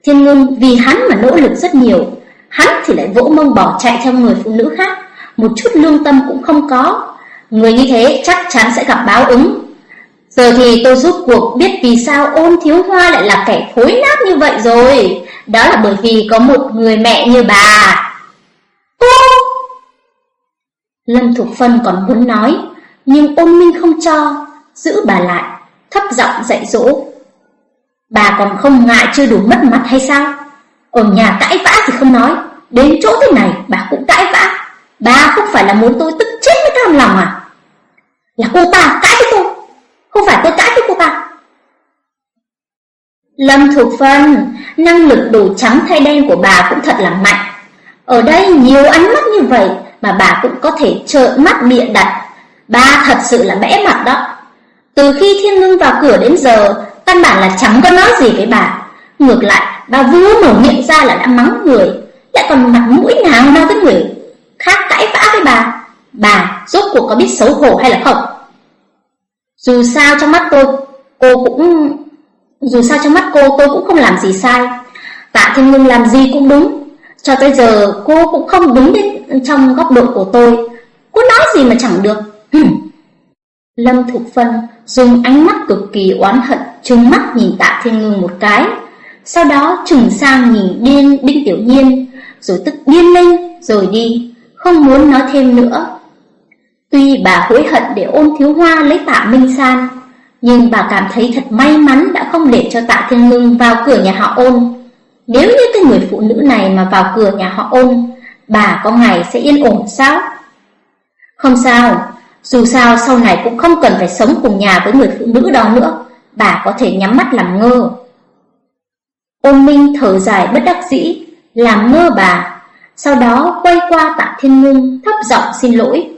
Speaker 1: Thiên ngưng vì hắn mà nỗ lực rất nhiều, hắn thì lại vỗ mông bỏ chạy theo người phụ nữ khác, một chút lương tâm cũng không có. Người như thế chắc chắn sẽ gặp báo ứng. Giờ thì tôi rút cuộc biết vì sao ôn thiếu hoa lại là kẻ thối nát như vậy rồi. Đó là bởi vì có một người mẹ như bà. Ô! Lâm Thục Phân còn muốn nói, nhưng ôn minh không cho, giữ bà lại, thấp giọng dạy dỗ. Bà còn không ngại chưa đủ mất mặt hay sao? Ở nhà cãi vã thì không nói, đến chỗ thế này bà cũng cãi vã. Bà không phải là muốn tôi tức chết với cam lòng à? Là cô ta cãi với tôi, không phải tôi cãi với cô ta. Lâm Thục Phân, năng lực đủ trắng thay đen của bà cũng thật là mạnh. Ở đây nhiều ánh mắt như vậy mà bà cũng có thể trợn mắt bịa đặt. Bà thật sự là bẽ mặt đó. Từ khi Thiên Ngưng vào cửa đến giờ, căn bản là chẳng có nói gì với bà. Ngược lại, bà vừa mở miệng ra là đã mắng người, lại còn mặt mũi nào đâu với người khác cãi vã với bà. Bà rốt cuộc có biết xấu hổ hay là không? Dù sao trong mắt tôi, cô cũng dù sao trong mắt cô tôi cũng không làm gì sai. Tạ Thiên Ngưng làm gì cũng đúng. Cho tới giờ cô cũng không đúng đến trong góc độ của tôi. Cô nói gì mà chẳng được. Lâm Thục Phân dùng ánh mắt cực kỳ oán hận trừng mắt nhìn Tạ Thiên Ngưng một cái. Sau đó trừng sang nhìn điên Đinh Tiểu Nhiên, rồi tức điên lên rồi đi, không muốn nói thêm nữa. Tuy bà hối hận để ôn thiếu hoa lấy tạ Minh San, nhưng bà cảm thấy thật may mắn đã không để cho tạ Thiên Ngưng vào cửa nhà họ ôn. Nếu như cái người phụ nữ này mà vào cửa nhà họ ôn, bà có ngày sẽ yên ổn sao? Không sao, dù sao sau này cũng không cần phải sống cùng nhà với người phụ nữ đó nữa, bà có thể nhắm mắt làm ngơ. Ôn Minh thở dài bất đắc dĩ, làm ngơ bà, sau đó quay qua tạ Thiên Ngưng thấp giọng xin lỗi.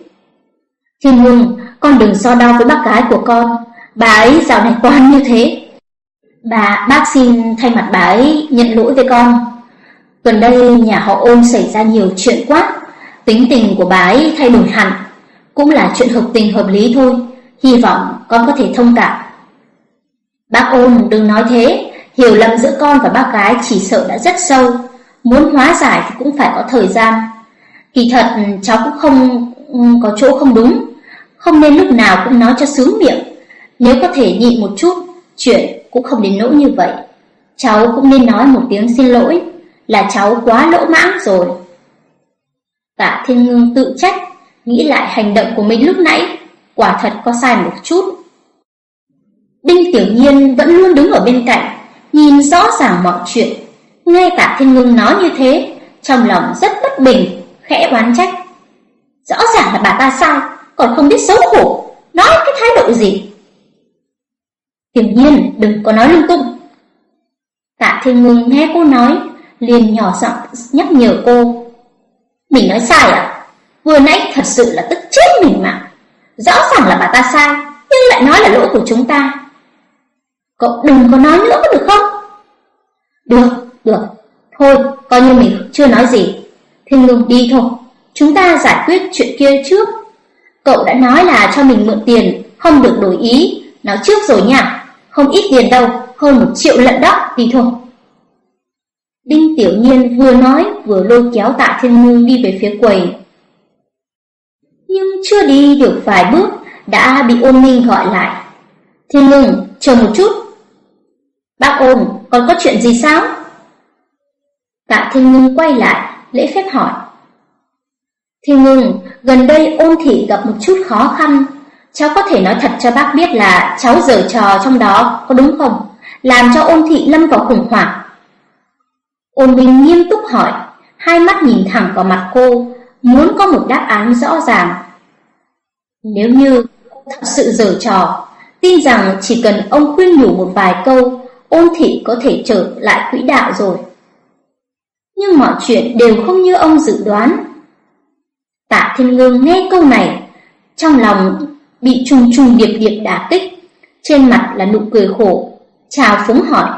Speaker 1: Thiên Hương, con đừng so đo với bác gái của con, bà ấy dạo này quan như thế. Bà, bác xin thay mặt bà ấy nhận lỗi với con. Gần đây nhà họ ôn xảy ra nhiều chuyện quá, tính tình của bà ấy thay đổi hẳn, cũng là chuyện hợp tình hợp lý thôi, hy vọng con có thể thông cảm. Bác ôn đừng nói thế, hiểu lầm giữa con và bác gái chỉ sợ đã rất sâu, muốn hóa giải thì cũng phải có thời gian. Kỳ thật cháu cũng không có chỗ không đúng, không nên lúc nào cũng nói cho sướng miệng. Nếu có thể nhịn một chút, chuyện cũng không đến nỗi như vậy. Cháu cũng nên nói một tiếng xin lỗi, là cháu quá lỗ mãng rồi. Tạ Thiên Ngưng tự trách, nghĩ lại hành động của mình lúc nãy, quả thật có sai một chút. Đinh Tiểu Nhiên vẫn luôn đứng ở bên cạnh, nhìn rõ ràng mọi chuyện. Nghe Tạ Thiên Ngưng nói như thế, trong lòng rất bất bình, khẽ oán trách. Rõ ràng là bà ta sai, còn không biết xấu hổ, nói cái thái độ gì. Tiểu Nhiên, đừng có nói lung tung. Tạ Thiên Ngưng nghe cô nói, liền nhỏ giọng nhắc nhở cô. Mình nói sai à? Vừa nãy thật sự là tức chết mình mà. Rõ ràng là bà ta sai, nhưng lại nói là lỗi của chúng ta. Cậu đừng có nói nữa có được không? Được, được. Thôi, coi như mình chưa nói gì. Thiên Ngưng đi thôi. Chúng ta giải quyết chuyện kia trước. Cậu đã nói là cho mình mượn tiền, không được đổi ý. Nói trước rồi nha. Không ít tiền đâu, hơn một triệu lận đó, đi thôi. Đinh Tiểu Nhiên vừa nói vừa lôi kéo tạ thiên ngư đi về phía quầy. Nhưng chưa đi được vài bước, đã bị ôn minh gọi lại. Thiên ngưng, chờ một chút. Bác ôn, còn có chuyện gì sao? Tạ thiên ngưng quay lại, lễ phép hỏi. Thiên ngưng, gần đây ôn thị gặp một chút khó khăn. Cháu có thể nói thật cho bác biết là cháu giở trò trong đó, có đúng không? Làm cho ôn thị lâm vào khủng hoảng. Ôn Bình nghiêm túc hỏi, hai mắt nhìn thẳng vào mặt cô, muốn có một đáp án rõ ràng. Nếu như cô thật sự dở trò, tin rằng chỉ cần ông khuyên nhủ một vài câu, ôn thị có thể trở lại quỹ đạo rồi. Nhưng mọi chuyện đều không như ông dự đoán. Tạ Thiên Ngưng nghe câu này, trong lòng bị trùng trùng điệp điệp đả kích, trên mặt là nụ cười khổ, chào phúng hỏi.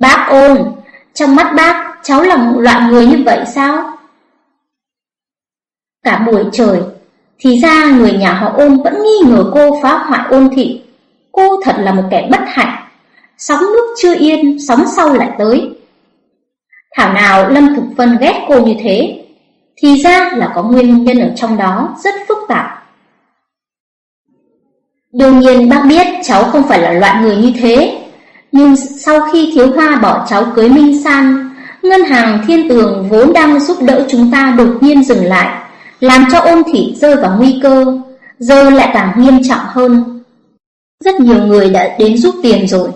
Speaker 1: Bác ôn, trong mắt bác, cháu là một loại người như vậy sao? Cả buổi trời, thì ra người nhà họ ôn vẫn nghi ngờ cô phá hoại ôn thị. Cô thật là một kẻ bất hạnh. Sóng nước chưa yên, sóng sau lại tới. Thảo nào Lâm Thục Phân ghét cô như thế, thì ra là có nguyên nhân ở trong đó rất phức tạp. Đương nhiên bác biết cháu không phải là loại người như thế, nhưng sau khi Thiếu Hoa bỏ cháu cưới Minh San, ngân hàng Thiên Tường vốn đang giúp đỡ chúng ta đột nhiên dừng lại, làm cho ôn thị rơi vào nguy cơ, giờ lại càng nghiêm trọng hơn. Rất nhiều người đã đến giúp tiền rồi.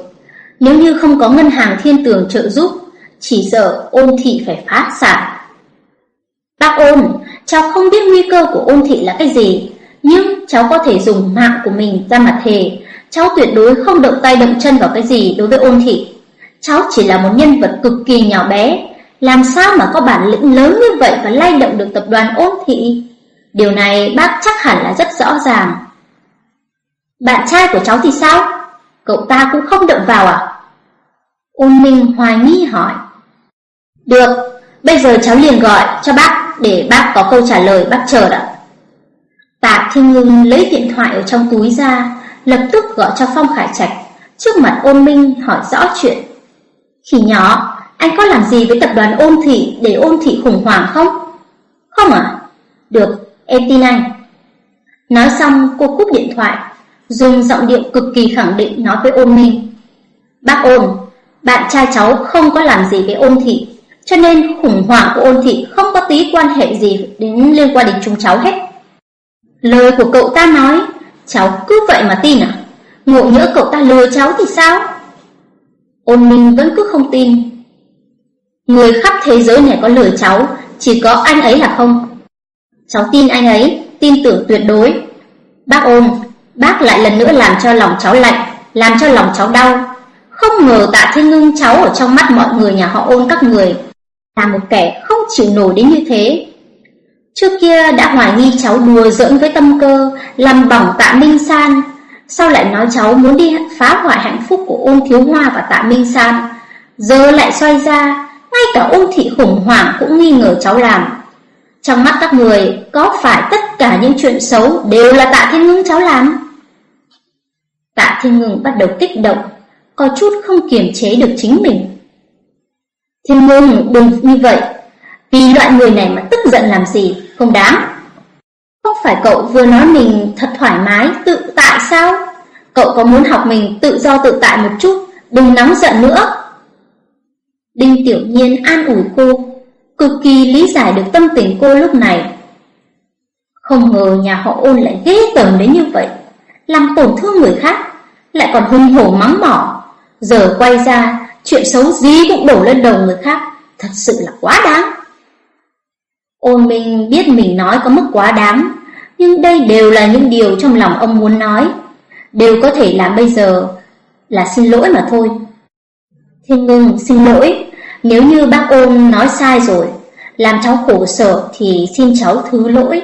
Speaker 1: Nếu như không có ngân hàng Thiên Tường trợ giúp, chỉ sợ ôn thị phải phá sản. Bác ôn, cháu không biết nguy cơ của ôn thị là cái gì, nhưng cháu có thể dùng mạng của mình ra mặt thề Cháu tuyệt đối không động tay động chân vào cái gì đối với ôn thị. Cháu chỉ là một nhân vật cực kỳ nhỏ bé, làm sao mà có bản lĩnh lớn như vậy và lay động được tập đoàn ôn thị? Điều này bác chắc hẳn là rất rõ ràng. Bạn trai của cháu thì sao? Cậu ta cũng không động vào à? Ôn Minh hoài nghi hỏi. Được, bây giờ cháu liền gọi cho bác để bác có câu trả lời bác chờ đã. Tạ Thiên Ngưng lấy điện thoại ở trong túi ra, lập tức gọi cho Phong Khải Trạch, trước mặt Ôn Minh hỏi rõ chuyện. Khi nhỏ, anh có làm gì với tập đoàn Ôn Thị để Ôn Thị khủng hoảng không? Không à? Được, em tin anh. Nói xong cô cúp điện thoại, dùng giọng điệu cực kỳ khẳng định nói với Ôn Minh. Bác Ôn, Bạn trai cháu không có làm gì với ôn thị, cho nên khủng hoảng của ôn thị không có tí quan hệ gì đến liên quan đến chúng cháu hết. Lời của cậu ta nói, cháu cứ vậy mà tin à? Ngộ nhỡ cậu ta lừa cháu thì sao? Ôn Minh vẫn cứ không tin. Người khắp thế giới này có lừa cháu, chỉ có anh ấy là không. Cháu tin anh ấy, tin tưởng tuyệt đối. Bác ôn, bác lại lần nữa làm cho lòng cháu lạnh, làm cho lòng cháu đau. Không ngờ tạ thiên ngưng cháu ở trong mắt mọi người nhà họ ôn các người là một kẻ không chịu nổi đến như thế. Trước kia đã hoài nghi cháu đùa giỡn với tâm cơ, làm bỏng tạ Minh San. Sau lại nói cháu muốn đi phá hoại hạnh phúc của ôn thiếu hoa và tạ Minh San. Giờ lại xoay ra, ngay cả ôn thị khủng hoảng cũng nghi ngờ cháu làm. Trong mắt các người, có phải tất cả những chuyện xấu đều là tạ thiên ngưng cháu làm? Tạ thiên ngưng bắt đầu kích động, có chút không kiềm chế được chính mình. Thiên ngưng đừng như vậy, vì loại người này mà tức giận làm gì, không đáng. Không phải cậu vừa nói mình thật thoải mái, tự tại sao? Cậu có muốn học mình tự do tự tại một chút, đừng nóng giận nữa. Đinh Tiểu Nhiên an ủi cô, cực kỳ lý giải được tâm tình cô lúc này. Không ngờ nhà họ ôn lại ghê tởm đến như vậy, làm tổn thương người khác, lại còn hung hổ mắng mỏ. Giờ quay ra, chuyện xấu gì cũng đổ lên đầu người khác, thật sự là quá đáng. Ôn Minh biết mình nói có mức quá đáng, nhưng đây đều là những điều trong lòng ông muốn nói, đều có thể làm bây giờ là xin lỗi mà thôi. Thiên ngưng xin lỗi, nếu như bác ôn nói sai rồi, làm cháu khổ sở thì xin cháu thứ lỗi.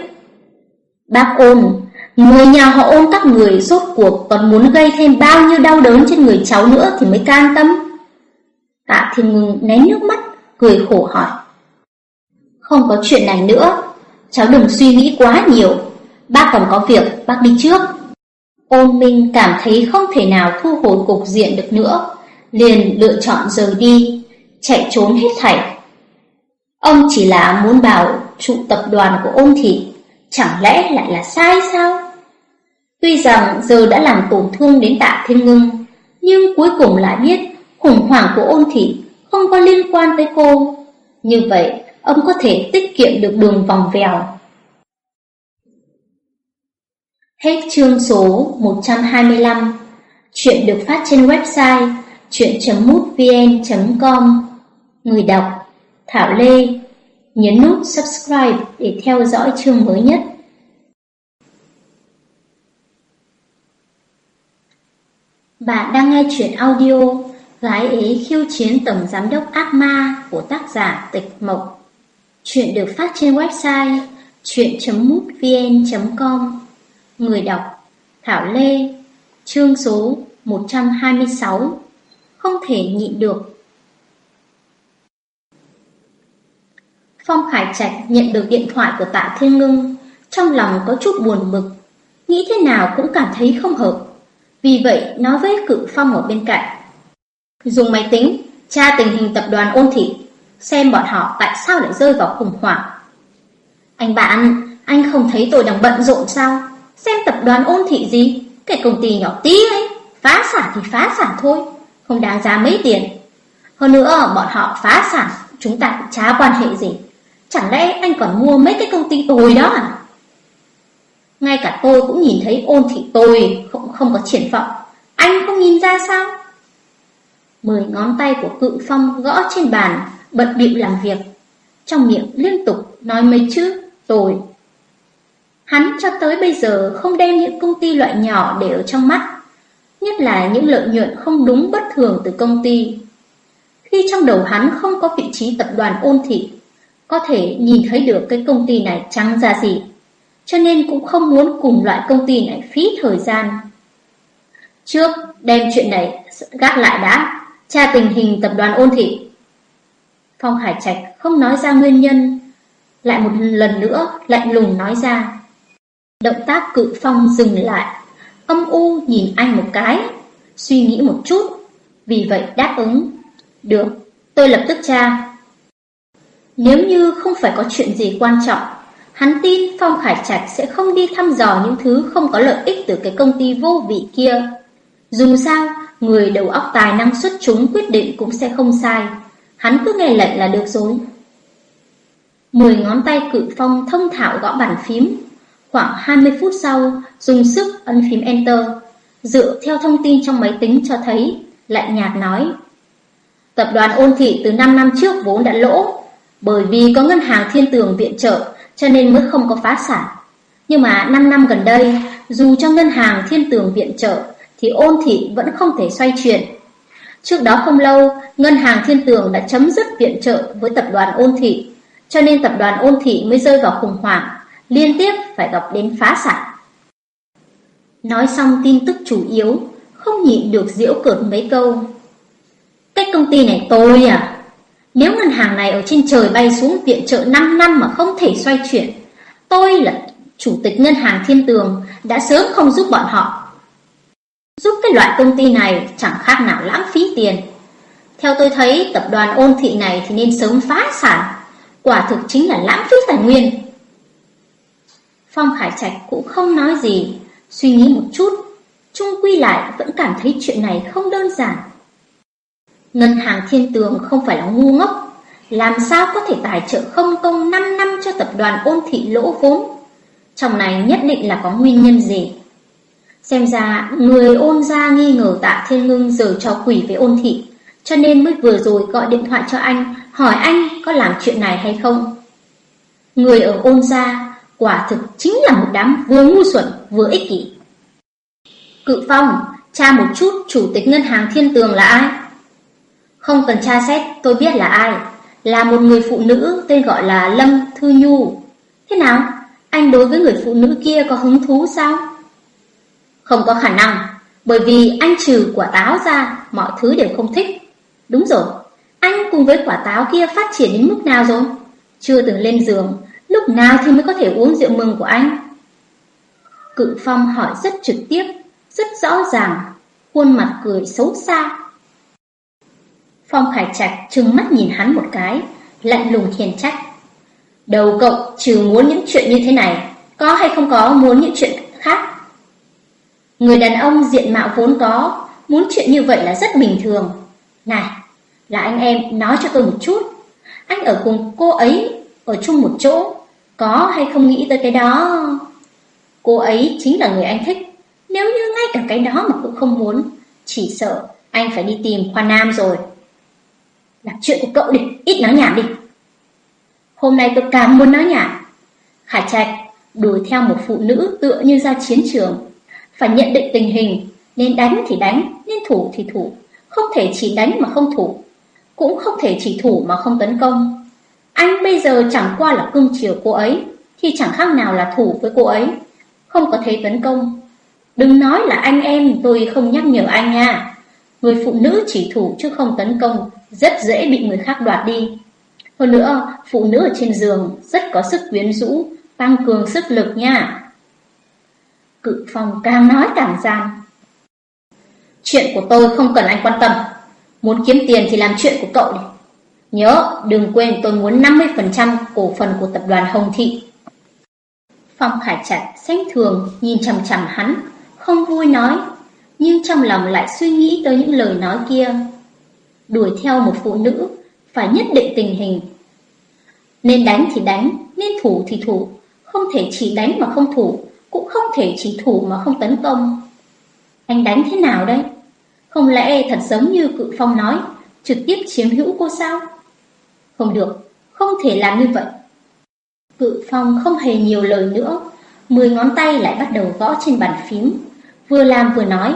Speaker 1: Bác ôn, người nhà họ ôn các người rốt cuộc còn muốn gây thêm bao nhiêu đau đớn trên người cháu nữa thì mới can tâm. Tạ Thiên Ngưng nén nước mắt, cười khổ hỏi. Không có chuyện này nữa, cháu đừng suy nghĩ quá nhiều, bác còn có việc, bác đi trước. Ôn Minh cảm thấy không thể nào thu hồi cục diện được nữa, liền lựa chọn rời đi, chạy trốn hết thảy. Ông chỉ là muốn bảo trụ tập đoàn của ôn thị, chẳng lẽ lại là sai sao? Tuy rằng giờ đã làm tổn thương đến tạ thiên ngưng, nhưng cuối cùng lại biết khủng hoảng của ôn thị không có liên quan tới cô. Như vậy, ông có thể tiết kiệm được đường vòng vèo. Hết chương số 125 Chuyện được phát trên website chuyện.mútvn.com Người đọc Thảo Lê Nhấn nút subscribe để theo dõi chương mới nhất. Bạn đang nghe chuyện audio Gái ế khiêu chiến tổng giám đốc ác ma của tác giả Tịch Mộc. Chuyện được phát trên website chuyện.mútvn.com Người đọc Thảo Lê Chương số 126 Không thể nhịn được Phong Khải Trạch nhận được điện thoại của Tạ Thiên Ngưng, trong lòng có chút buồn bực, nghĩ thế nào cũng cảm thấy không hợp. Vì vậy nói với Cự Phong ở bên cạnh. Dùng máy tính, tra tình hình tập đoàn ôn thị, xem bọn họ tại sao lại rơi vào khủng hoảng. Anh bạn, anh không thấy tôi đang bận rộn sao? Xem tập đoàn ôn thị gì? Cái công ty nhỏ tí ấy, phá sản thì phá sản thôi, không đáng giá mấy tiền. Hơn nữa, bọn họ phá sản, chúng ta cũng chả quan hệ gì. Chẳng lẽ anh còn mua mấy cái công ty tồi đó à? Ngay cả tôi cũng nhìn thấy ôn thị tồi không, không có triển vọng. Anh không nhìn ra sao? Mười ngón tay của cự phong gõ trên bàn, bận bịu làm việc. Trong miệng liên tục nói mấy chữ tồi. Hắn cho tới bây giờ không đem những công ty loại nhỏ để ở trong mắt. Nhất là những lợi nhuận không đúng bất thường từ công ty. Khi trong đầu hắn không có vị trí tập đoàn ôn thị, có thể nhìn thấy được cái công ty này trắng ra gì, cho nên cũng không muốn cùng loại công ty này phí thời gian. Trước, đem chuyện này gác lại đã, tra tình hình tập đoàn ôn thị. Phong Hải Trạch không nói ra nguyên nhân, lại một lần nữa lạnh lùng nói ra. Động tác cự phong dừng lại, âm u nhìn anh một cái, suy nghĩ một chút, vì vậy đáp ứng. Được, tôi lập tức tra. Nếu như không phải có chuyện gì quan trọng, hắn tin Phong Khải Trạch sẽ không đi thăm dò những thứ không có lợi ích từ cái công ty vô vị kia. Dù sao, người đầu óc tài năng xuất chúng quyết định cũng sẽ không sai. Hắn cứ nghe lệnh là được rồi. Mười ngón tay cự phong thông thạo gõ bàn phím. Khoảng 20 phút sau, dùng sức ấn phím Enter. Dựa theo thông tin trong máy tính cho thấy, lạnh nhạt nói. Tập đoàn ôn thị từ 5 năm trước vốn đã lỗ, bởi vì có ngân hàng thiên tường viện trợ cho nên mới không có phá sản. Nhưng mà 5 năm gần đây, dù cho ngân hàng thiên tường viện trợ thì ôn thị vẫn không thể xoay chuyển. Trước đó không lâu, ngân hàng thiên tường đã chấm dứt viện trợ với tập đoàn ôn thị, cho nên tập đoàn ôn thị mới rơi vào khủng hoảng, liên tiếp phải gặp đến phá sản. Nói xong tin tức chủ yếu, không nhịn được diễu cợt mấy câu. Cái công ty này tôi à? Nếu ngân hàng này ở trên trời bay xuống viện trợ 5 năm mà không thể xoay chuyển, tôi là chủ tịch ngân hàng thiên tường đã sớm không giúp bọn họ. Giúp cái loại công ty này chẳng khác nào lãng phí tiền. Theo tôi thấy tập đoàn ôn thị này thì nên sớm phá sản, quả thực chính là lãng phí tài nguyên. Phong Khải Trạch cũng không nói gì, suy nghĩ một chút, chung quy lại vẫn cảm thấy chuyện này không đơn giản. Ngân hàng thiên tường không phải là ngu ngốc, làm sao có thể tài trợ không công 5 năm cho tập đoàn ôn thị lỗ vốn. Trong này nhất định là có nguyên nhân gì. Xem ra người ôn ra nghi ngờ tạ thiên ngưng giờ cho quỷ với ôn thị, cho nên mới vừa rồi gọi điện thoại cho anh, hỏi anh có làm chuyện này hay không. Người ở ôn gia quả thực chính là một đám vừa ngu xuẩn vừa ích kỷ. Cự Phong, tra một chút chủ tịch ngân hàng thiên tường là ai? Không cần tra xét, tôi biết là ai. Là một người phụ nữ tên gọi là Lâm Thư Nhu. Thế nào? Anh đối với người phụ nữ kia có hứng thú sao? Không có khả năng, bởi vì anh trừ quả táo ra, mọi thứ đều không thích. Đúng rồi, anh cùng với quả táo kia phát triển đến mức nào rồi? Chưa từng lên giường, lúc nào thì mới có thể uống rượu mừng của anh? Cự Phong hỏi rất trực tiếp, rất rõ ràng, khuôn mặt cười xấu xa. Phong Khải Trạch trừng mắt nhìn hắn một cái, lạnh lùng khiển trách. Đầu cậu trừ muốn những chuyện như thế này, có hay không có muốn những chuyện? Người đàn ông diện mạo vốn có, muốn chuyện như vậy là rất bình thường. Này, là anh em nói cho tôi một chút. Anh ở cùng cô ấy, ở chung một chỗ, có hay không nghĩ tới cái đó? Cô ấy chính là người anh thích. Nếu như ngay cả cái đó mà cũng không muốn, chỉ sợ anh phải đi tìm khoa nam rồi. Là chuyện của cậu đi, ít nói nhảm đi. Hôm nay tôi càng muốn nói nhảm. Khải Trạch đuổi theo một phụ nữ tựa như ra chiến trường phải nhận định tình hình, nên đánh thì đánh, nên thủ thì thủ, không thể chỉ đánh mà không thủ, cũng không thể chỉ thủ mà không tấn công. Anh bây giờ chẳng qua là cưng chiều cô ấy, thì chẳng khác nào là thủ với cô ấy, không có thể tấn công. Đừng nói là anh em tôi không nhắc nhở anh nha. Người phụ nữ chỉ thủ chứ không tấn công, rất dễ bị người khác đoạt đi. Hơn nữa, phụ nữ ở trên giường rất có sức quyến rũ, tăng cường sức lực nha. Cự phong càng nói càng gian. Chuyện của tôi không cần anh quan tâm. Muốn kiếm tiền thì làm chuyện của cậu đi. Nhớ, đừng quên tôi muốn 50% cổ phần của tập đoàn Hồng Thị. Phong Khải Trạch xanh thường nhìn chằm chằm hắn, không vui nói, nhưng trong lòng lại suy nghĩ tới những lời nói kia. Đuổi theo một phụ nữ, phải nhất định tình hình. Nên đánh thì đánh, nên thủ thì thủ, không thể chỉ đánh mà không thủ, cũng không thể chỉ thủ mà không tấn công. Anh đánh thế nào đây? Không lẽ thật giống như cự phong nói, trực tiếp chiếm hữu cô sao? Không được, không thể làm như vậy. Cự phong không hề nhiều lời nữa, mười ngón tay lại bắt đầu gõ trên bàn phím, vừa làm vừa nói.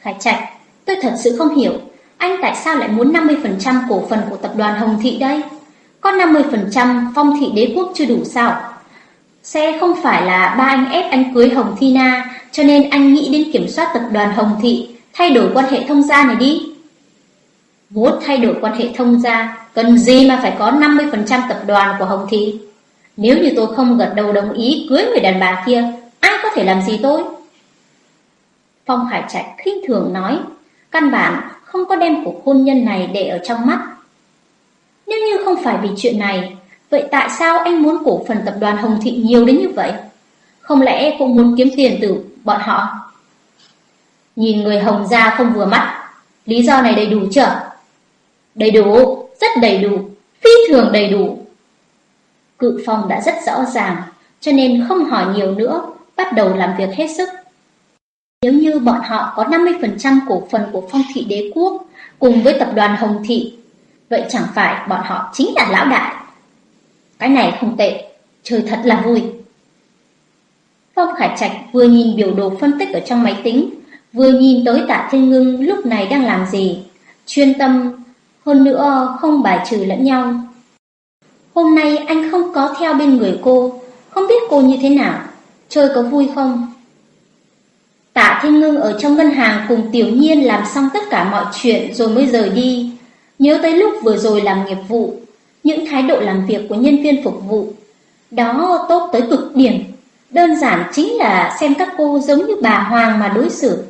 Speaker 1: Khải Trạch, tôi thật sự không hiểu, anh tại sao lại muốn 50% cổ phần của tập đoàn Hồng Thị đây? Có 50% phong thị đế quốc chưa đủ sao? Sẽ không phải là ba anh ép anh cưới Hồng Thi Na, cho nên anh nghĩ đến kiểm soát tập đoàn Hồng Thị, thay đổi quan hệ thông gia này đi. muốn thay đổi quan hệ thông gia, cần gì mà phải có 50% tập đoàn của Hồng Thị? Nếu như tôi không gật đầu đồng ý cưới người đàn bà kia, ai có thể làm gì tôi? Phong Hải Trạch khinh thường nói, căn bản không có đem cuộc hôn nhân này để ở trong mắt. Nếu như không phải vì chuyện này, Vậy tại sao anh muốn cổ phần tập đoàn Hồng Thị nhiều đến như vậy? Không lẽ cũng muốn kiếm tiền từ bọn họ? Nhìn người hồng ra không vừa mắt, lý do này đầy đủ chưa? Đầy đủ, rất đầy đủ, phi thường đầy đủ. Cự phong đã rất rõ ràng, cho nên không hỏi nhiều nữa, bắt đầu làm việc hết sức. Nếu như bọn họ có 50% cổ phần của phong thị đế quốc cùng với tập đoàn Hồng Thị, vậy chẳng phải bọn họ chính là lão đại. Cái này không tệ, chơi thật là vui. Phong Khải Trạch vừa nhìn biểu đồ phân tích ở trong máy tính, vừa nhìn tới Tạ Thiên Ngưng lúc này đang làm gì, chuyên tâm, hơn nữa không bài trừ lẫn nhau. Hôm nay anh không có theo bên người cô, không biết cô như thế nào, chơi có vui không? Tạ Thiên Ngưng ở trong ngân hàng cùng Tiểu Nhiên làm xong tất cả mọi chuyện rồi mới rời đi. Nhớ tới lúc vừa rồi làm nghiệp vụ, những thái độ làm việc của nhân viên phục vụ. Đó tốt tới cực điểm, đơn giản chính là xem các cô giống như bà Hoàng mà đối xử.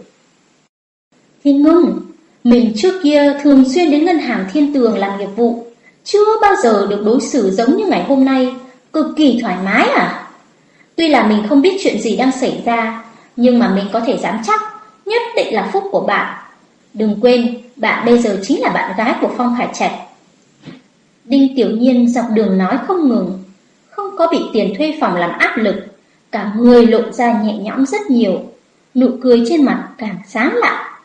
Speaker 1: Thiên Ngưng, mình trước kia thường xuyên đến ngân hàng Thiên Tường làm nghiệp vụ, chưa bao giờ được đối xử giống như ngày hôm nay, cực kỳ thoải mái à? Tuy là mình không biết chuyện gì đang xảy ra, nhưng mà mình có thể dám chắc, nhất định là phúc của bạn. Đừng quên, bạn bây giờ chính là bạn gái của Phong Khải Trạch. Đinh Tiểu Nhiên dọc đường nói không ngừng, không có bị tiền thuê phòng làm áp lực, cả người lộ ra nhẹ nhõm rất nhiều, nụ cười trên mặt càng sáng lạ.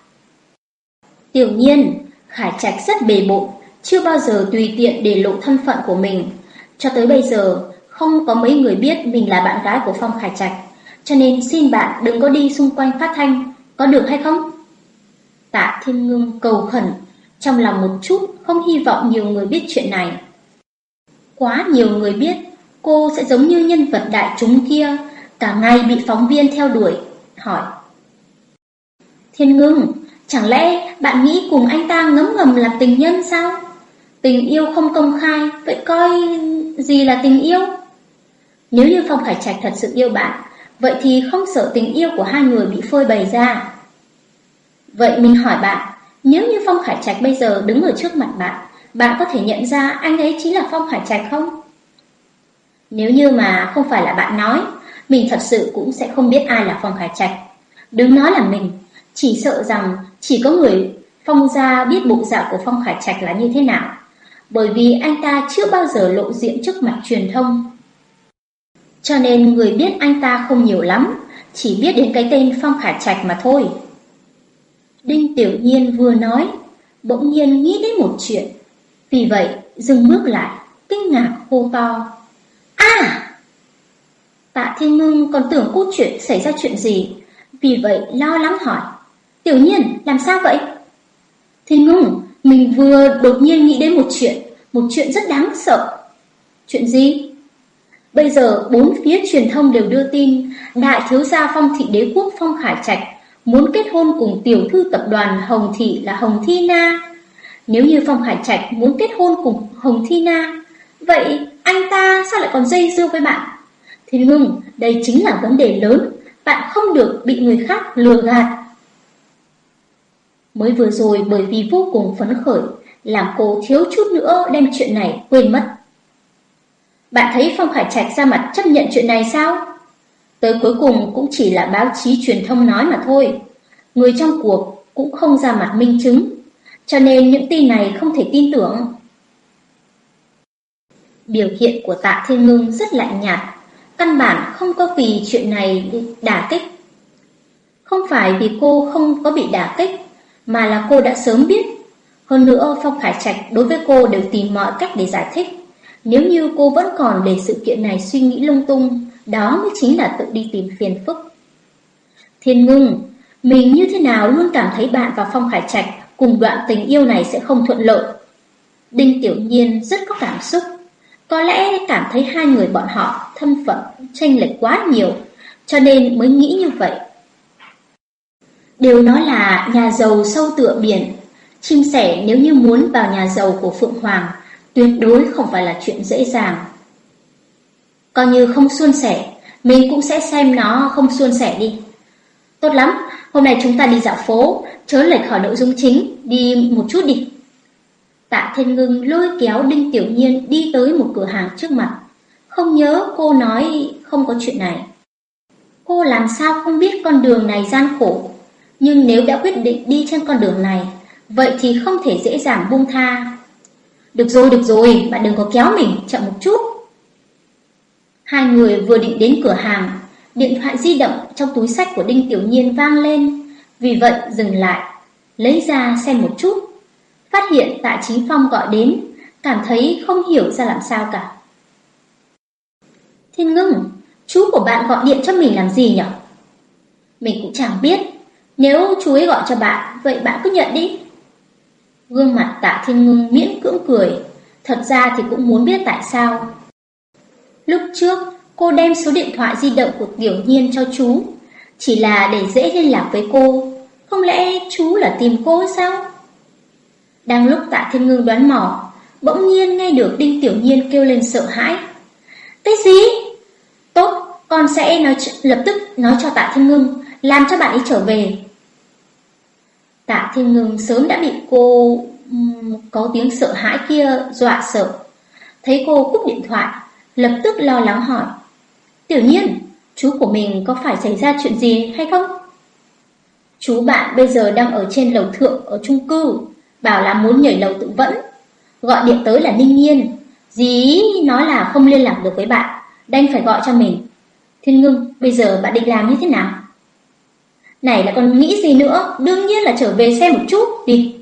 Speaker 1: Tiểu Nhiên, Khải Trạch rất bề bộn, chưa bao giờ tùy tiện để lộ thân phận của mình. Cho tới bây giờ, không có mấy người biết mình là bạn gái của Phong Khải Trạch, cho nên xin bạn đừng có đi xung quanh phát thanh, có được hay không? Tạ Thiên Ngưng cầu khẩn, trong lòng một chút không hy vọng nhiều người biết chuyện này. Quá nhiều người biết, cô sẽ giống như nhân vật đại chúng kia, cả ngày bị phóng viên theo đuổi, hỏi. Thiên Ngưng, chẳng lẽ bạn nghĩ cùng anh ta ngấm ngầm là tình nhân sao? Tình yêu không công khai, vậy coi gì là tình yêu? Nếu như Phong Khải Trạch thật sự yêu bạn, vậy thì không sợ tình yêu của hai người bị phơi bày ra. Vậy mình hỏi bạn, nếu như Phong Khải Trạch bây giờ đứng ở trước mặt bạn, bạn có thể nhận ra anh ấy chính là Phong Khải Trạch không? Nếu như mà không phải là bạn nói, mình thật sự cũng sẽ không biết ai là Phong Khải Trạch. Đừng nói là mình, chỉ sợ rằng chỉ có người Phong gia biết bộ dạng của Phong Khải Trạch là như thế nào. Bởi vì anh ta chưa bao giờ lộ diện trước mặt truyền thông. Cho nên người biết anh ta không nhiều lắm, chỉ biết đến cái tên Phong Khải Trạch mà thôi. Đinh Tiểu Nhiên vừa nói, bỗng nhiên nghĩ đến một chuyện. Vì vậy, dừng bước lại, kinh ngạc hô to. À! Tạ Thiên Ngưng còn tưởng cốt chuyện xảy ra chuyện gì, vì vậy lo lắng hỏi. Tiểu Nhiên, làm sao vậy? Thiên Ngưng, mình vừa đột nhiên nghĩ đến một chuyện, một chuyện rất đáng sợ. Chuyện gì? Bây giờ bốn phía truyền thông đều đưa tin Đại thiếu gia phong thị đế quốc Phong Khải Trạch Muốn kết hôn cùng tiểu thư tập đoàn Hồng Thị là Hồng Thi Na. Nếu như Phong hải Trạch muốn kết hôn cùng Hồng Thi Na, Vậy anh ta sao lại còn dây dưa với bạn? Thì ngưng đây chính là vấn đề lớn, Bạn không được bị người khác lừa gạt. Mới vừa rồi, bởi vì vô cùng phấn khởi, Làm cô thiếu chút nữa đem chuyện này quên mất. Bạn thấy Phong Khải Trạch ra mặt chấp nhận chuyện này sao? Tới cuối cùng cũng chỉ là báo chí truyền thông nói mà thôi. Người trong cuộc cũng không ra mặt minh chứng, cho nên những tin này không thể tin tưởng. Biểu hiện của tạ thiên ngưng rất lạnh nhạt, căn bản không có vì chuyện này đả kích. Không phải vì cô không có bị đả kích, mà là cô đã sớm biết. Hơn nữa Phong Khải Trạch đối với cô đều tìm mọi cách để giải thích. Nếu như cô vẫn còn để sự kiện này suy nghĩ lung tung, đó mới chính là tự đi tìm phiền phức. Thiên ngưng, mình như thế nào luôn cảm thấy bạn và Phong Khải Trạch cùng đoạn tình yêu này sẽ không thuận lợi. Đinh Tiểu Nhiên rất có cảm xúc, có lẽ cảm thấy hai người bọn họ thân phận tranh lệch quá nhiều, cho nên mới nghĩ như vậy. Đều nói là nhà giàu sâu tựa biển, chim sẻ nếu như muốn vào nhà giàu của Phượng Hoàng tuyệt đối không phải là chuyện dễ dàng. Coi như không suôn sẻ, mình cũng sẽ xem nó không suôn sẻ đi. Tốt lắm, hôm nay chúng ta đi dạo phố, chớ lệch khỏi nội dung chính, đi một chút đi. Tạ Thiên Ngưng lôi kéo Đinh Tiểu Nhiên đi tới một cửa hàng trước mặt. Không nhớ cô nói không có chuyện này. Cô làm sao không biết con đường này gian khổ. Nhưng nếu đã quyết định đi trên con đường này, vậy thì không thể dễ dàng buông tha. Được rồi, được rồi, bạn đừng có kéo mình, chậm một chút. Hai người vừa định đến cửa hàng, điện thoại di động trong túi sách của Đinh Tiểu Nhiên vang lên, vì vậy dừng lại, lấy ra xem một chút. Phát hiện Tạ Chí Phong gọi đến, cảm thấy không hiểu ra làm sao cả. Thiên ngưng, chú của bạn gọi điện cho mình làm gì nhỉ? Mình cũng chẳng biết, nếu chú ấy gọi cho bạn, vậy bạn cứ nhận đi. Gương mặt tạ thiên ngưng miễn cưỡng cười, thật ra thì cũng muốn biết tại sao. Lúc trước, cô đem số điện thoại di động của Tiểu Nhiên cho chú, chỉ là để dễ liên lạc với cô. Không lẽ chú là tìm cô sao? Đang lúc tạ thiên ngưng đoán mò, bỗng nhiên nghe được Đinh Tiểu Nhiên kêu lên sợ hãi. Cái gì? Tốt, con sẽ nói lập tức nói cho tạ thiên ngưng, làm cho bạn ấy trở về. Tạ Thiên Ngưng sớm đã bị cô có tiếng sợ hãi kia dọa sợ. Thấy cô cúp điện thoại, lập tức lo lắng hỏi. Tiểu nhiên, chú của mình có phải xảy ra chuyện gì hay không? Chú bạn bây giờ đang ở trên lầu thượng ở chung cư, bảo là muốn nhảy lầu tự vẫn. Gọi điện tới là Ninh Nhiên, dí nói là không liên lạc được với bạn, đành phải gọi cho mình. Thiên Ngưng, bây giờ bạn định làm như thế nào? Này là còn nghĩ gì nữa, đương nhiên là trở về xem một chút đi.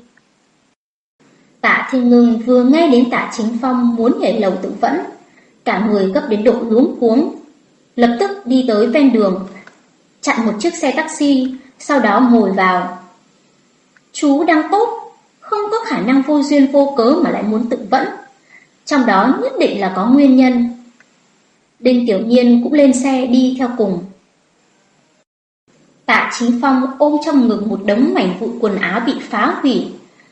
Speaker 1: Tạ Thiên Ngưng vừa ngay đến Tạ Chính Phong muốn nhảy lầu tự vẫn, cả người gấp đến độ luống cuống, lập tức đi tới ven đường, chặn một chiếc xe taxi, sau đó ngồi vào. Chú đang tốt, không có khả năng vô duyên vô cớ mà lại muốn tự vẫn. Trong đó nhất định là có nguyên nhân. Đinh Tiểu Nhiên cũng lên xe đi theo cùng. Tạ Chính Phong ôm trong ngực một đống mảnh vụn quần áo bị phá hủy,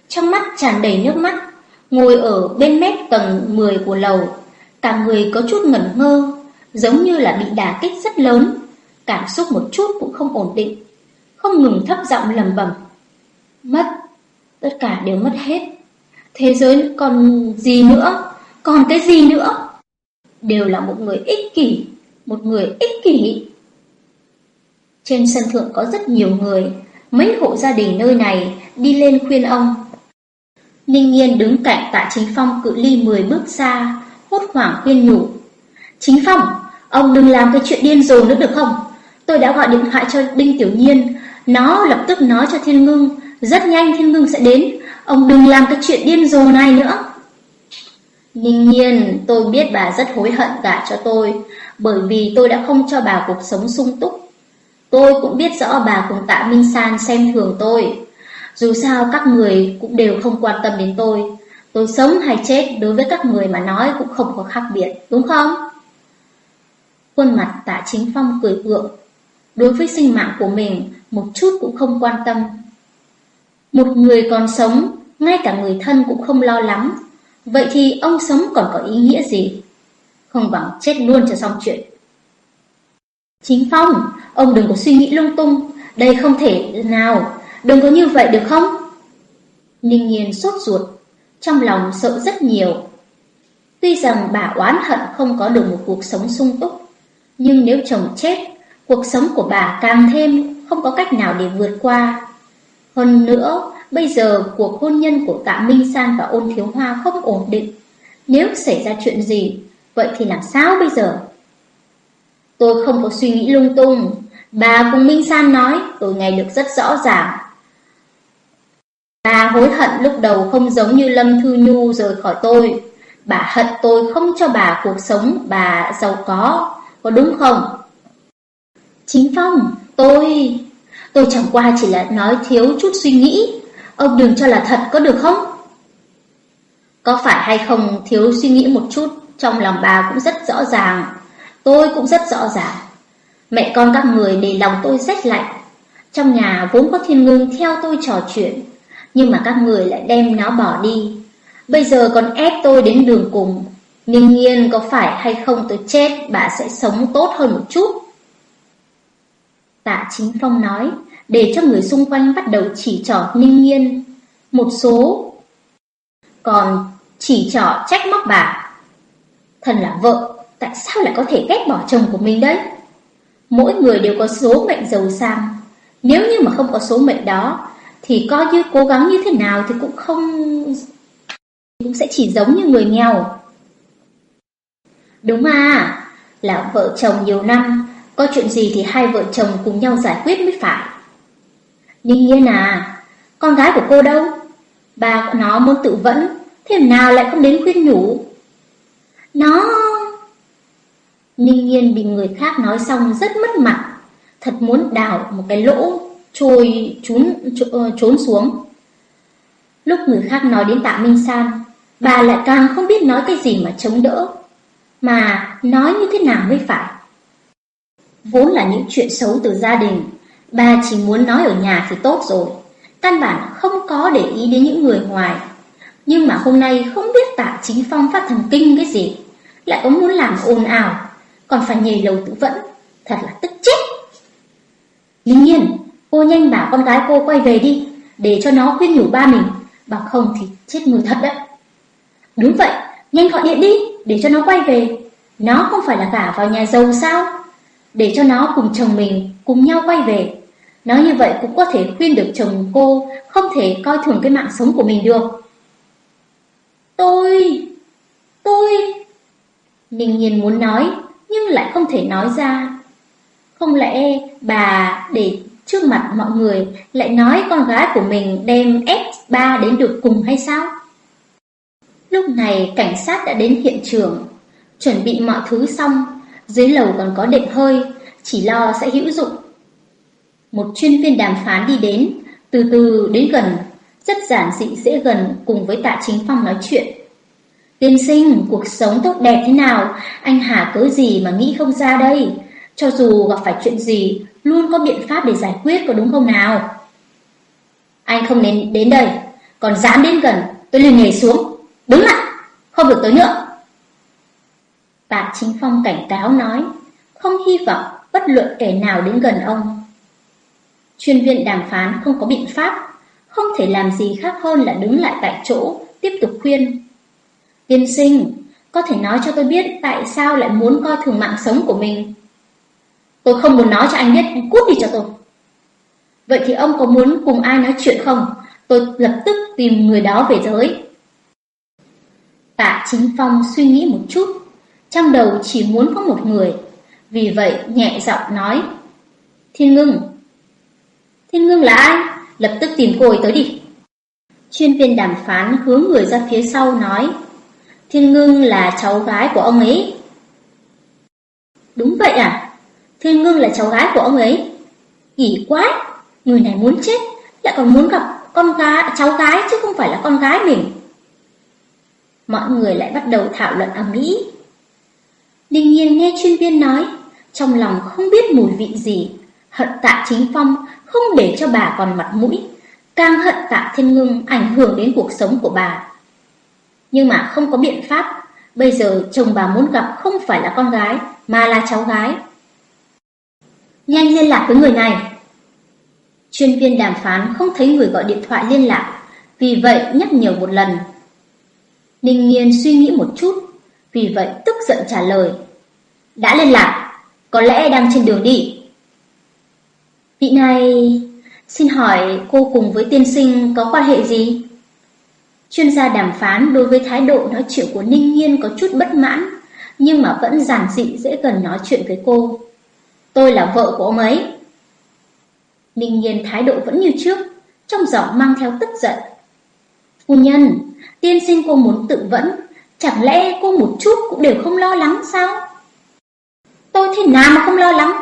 Speaker 1: trong mắt tràn đầy nước mắt, ngồi ở bên mép tầng 10 của lầu, cả người có chút ngẩn ngơ, giống như là bị đả kích rất lớn, cảm xúc một chút cũng không ổn định, không ngừng thấp giọng lầm bầm. Mất, tất cả đều mất hết. Thế giới còn gì nữa, còn cái gì nữa? Đều là một người ích kỷ, một người ích kỷ. Trên sân thượng có rất nhiều người, mấy hộ gia đình nơi này đi lên khuyên ông. Ninh Nhiên đứng cạnh tạ Chính Phong cự ly 10 bước xa, hốt hoảng khuyên nhủ. Chính Phong, ông đừng làm cái chuyện điên rồ nữa được không? Tôi đã gọi điện thoại cho Đinh Tiểu Nhiên, nó lập tức nói cho Thiên Ngưng, rất nhanh Thiên Ngưng sẽ đến, ông đừng làm cái chuyện điên rồ này nữa. Ninh nhiên, tôi biết bà rất hối hận cả cho tôi, bởi vì tôi đã không cho bà cuộc sống sung túc. Tôi cũng biết rõ bà cùng tạ Minh San xem thường tôi. Dù sao các người cũng đều không quan tâm đến tôi. Tôi sống hay chết đối với các người mà nói cũng không có khác biệt, đúng không? Khuôn mặt tạ chính phong cười gượng. Đối với sinh mạng của mình, một chút cũng không quan tâm. Một người còn sống, ngay cả người thân cũng không lo lắng. Vậy thì ông sống còn có ý nghĩa gì? Không bằng chết luôn cho xong chuyện. Chính Phong, ông đừng có suy nghĩ lung tung, đây không thể nào, đừng có như vậy được không? Ninh nhiên sốt ruột, trong lòng sợ rất nhiều. Tuy rằng bà oán hận không có được một cuộc sống sung túc, nhưng nếu chồng chết, cuộc sống của bà càng thêm không có cách nào để vượt qua. Hơn nữa, bây giờ cuộc hôn nhân của Tạ Minh San và Ôn Thiếu Hoa không ổn định. Nếu xảy ra chuyện gì, vậy thì làm sao bây giờ? Tôi không có suy nghĩ lung tung. Bà cùng Minh San nói, tôi nghe được rất rõ ràng. Bà hối hận lúc đầu không giống như Lâm Thư Nhu rời khỏi tôi. Bà hận tôi không cho bà cuộc sống bà giàu có, có đúng không? Chính Phong, tôi... Tôi chẳng qua chỉ là nói thiếu chút suy nghĩ. Ông đừng cho là thật có được không? Có phải hay không thiếu suy nghĩ một chút, trong lòng bà cũng rất rõ ràng. Tôi cũng rất rõ ràng. Mẹ con các người để lòng tôi rét lạnh. Trong nhà vốn có thiên ngưng theo tôi trò chuyện, nhưng mà các người lại đem nó bỏ đi. Bây giờ còn ép tôi đến đường cùng. Ninh nhiên có phải hay không tôi chết, bà sẽ sống tốt hơn một chút. Tạ Chính Phong nói, để cho người xung quanh bắt đầu chỉ trỏ Ninh nhiên. Một số còn chỉ trỏ trách móc bà. Thần là vợ, tại sao lại có thể ghét bỏ chồng của mình đấy? Mỗi người đều có số mệnh giàu sang, Nếu như mà không có số mệnh đó, thì coi như cố gắng như thế nào thì cũng không... cũng sẽ chỉ giống như người nghèo. Đúng à, là vợ chồng nhiều năm, có chuyện gì thì hai vợ chồng cùng nhau giải quyết mới phải. Ninh nhiên à, con gái của cô đâu? Bà của nó muốn tự vẫn, thế nào lại không đến khuyên nhủ? Nó... Ninh nhiên bị người khác nói xong rất mất mặt, thật muốn đào một cái lỗ trôi trốn, ờ, trốn xuống. Lúc người khác nói đến tạ Minh San, bà lại càng không biết nói cái gì mà chống đỡ, mà nói như thế nào mới phải. Vốn là những chuyện xấu từ gia đình, bà chỉ muốn nói ở nhà thì tốt rồi, căn bản không có để ý đến những người ngoài. Nhưng mà hôm nay không biết tạ chính phong phát thần kinh cái gì, lại có muốn làm ồn ào, còn phải nhảy lầu tự vẫn, thật là tức chết. Linh nhiên, cô nhanh bảo con gái cô quay về đi, để cho nó khuyên nhủ ba mình, bằng không thì chết người thật đấy. Đúng vậy, nhanh gọi điện đi, để cho nó quay về. Nó không phải là gả vào nhà giàu sao? Để cho nó cùng chồng mình cùng nhau quay về. Nói như vậy cũng có thể khuyên được chồng cô không thể coi thường cái mạng sống của mình được. Tôi... tôi... Ninh nhiên muốn nói, nhưng lại không thể nói ra. Không lẽ bà để trước mặt mọi người lại nói con gái của mình đem F3 đến được cùng hay sao? Lúc này cảnh sát đã đến hiện trường, chuẩn bị mọi thứ xong, dưới lầu còn có đệm hơi, chỉ lo sẽ hữu dụng. Một chuyên viên đàm phán đi đến, từ từ đến gần, rất giản dị dễ gần cùng với tạ chính phong nói chuyện. Tiên sinh, cuộc sống tốt đẹp thế nào, anh Hà cớ gì mà nghĩ không ra đây? Cho dù gặp phải chuyện gì, luôn có biện pháp để giải quyết có đúng không nào? Anh không nên đến đây, còn dám đến gần, tôi liền nhảy xuống. Đứng lại, không được tới nữa. Tạ Chính Phong cảnh cáo nói, không hy vọng bất luận kẻ nào đến gần ông. Chuyên viên đàm phán không có biện pháp, không thể làm gì khác hơn là đứng lại tại chỗ, tiếp tục khuyên. Tiên sinh, có thể nói cho tôi biết tại sao lại muốn coi thường mạng sống của mình. Tôi không muốn nói cho anh biết, cút đi cho tôi. Vậy thì ông có muốn cùng ai nói chuyện không? Tôi lập tức tìm người đó về giới. Tạ Chính Phong suy nghĩ một chút, trong đầu chỉ muốn có một người, vì vậy nhẹ giọng nói. Thiên ngưng. Thiên ngưng là ai? Lập tức tìm cô ấy tới đi. Chuyên viên đàm phán hướng người ra phía sau nói. Thiên ngưng là cháu gái của ông ấy. Đúng vậy à? Thiên ngưng là cháu gái của ông ấy. Kỳ quá, người này muốn chết, lại còn muốn gặp con gái, cháu gái chứ không phải là con gái mình. Mọi người lại bắt đầu thảo luận ầm ĩ. Đinh nhiên nghe chuyên viên nói, trong lòng không biết mùi vị gì, hận tạ chính phong không để cho bà còn mặt mũi, càng hận tạ thiên ngưng ảnh hưởng đến cuộc sống của bà. Nhưng mà không có biện pháp, bây giờ chồng bà muốn gặp không phải là con gái, mà là cháu gái. Nhanh liên lạc với người này. Chuyên viên đàm phán không thấy người gọi điện thoại liên lạc, vì vậy nhắc nhở một lần. Ninh Nghiên suy nghĩ một chút, vì vậy tức giận trả lời. Đã liên lạc, có lẽ đang trên đường đi. Vị này, xin hỏi cô cùng với tiên sinh có quan hệ gì? Chuyên gia đàm phán đối với thái độ nói chuyện của Ninh Nhiên có chút bất mãn, nhưng mà vẫn giản dị dễ gần nói chuyện với cô. Tôi là vợ của ông ấy. Ninh Nhiên thái độ vẫn như trước, trong giọng mang theo tức giận. Phu nhân, tiên sinh cô muốn tự vẫn, chẳng lẽ cô một chút cũng đều không lo lắng sao? Tôi thế nào mà không lo lắng?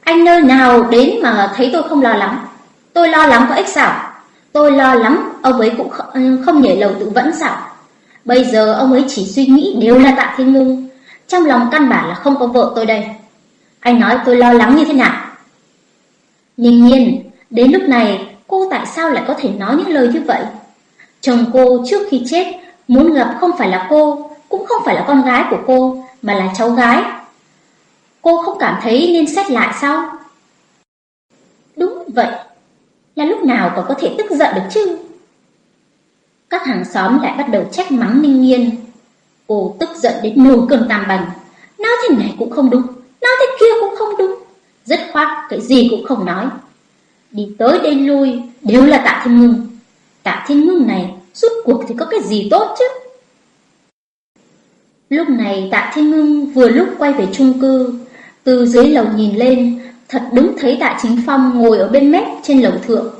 Speaker 1: Anh nơi nào đến mà thấy tôi không lo lắng? Tôi lo lắng có ích sao? Tôi lo lắng ông ấy cũng không, ờ, không nhảy lầu tự vẫn sao? Bây giờ ông ấy chỉ suy nghĩ đều là tạ thiên ngưng. Trong lòng căn bản là không có vợ tôi đây. Anh nói tôi lo lắng như thế nào? ninh nhiên, đến lúc này cô tại sao lại có thể nói những lời như vậy? Chồng cô trước khi chết muốn gặp không phải là cô, cũng không phải là con gái của cô, mà là cháu gái. Cô không cảm thấy nên xét lại sao? Đúng vậy, là lúc nào còn có thể tức giận được chứ? Các hàng xóm lại bắt đầu trách mắng Ninh Nhiên. Cô tức giận đến nổi cơn tam bành. Nói thế này cũng không đúng, nói thế kia cũng không đúng. Dứt khoát cái gì cũng không nói. đi tới đây lui, đều là tạ thiên ngưng. Tạ thiên ngưng này, Suốt cuộc thì có cái gì tốt chứ? Lúc này tạ thiên ngưng vừa lúc quay về chung cư, từ dưới lầu nhìn lên, thật đúng thấy tạ chính phong ngồi ở bên mép trên lầu thượng,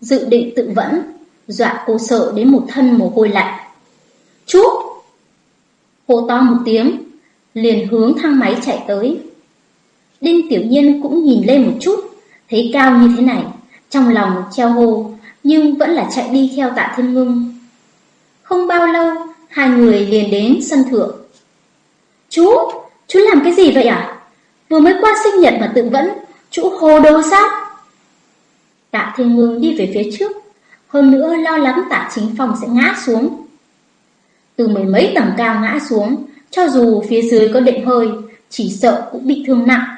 Speaker 1: dự định tự vẫn, dọa cô sợ đến một thân mồ hôi lạnh. Chú! Hô to một tiếng, liền hướng thang máy chạy tới. Đinh Tiểu Nhiên cũng nhìn lên một chút, thấy cao như thế này, trong lòng treo hồ, nhưng vẫn là chạy đi theo tạ thiên ngưng. Không bao lâu, hai người liền đến sân thượng. Chú, chú làm cái gì vậy à? Vừa mới qua sinh nhật mà tự vẫn, chú hồ đồ sao? Tạ thiên ngưng đi về phía trước, hơn nữa lo lắng tạ chính phòng sẽ ngã xuống. Từ mười mấy tầng cao ngã xuống, cho dù phía dưới có định hơi, chỉ sợ cũng bị thương nặng.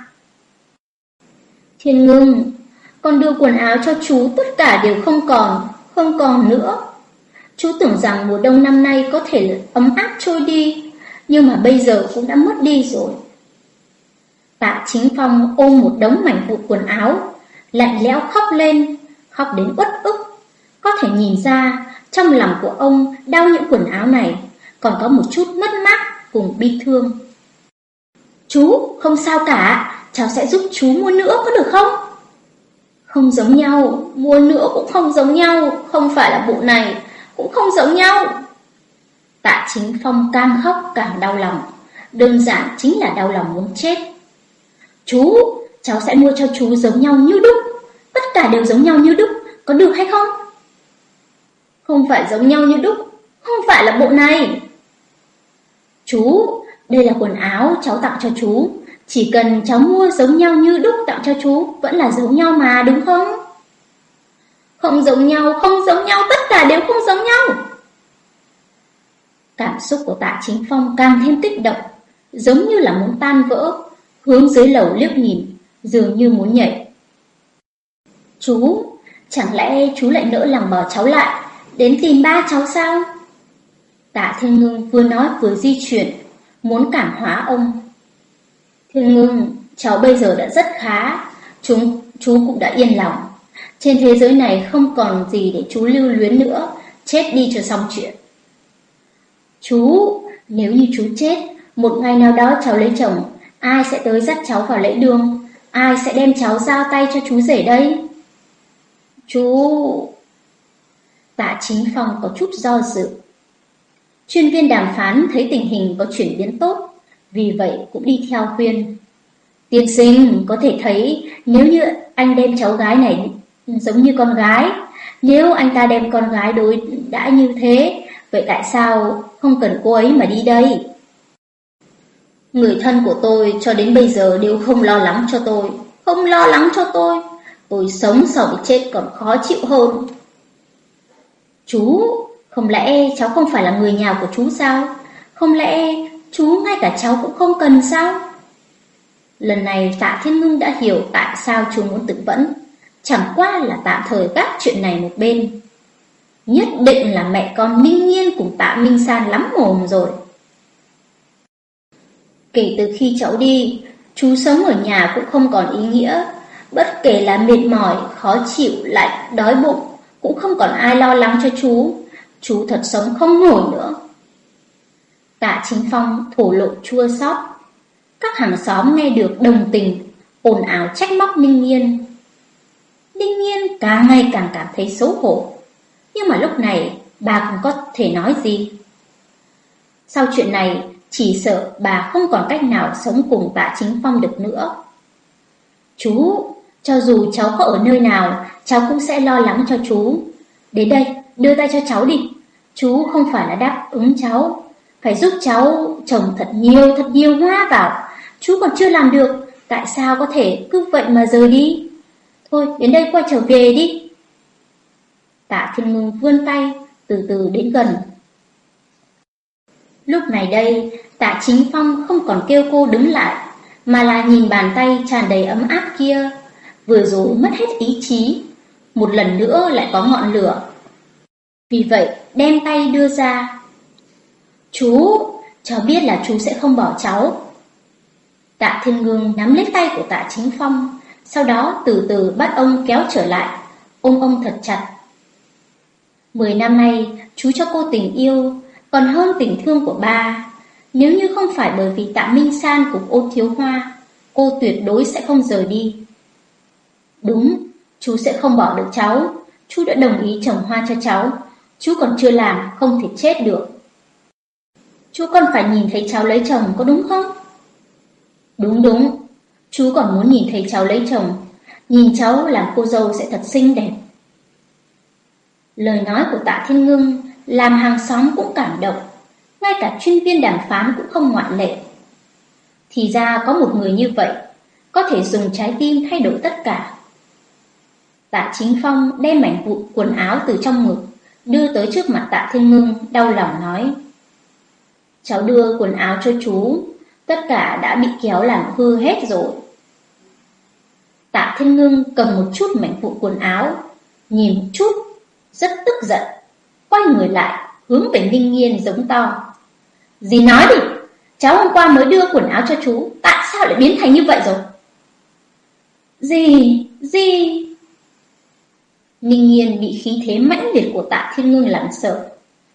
Speaker 1: Thiên ngưng, con đưa quần áo cho chú tất cả đều không còn, không còn nữa. Chú tưởng rằng mùa đông năm nay có thể ấm áp trôi đi, nhưng mà bây giờ cũng đã mất đi rồi. Tạ Chính Phong ôm một đống mảnh vụn quần áo, lạnh lẽo khóc lên, khóc đến uất ức. Có thể nhìn ra, trong lòng của ông đau những quần áo này, còn có một chút mất mát cùng bi thương. Chú, không sao cả, cháu sẽ giúp chú mua nữa có được không? Không giống nhau, mua nữa cũng không giống nhau, không phải là bộ này, cũng không giống nhau. Tạ chính phong càng khóc càng đau lòng, đơn giản chính là đau lòng muốn chết. Chú, cháu sẽ mua cho chú giống nhau như đúc, tất cả đều giống nhau như đúc, có được hay không? Không phải giống nhau như đúc, không phải là bộ này. Chú, đây là quần áo cháu tặng cho chú, chỉ cần cháu mua giống nhau như đúc tặng cho chú, vẫn là giống nhau mà, đúng không? Không giống nhau, không giống nhau, tất cả đều không giống nhau. Cảm xúc của tạ chính phong càng thêm kích động, giống như là muốn tan vỡ, hướng dưới lầu liếc nhìn, dường như muốn nhảy. Chú, chẳng lẽ chú lại nỡ lòng bỏ cháu lại, đến tìm ba cháu sao? Tạ Thiên Ngưng vừa nói vừa di chuyển, muốn cảm hóa ông. Thiên Ngưng, cháu bây giờ đã rất khá, chúng chú cũng đã yên lòng. Trên thế giới này không còn gì để chú lưu luyến nữa, chết đi cho xong chuyện. Chú, nếu như chú chết, một ngày nào đó cháu lấy chồng, ai sẽ tới dắt cháu vào lễ đường? Ai sẽ đem cháu giao tay cho chú rể đây? Chú... Tạ chính phòng có chút do dự. Chuyên viên đàm phán thấy tình hình có chuyển biến tốt, vì vậy cũng đi theo khuyên. Tiên sinh có thể thấy nếu như anh đem cháu gái này giống như con gái, nếu anh ta đem con gái đối đã như thế, vậy tại sao không cần cô ấy mà đi đây? Người thân của tôi cho đến bây giờ đều không lo lắng cho tôi, không lo lắng cho tôi. Tôi sống so với chết còn khó chịu hơn. Chú, không lẽ cháu không phải là người nhà của chú sao? Không lẽ chú ngay cả cháu cũng không cần sao? Lần này tạ thiên ngưng đã hiểu tại sao chú muốn tự vẫn. Chẳng qua là tạm thời gác chuyện này một bên. Nhất định là mẹ con Ninh Nhiên cùng tạ Minh San lắm mồm rồi. Kể từ khi cháu đi, chú sống ở nhà cũng không còn ý nghĩa. Bất kể là mệt mỏi, khó chịu, lạnh, đói bụng, cũng không còn ai lo lắng cho chú. Chú thật sống không nổi nữa. Tạ Chính Phong thổ lộ chua xót. Các hàng xóm nghe được đồng tình, ồn ào trách móc Ninh Nhiên. Ninh Nhiên càng ngày càng cảm thấy xấu hổ. Nhưng mà lúc này bà cũng có thể nói gì? Sau chuyện này, chỉ sợ bà không còn cách nào sống cùng tạ chính phong được nữa. Chú, cho dù cháu có ở nơi nào, cháu cũng sẽ lo lắng cho chú. Đến đây, đưa tay cho cháu đi. Chú không phải là đáp ứng cháu, phải giúp cháu trồng thật nhiều thật nhiều hoa vào. Chú còn chưa làm được, tại sao có thể cứ vậy mà rời đi? Thôi, đến đây quay trở về đi. Tạ Thiên Ngưng vươn tay, từ từ đến gần. Lúc này đây, tạ chính phong không còn kêu cô đứng lại, mà là nhìn bàn tay tràn đầy ấm áp kia, vừa rồi mất hết ý chí, một lần nữa lại có ngọn lửa. Vì vậy, đem tay đưa ra. Chú, cháu biết là chú sẽ không bỏ cháu. Tạ Thiên Ngương nắm lấy tay của tạ chính phong, sau đó từ từ bắt ông kéo trở lại, ôm ông thật chặt. Mười năm nay, chú cho cô tình yêu, còn hơn tình thương của ba. Nếu như không phải bởi vì tạ Minh San cùng ô thiếu hoa, cô tuyệt đối sẽ không rời đi. Đúng, chú sẽ không bỏ được cháu, chú đã đồng ý trồng hoa cho cháu, chú còn chưa làm, không thể chết được. Chú còn phải nhìn thấy cháu lấy chồng có đúng không? Đúng đúng, chú còn muốn nhìn thấy cháu lấy chồng, nhìn cháu làm cô dâu sẽ thật xinh đẹp. Lời nói của tạ Thiên Ngưng làm hàng xóm cũng cảm động, ngay cả chuyên viên đàm phán cũng không ngoại lệ. Thì ra có một người như vậy, có thể dùng trái tim thay đổi tất cả. Tạ Chính Phong đem mảnh vụ quần áo từ trong ngực, đưa tới trước mặt tạ Thiên Ngưng, đau lòng nói. Cháu đưa quần áo cho chú, tất cả đã bị kéo làm hư hết rồi. Tạ Thiên Ngưng cầm một chút mảnh vụn quần áo, nhìn một chút, rất tức giận, quay người lại, hướng về Ninh Nghiên giống to. Dì nói đi, cháu hôm qua mới đưa quần áo cho chú, tại sao lại biến thành như vậy rồi? Dì, dì... Ninh Nghiên bị khí thế mãnh liệt của tạ Thiên Ngưng làm sợ,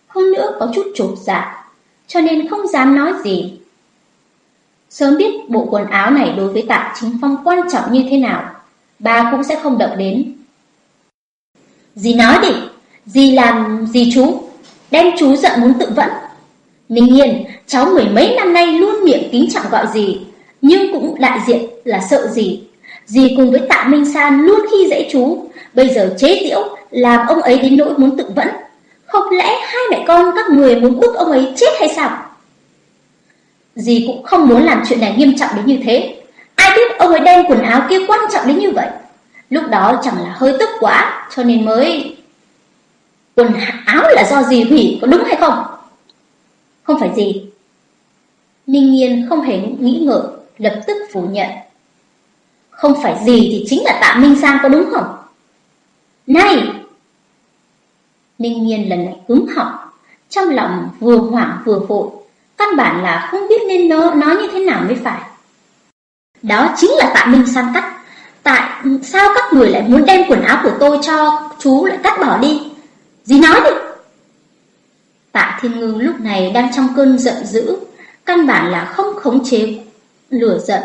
Speaker 1: hơn nữa có chút trột dạ, cho nên không dám nói gì. Sớm biết bộ quần áo này đối với tạ chính phong quan trọng như thế nào, bà cũng sẽ không động đến. Dì nói đi, dì làm gì chú, đem chú giận muốn tự vẫn. Ninh nhiên, cháu mười mấy năm nay luôn miệng kính trọng gọi gì, nhưng cũng đại diện là sợ gì. Dì cùng với tạ Minh San luôn khi dễ chú, bây giờ chế diễu làm ông ấy đến nỗi muốn tự vẫn. Không lẽ hai mẹ con các người muốn bức ông ấy chết hay sao? Dì cũng không muốn làm chuyện này nghiêm trọng đến như thế. Ai biết ông ấy đem quần áo kia quan trọng đến như vậy. Lúc đó chẳng là hơi tức quá, cho nên mới... Quần áo là do dì hủy, có đúng hay không? Không phải gì. Ninh Nhiên không hề nghĩ ngợi, lập tức phủ nhận. Không phải gì thì chính là Tạ Minh Sang có đúng không? Này! Ninh Nhiên lần này cứng họng, trong lòng vừa hoảng vừa vội, căn bản là không biết nên nói, nói như thế nào mới phải. Đó chính là Tạ Minh San cắt. Tại sao các người lại muốn đem quần áo của tôi cho chú lại cắt bỏ đi? Dì nói đi! Tạ Thiên Ngư lúc này đang trong cơn giận dữ, căn bản là không khống chế lửa giận.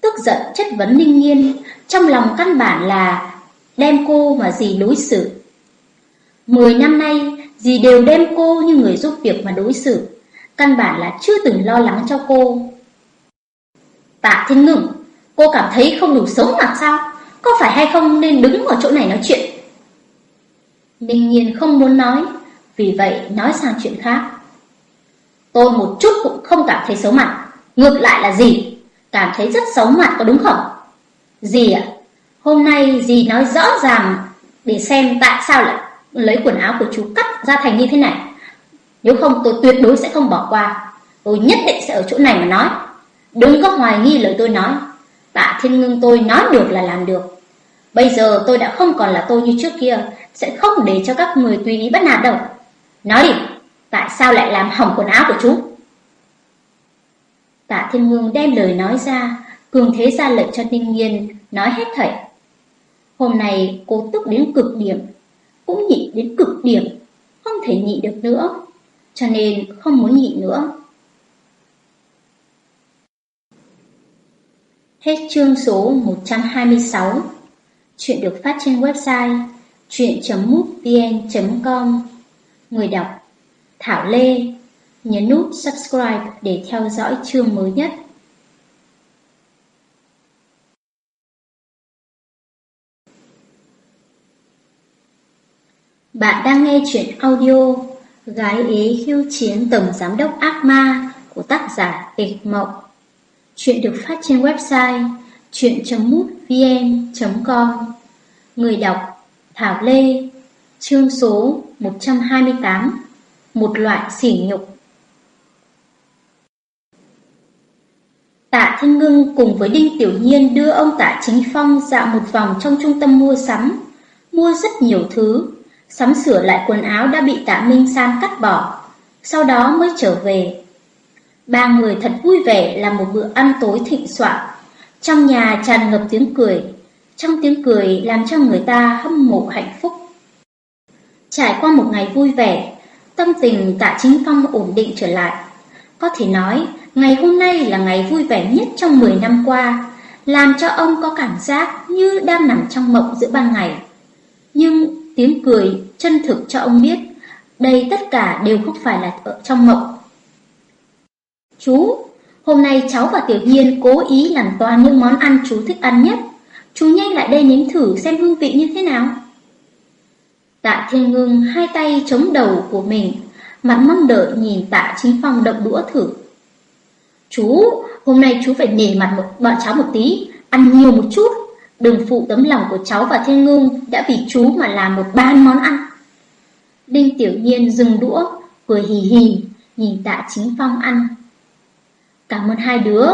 Speaker 1: Tức giận chất vấn Ninh Nhiên, trong lòng căn bản là đem cô mà gì đối xử. Mười năm nay, dì đều đem cô như người giúp việc mà đối xử, căn bản là chưa từng lo lắng cho cô. Tạ Thiên Ngưng, cô cảm thấy không đủ sống mặt sao? Có phải hay không nên đứng ở chỗ này nói chuyện? Ninh Nhiên không muốn nói, vì vậy nói sang chuyện khác. Tôi một chút cũng không cảm thấy xấu mặt, ngược lại là gì? Cảm thấy rất xấu mặt có đúng không? Gì ạ? Hôm nay dì nói rõ ràng để xem tại sao lại lấy quần áo của chú cắt ra thành như thế này. Nếu không tôi tuyệt đối sẽ không bỏ qua. Tôi nhất định sẽ ở chỗ này mà nói. Đừng có hoài nghi lời tôi nói. Tạ Thiên Ngưng tôi nói được là làm được. Bây giờ tôi đã không còn là tôi như trước kia, sẽ không để cho các người tùy ý bắt nạt đâu. Nói đi, tại sao lại làm hỏng quần áo của chú? Tạ Thiên Ngưng đem lời nói ra, cường thế ra lệnh cho Ninh Nhiên, nói hết thảy. Hôm nay cô tức đến cực điểm, cũng nhịn đến cực điểm, không thể nhịn được nữa, cho nên không muốn nhịn nữa. Hết chương số 126 Chuyện được phát trên website chuyện.mútvn.com Người đọc Thảo Lê Nhấn nút subscribe để theo dõi chương mới nhất. Bạn đang nghe chuyện audio Gái ế khiêu chiến tổng giám đốc ác ma của tác giả tịch Mộng. Chuyện được phát trên website chuyện.mútvn.com Người đọc Thảo Lê Chương số 128 Một loại sỉ nhục. Tạ thiên Ngưng cùng với Đinh Tiểu Nhiên đưa ông Tạ Chính Phong dạo một vòng trong trung tâm mua sắm, mua rất nhiều thứ, sắm sửa lại quần áo đã bị Tạ Minh Sam cắt bỏ, sau đó mới trở về. Ba người thật vui vẻ làm một bữa ăn tối thịnh soạn, Trong nhà tràn ngập tiếng cười, trong tiếng cười làm cho người ta hâm mộ hạnh phúc. Trải qua một ngày vui vẻ, tâm tình tạ chính phong ổn định trở lại. Có thể nói, ngày hôm nay là ngày vui vẻ nhất trong 10 năm qua, làm cho ông có cảm giác như đang nằm trong mộng giữa ban ngày. Nhưng tiếng cười chân thực cho ông biết, đây tất cả đều không phải là ở trong mộng. Chú, hôm nay cháu và Tiểu Nhiên cố ý làm toàn những món ăn chú thích ăn nhất. Chú nhanh lại đây nếm thử xem hương vị như thế nào. Tạ Thiên Ngưng hai tay chống đầu của mình, mặt mong đợi nhìn Tạ Chính Phong động đũa thử. Chú, hôm nay chú phải nể mặt một bọn cháu một tí, ăn nhiều một chút. Đừng phụ tấm lòng của cháu và Thiên Ngưng đã vì chú mà làm một ban món ăn. Đinh Tiểu Nhiên dừng đũa, cười hì hì, nhìn Tạ Chính Phong ăn. Cảm ơn hai đứa,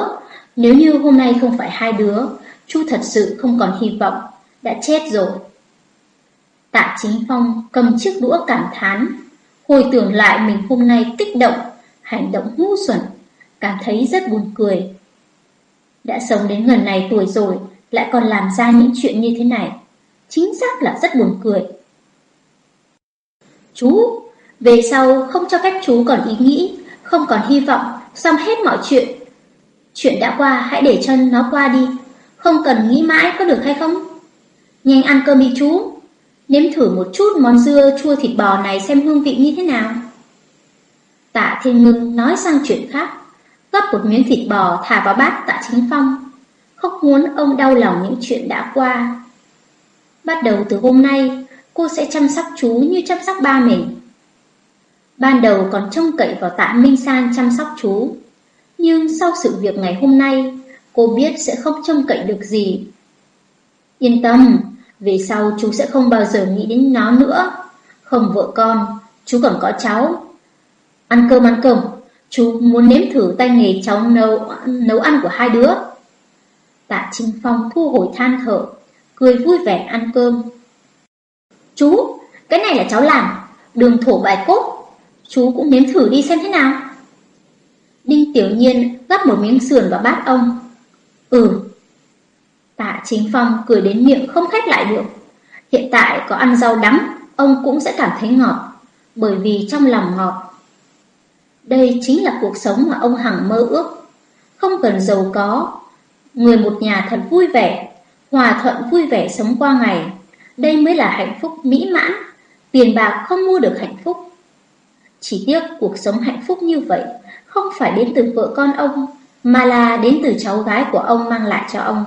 Speaker 1: nếu như hôm nay không phải hai đứa, chú thật sự không còn hy vọng, đã chết rồi. Tạ Chính Phong cầm chiếc đũa cảm thán, hồi tưởng lại mình hôm nay kích động, hành động ngu xuẩn, cảm thấy rất buồn cười. Đã sống đến gần này tuổi rồi, lại còn làm ra những chuyện như thế này, chính xác là rất buồn cười. Chú, về sau không cho phép chú còn ý nghĩ, không còn hy vọng, xong hết mọi chuyện. Chuyện đã qua hãy để cho nó qua đi, không cần nghĩ mãi có được hay không? Nhanh ăn cơm đi chú, nếm thử một chút món dưa chua thịt bò này xem hương vị như thế nào. Tạ Thiên Ngưng nói sang chuyện khác, gấp một miếng thịt bò thả vào bát Tạ Chính Phong, không muốn ông đau lòng những chuyện đã qua. Bắt đầu từ hôm nay, cô sẽ chăm sóc chú như chăm sóc ba mình. Ban đầu còn trông cậy vào tạ Minh San chăm sóc chú, nhưng sau sự việc ngày hôm nay, cô biết sẽ không trông cậy được gì. Yên tâm, về sau chú sẽ không bao giờ nghĩ đến nó nữa. Không vợ con, chú còn có cháu. Ăn cơm ăn cơm, chú muốn nếm thử tay nghề cháu nấu nấu ăn của hai đứa. Tạ Trinh Phong thu hồi than thở, cười vui vẻ ăn cơm. Chú, cái này là cháu làm, đường thổ bài cốt. Chú cũng nếm thử đi xem thế nào. Đinh Tiểu Nhiên gắp một miếng sườn vào bát ông. Ừ. Tạ Chính Phong cười đến miệng không khép lại được. Hiện tại có ăn rau đắng, ông cũng sẽ cảm thấy ngọt, bởi vì trong lòng ngọt. Đây chính là cuộc sống mà ông hằng mơ ước. Không cần giàu có, người một nhà thật vui vẻ, hòa thuận vui vẻ sống qua ngày. Đây mới là hạnh phúc mỹ mãn, tiền bạc không mua được hạnh phúc. Chỉ tiếc cuộc sống hạnh phúc như vậy không phải đến từ vợ con ông, mà là đến từ cháu gái của ông mang lại cho ông.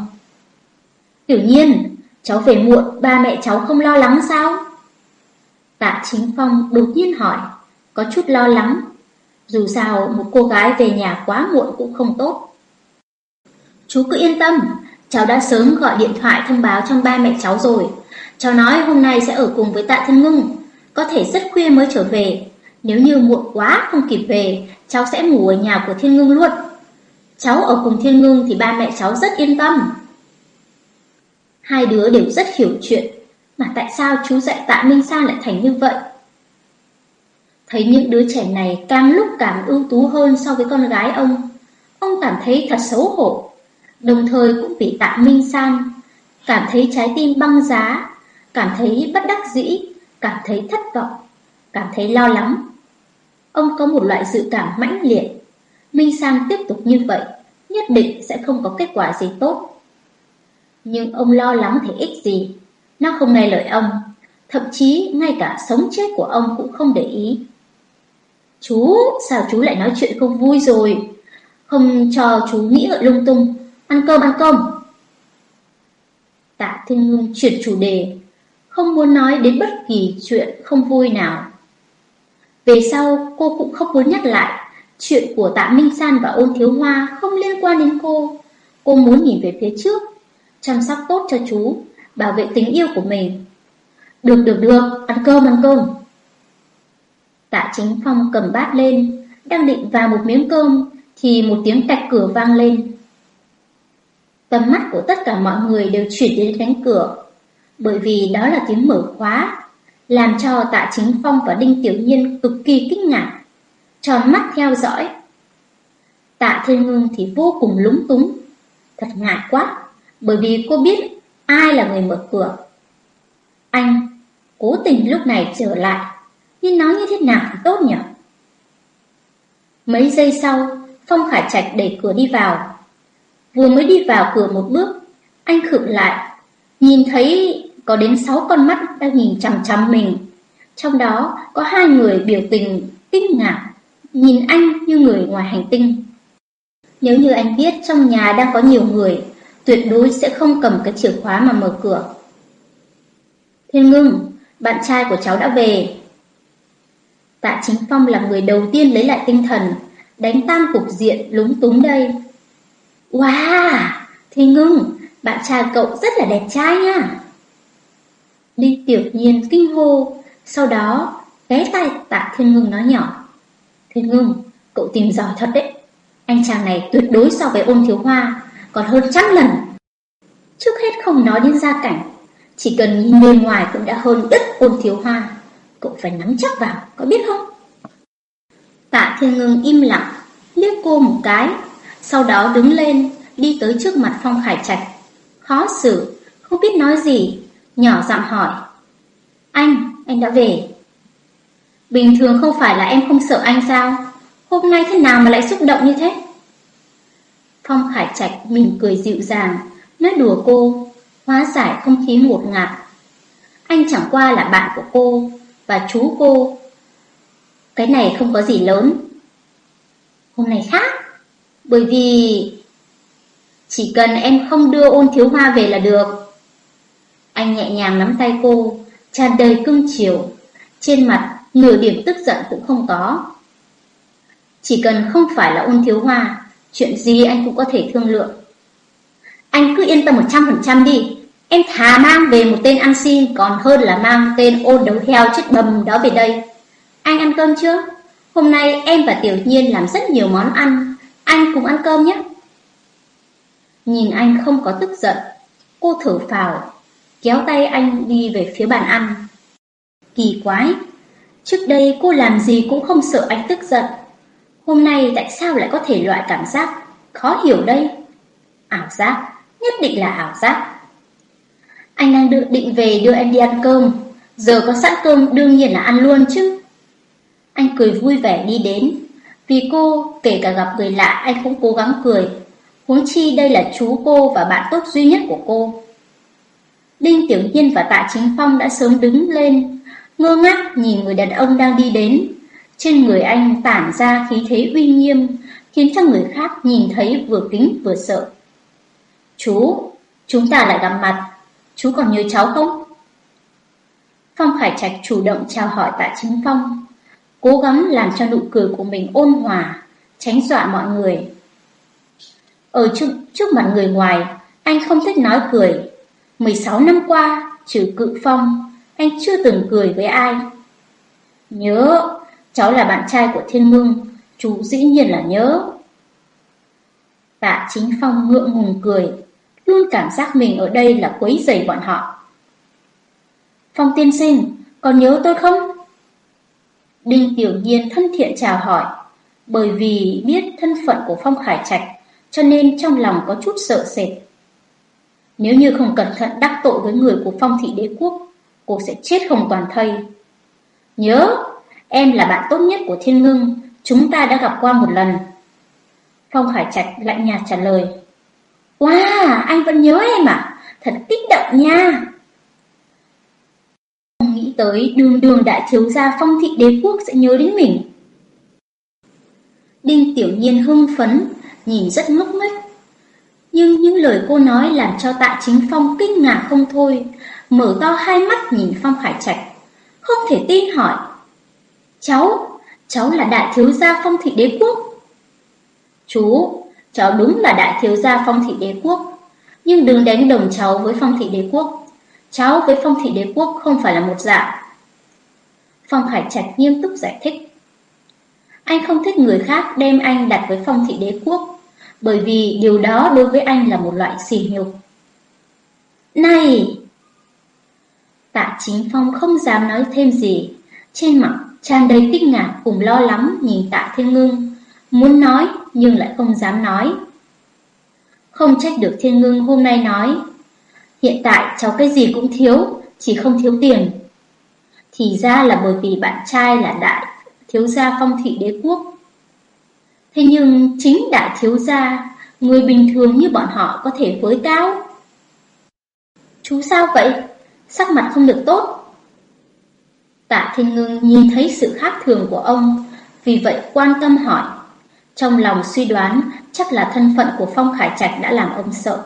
Speaker 1: Tiểu nhiên, cháu về muộn, ba mẹ cháu không lo lắng sao? Tạ Chính Phong đột nhiên hỏi, có chút lo lắng. Dù sao, một cô gái về nhà quá muộn cũng không tốt. Chú cứ yên tâm, cháu đã sớm gọi điện thoại thông báo cho ba mẹ cháu rồi. Cháu nói hôm nay sẽ ở cùng với Tạ Thân Ngưng, có thể rất khuya mới trở về. Nếu như muộn quá không kịp về, cháu sẽ ngủ ở nhà của Thiên Ngưng luôn. Cháu ở cùng Thiên Ngưng thì ba mẹ cháu rất yên tâm. Hai đứa đều rất hiểu chuyện, mà tại sao chú dạy Tạ Minh Sa lại thành như vậy? Thấy những đứa trẻ này càng lúc càng ưu tú hơn so với con gái ông, ông cảm thấy thật xấu hổ, đồng thời cũng bị Tạ Minh San, cảm thấy trái tim băng giá, cảm thấy bất đắc dĩ, cảm thấy thất vọng, cảm thấy lo lắng. Ông có một loại dự cảm mãnh liệt. Minh Sang tiếp tục như vậy, nhất định sẽ không có kết quả gì tốt. Nhưng ông lo lắng thì ích gì, nó không nghe lời ông, thậm chí ngay cả sống chết của ông cũng không để ý. Chú, sao chú lại nói chuyện không vui rồi? Không cho chú nghĩ ngợi lung tung, ăn cơm ăn cơm. Tạ Thiên Ngưng chuyển chủ đề, không muốn nói đến bất kỳ chuyện không vui nào. Về sau cô cũng không muốn nhắc lại Chuyện của Tạ Minh San và Ôn Thiếu Hoa không liên quan đến cô Cô muốn nhìn về phía trước Chăm sóc tốt cho chú Bảo vệ tình yêu của mình Được được được, ăn cơm ăn cơm Tạ Chính Phong cầm bát lên Đang định vào một miếng cơm Thì một tiếng tạch cửa vang lên Tầm mắt của tất cả mọi người đều chuyển đến cánh cửa Bởi vì đó là tiếng mở khóa làm cho Tạ Chính Phong và Đinh Tiểu Nhiên cực kỳ kinh ngạc, tròn mắt theo dõi. Tạ Thiên Ngưng thì vô cùng lúng túng, Thật ngại quá, bởi vì cô biết ai là người mở cửa. Anh cố tình lúc này trở lại, nhưng nói như thế nào thì tốt nhỉ? Mấy giây sau, Phong Khải Trạch đẩy cửa đi vào. Vừa mới đi vào cửa một bước, anh khựng lại, nhìn thấy có đến sáu con mắt đang nhìn chằm chằm mình. Trong đó có hai người biểu tình kinh ngạc, nhìn anh như người ngoài hành tinh. Nếu như anh biết trong nhà đang có nhiều người, tuyệt đối sẽ không cầm cái chìa khóa mà mở cửa. Thiên ngưng, bạn trai của cháu đã về. Tạ Chính Phong là người đầu tiên lấy lại tinh thần, đánh tan cục diện lúng túng đây. Wow, Thiên ngưng, bạn trai cậu rất là đẹp trai nha. Đi tiểu nhiên kinh hô, sau đó ghé tay tạ Thiên ngưng nói nhỏ. Thiên ngưng, cậu tìm giỏi thật đấy. Anh chàng này tuyệt đối so với ôn thiếu hoa, còn hơn trăm lần. Trước hết không nói đến gia cảnh, chỉ cần nhìn bên ngoài cũng đã hơn đứt ôn thiếu hoa. Cậu phải nắm chắc vào, có biết không? Tạ thiên ngưng im lặng, liếc cô một cái, sau đó đứng lên, đi tới trước mặt Phong Khải Trạch. Khó xử, không biết nói gì, nhỏ giọng hỏi. Anh, anh đã về. Bình thường không phải là em không sợ anh sao? Hôm nay thế nào mà lại xúc động như thế? Phong Khải Trạch mỉm cười dịu dàng, nói đùa cô, hóa giải không khí ngột ngạt. Anh chẳng qua là bạn của cô và chú cô. Cái này không có gì lớn. Hôm nay khác, bởi vì chỉ cần em không đưa ôn thiếu hoa về là được. Anh nhẹ nhàng nắm tay cô, tràn đầy cưng chiều, trên mặt nửa điểm tức giận cũng không có. Chỉ cần không phải là ôn thiếu hoa, chuyện gì anh cũng có thể thương lượng. Anh cứ yên tâm 100% đi, em thà mang về một tên ăn xin còn hơn là mang tên ôn đấu heo chết bầm đó về đây. Anh ăn cơm chưa? Hôm nay em và Tiểu Nhiên làm rất nhiều món ăn, anh cùng ăn cơm nhé. Nhìn anh không có tức giận, cô thở phào, kéo tay anh đi về phía bàn ăn. Kỳ quái, trước đây cô làm gì cũng không sợ anh tức giận. Hôm nay tại sao lại có thể loại cảm giác khó hiểu đây? Ảo giác, nhất định là ảo giác. Anh đang định, định về đưa em đi ăn cơm, giờ có sẵn cơm đương nhiên là ăn luôn chứ. Anh cười vui vẻ đi đến, vì cô kể cả gặp người lạ anh cũng cố gắng cười. Huống chi đây là chú cô và bạn tốt duy nhất của cô. Đinh Tiểu Nhiên và Tạ Chính Phong đã sớm đứng lên, ngơ ngác nhìn người đàn ông đang đi đến. Trên người anh tản ra khí thế uy nghiêm, khiến cho người khác nhìn thấy vừa kính vừa sợ. Chú, chúng ta lại gặp mặt, chú còn nhớ cháu không? Phong Khải Trạch chủ động chào hỏi Tạ Chính Phong, cố gắng làm cho nụ cười của mình ôn hòa, tránh dọa mọi người. Ở trước, trước mặt người ngoài, anh không thích nói cười. 16 năm qua, trừ cự phong, anh chưa từng cười với ai. Nhớ, cháu là bạn trai của Thiên Ngưng, chú dĩ nhiên là nhớ. Tạ Chính Phong ngượng ngùng cười, luôn cảm giác mình ở đây là quấy rầy bọn họ. Phong tiên sinh, còn nhớ tôi không? Đinh Tiểu Nhiên thân thiện chào hỏi, bởi vì biết thân phận của Phong Khải Trạch, cho nên trong lòng có chút sợ sệt. Nếu như không cẩn thận đắc tội với người của Phong Thị Đế Quốc, cô sẽ chết không toàn thây. Nhớ, em là bạn tốt nhất của Thiên Ngưng, chúng ta đã gặp qua một lần. Phong Khải Trạch lạnh nhạt trả lời. Wow, anh vẫn nhớ em à? Thật kích động nha. Tới đường đường đại thiếu gia phong thị đế quốc sẽ nhớ đến mình. Đinh tiểu nhiên hưng phấn, nhìn rất ngốc nghếch. Nhưng những lời cô nói làm cho tạ chính phong kinh ngạc không thôi, mở to hai mắt nhìn Phong Khải Trạch, không thể tin hỏi. Cháu, cháu là đại thiếu gia phong thị đế quốc. Chú, cháu đúng là đại thiếu gia phong thị đế quốc, nhưng đừng đánh đồng cháu với phong thị đế quốc. Cháu với phong thị đế quốc không phải là một dạng. Phong Khải Trạch nghiêm túc giải thích. Anh không thích người khác đem anh đặt với phong thị đế quốc, bởi vì điều đó đối với anh là một loại sỉ nhục. Này! Tạ Chính Phong không dám nói thêm gì, trên mặt tràn đầy kinh ngạc cùng lo lắng nhìn Tạ Thiên Ngưng, muốn nói nhưng lại không dám nói. Không trách được thiên ngưng hôm nay nói Hiện tại cháu cái gì cũng thiếu, Chỉ không thiếu tiền. Thì ra là bởi vì bạn trai là đại Thiếu gia phong thị đế quốc. Thế nhưng chính đại thiếu gia, Người bình thường như bọn họ có thể với cao. Chú sao vậy? Sắc mặt không được tốt. Tạ Thiên Ngưng nhìn thấy sự khác thường của ông, Vì vậy quan tâm hỏi. Trong lòng suy đoán, chắc là thân phận của Phong Khải Trạch đã làm ông sợ.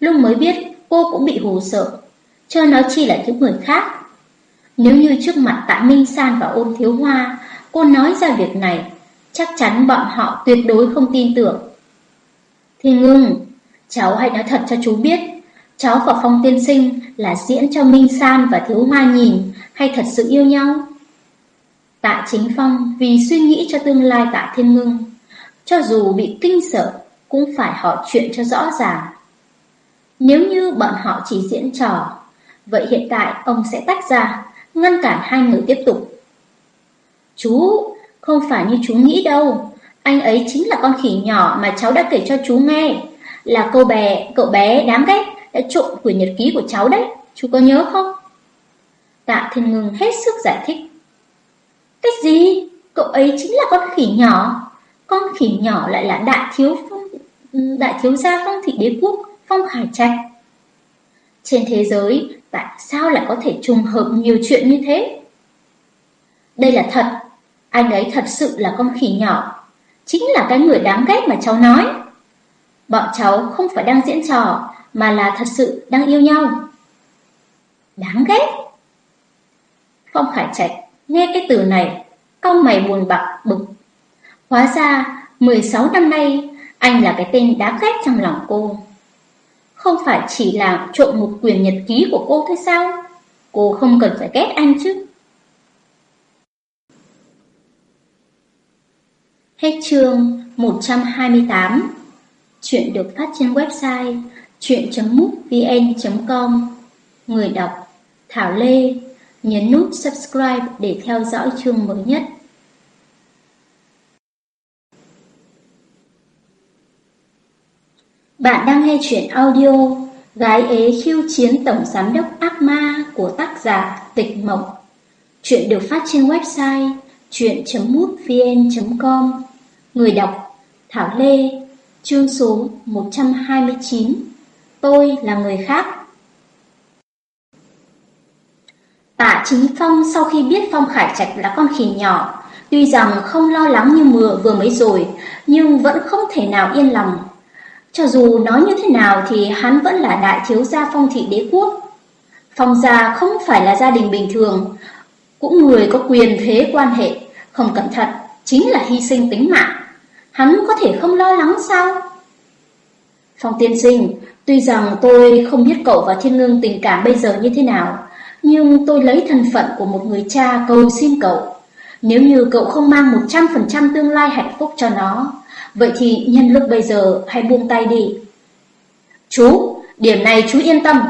Speaker 1: Lúc mới biết cô cũng bị hù sợ Cho nó chi là những người khác Nếu như trước mặt Tạ Minh San và ôn thiếu hoa Cô nói ra việc này Chắc chắn bọn họ tuyệt đối không tin tưởng Thiên ngưng Cháu hãy nói thật cho chú biết Cháu và Phong Tiên Sinh là diễn cho Minh San và Thiếu Hoa nhìn hay thật sự yêu nhau? Tạ Chính Phong vì suy nghĩ cho tương lai Tạ Thiên Ngưng, cho dù bị kinh sợ cũng phải hỏi chuyện cho rõ ràng. Nếu như bọn họ chỉ diễn trò, vậy hiện tại ông sẽ tách ra, ngăn cản hai người tiếp tục. Chú, không phải như chú nghĩ đâu, anh ấy chính là con khỉ nhỏ mà cháu đã kể cho chú nghe, là cô bé, cậu bé đáng ghét đã trộm quyển nhật ký của cháu đấy, chú có nhớ không? Tạ Thiên Ngưng hết sức giải thích. Cái gì? Cậu ấy chính là con khỉ nhỏ. Con khỉ nhỏ lại là đại thiếu phong, đại thiếu gia phong thị đế quốc, phong hải trạch. Trên thế giới, tại sao lại có thể trùng hợp nhiều chuyện như thế? Đây là thật, anh ấy thật sự là con khỉ nhỏ, chính là cái người đáng ghét mà cháu nói. Bọn cháu không phải đang diễn trò, mà là thật sự đang yêu nhau. Đáng ghét. Phong Khải Trạch nghe cái từ này, cau mày buồn bạc bực. Hóa ra, 16 năm nay, anh là cái tên đáng ghét trong lòng cô. Không phải chỉ là trộm một quyền nhật ký của cô thôi sao? Cô không cần phải ghét anh chứ. Hết chương 128 Chuyện được phát trên website chuyện.mútvn.com Người đọc Thảo Lê, Nhấn nút subscribe để theo dõi chương mới nhất. Bạn đang nghe chuyện audio Gái ế khiêu chiến tổng giám đốc ác ma của tác giả Tịch Mộng. Chuyện được phát trên website chuyện.mútvn.com Người đọc, Thảo Lê. Chương số 129 Tôi là người khác. Tạ Chính Phong sau khi biết Phong Khải Trạch là con khỉ nhỏ, Tuy rằng không lo lắng như mưa vừa mới rồi, Nhưng vẫn không thể nào yên lòng. Cho dù nói như thế nào thì hắn vẫn là đại thiếu gia phong thị đế quốc Phong gia không phải là gia đình bình thường Cũng người có quyền thế quan hệ Không cẩn thận chính là hy sinh tính mạng Hắn có thể không lo lắng sao? Phong tiên sinh, tuy rằng tôi không biết cậu và thiên ngưng tình cảm bây giờ như thế nào, nhưng tôi lấy thân phận của một người cha cầu xin cậu. Nếu như cậu không mang 100% tương lai hạnh phúc cho nó, vậy thì nhân lúc bây giờ hãy buông tay đi. Chú, điểm này chú yên tâm,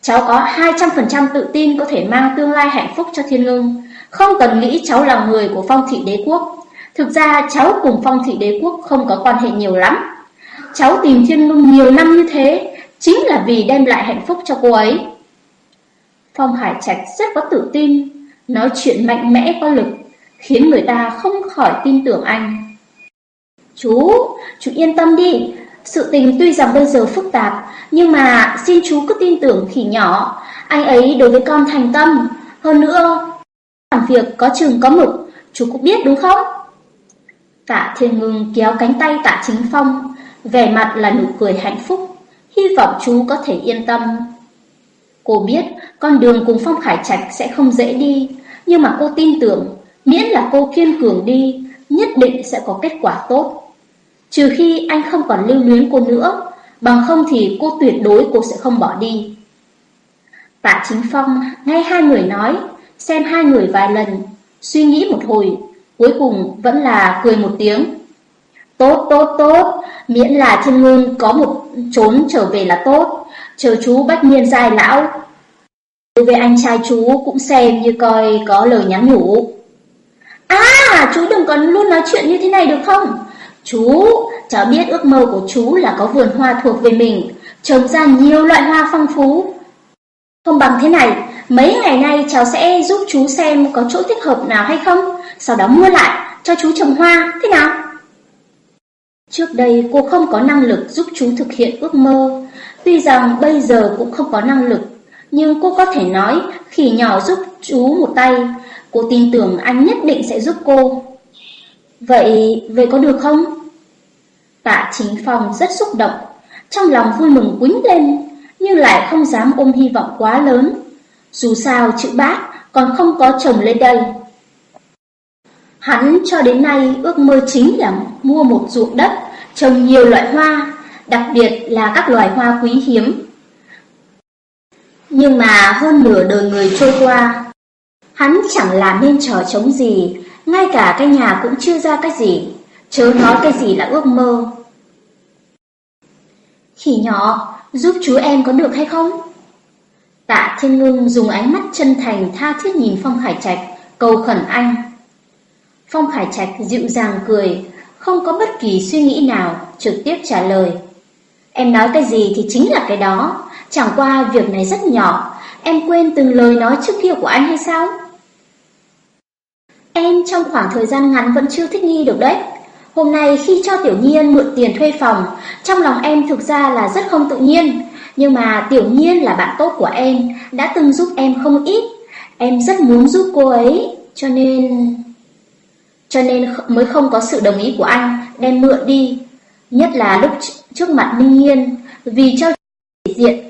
Speaker 1: cháu có 200% tự tin có thể mang tương lai hạnh phúc cho thiên ngưng, không cần nghĩ cháu là người của phong thị đế quốc. Thực ra cháu cùng phong thị đế quốc không có quan hệ nhiều lắm. Cháu tìm thiên ngưng nhiều năm như thế, chính là vì đem lại hạnh phúc cho cô ấy. Phong Hải Trạch rất có tự tin, nói chuyện mạnh mẽ có lực, khiến người ta không khỏi tin tưởng anh. Chú, chú yên tâm đi, sự tình tuy rằng bây giờ phức tạp, nhưng mà xin chú cứ tin tưởng khỉ nhỏ, anh ấy đối với con thành tâm. Hơn nữa, làm việc có chừng có mực, chú cũng biết đúng không? Tạ Thiên Ngưng kéo cánh tay Tạ Chính Phong, vẻ mặt là nụ cười hạnh phúc, hy vọng chú có thể yên tâm. Cô biết con đường cùng Phong Khải Trạch sẽ không dễ đi, nhưng mà cô tin tưởng, miễn là cô kiên cường đi, nhất định sẽ có kết quả tốt. Trừ khi anh không còn lưu luyến cô nữa, bằng không thì cô tuyệt đối cô sẽ không bỏ đi. Tạ Chính Phong nghe hai người nói, xem hai người vài lần, suy nghĩ một hồi, cuối cùng vẫn là cười một tiếng. Tốt, tốt, tốt, miễn là thiên ngôn có một trốn trở về là tốt, chờ chú bách niên dài lão. Đối với anh trai chú cũng xem như coi có lời nhắn nhủ. À, chú đừng còn luôn nói chuyện như thế này được không? Chú, cháu biết ước mơ của chú là có vườn hoa thuộc về mình, trồng ra nhiều loại hoa phong phú. Không bằng thế này, mấy ngày nay cháu sẽ giúp chú xem có chỗ thích hợp nào hay không, sau đó mua lại cho chú trồng hoa, thế nào? Trước đây cô không có năng lực giúp chú thực hiện ước mơ, tuy rằng bây giờ cũng không có năng lực, nhưng cô có thể nói khỉ nhỏ giúp chú một tay, cô tin tưởng anh nhất định sẽ giúp cô. Vậy, vậy có được không? Tạ Chính Phong rất xúc động, trong lòng vui mừng quýnh lên, nhưng lại không dám ôm hy vọng quá lớn. Dù sao chữ bác còn không có chồng lên đây. Hắn cho đến nay ước mơ chính là mua một ruộng đất, trồng nhiều loại hoa, đặc biệt là các loài hoa quý hiếm. Nhưng mà hơn nửa đời người trôi qua, hắn chẳng làm nên trò chống gì, ngay cả cái nhà cũng chưa ra cái gì, chớ nói cái gì là ước mơ. Khỉ nhỏ, giúp chú em có được hay không? Tạ Thiên Ngưng dùng ánh mắt chân thành tha thiết nhìn Phong Khải Trạch, cầu khẩn anh. Phong Khải Trạch dịu dàng cười, không có bất kỳ suy nghĩ nào, trực tiếp trả lời. Em nói cái gì thì chính là cái đó, chẳng qua việc này rất nhỏ, em quên từng lời nói trước kia của anh hay sao? Em trong khoảng thời gian ngắn vẫn chưa thích nghi được đấy. Hôm nay khi cho Tiểu Nhiên mượn tiền thuê phòng, trong lòng em thực ra là rất không tự nhiên. Nhưng mà Tiểu Nhiên là bạn tốt của em, đã từng giúp em không ít. Em rất muốn giúp cô ấy, cho nên... Cho nên mới không có sự đồng ý của anh đem mượn đi. Nhất là lúc trước mặt Ninh Nhiên, vì cho diện,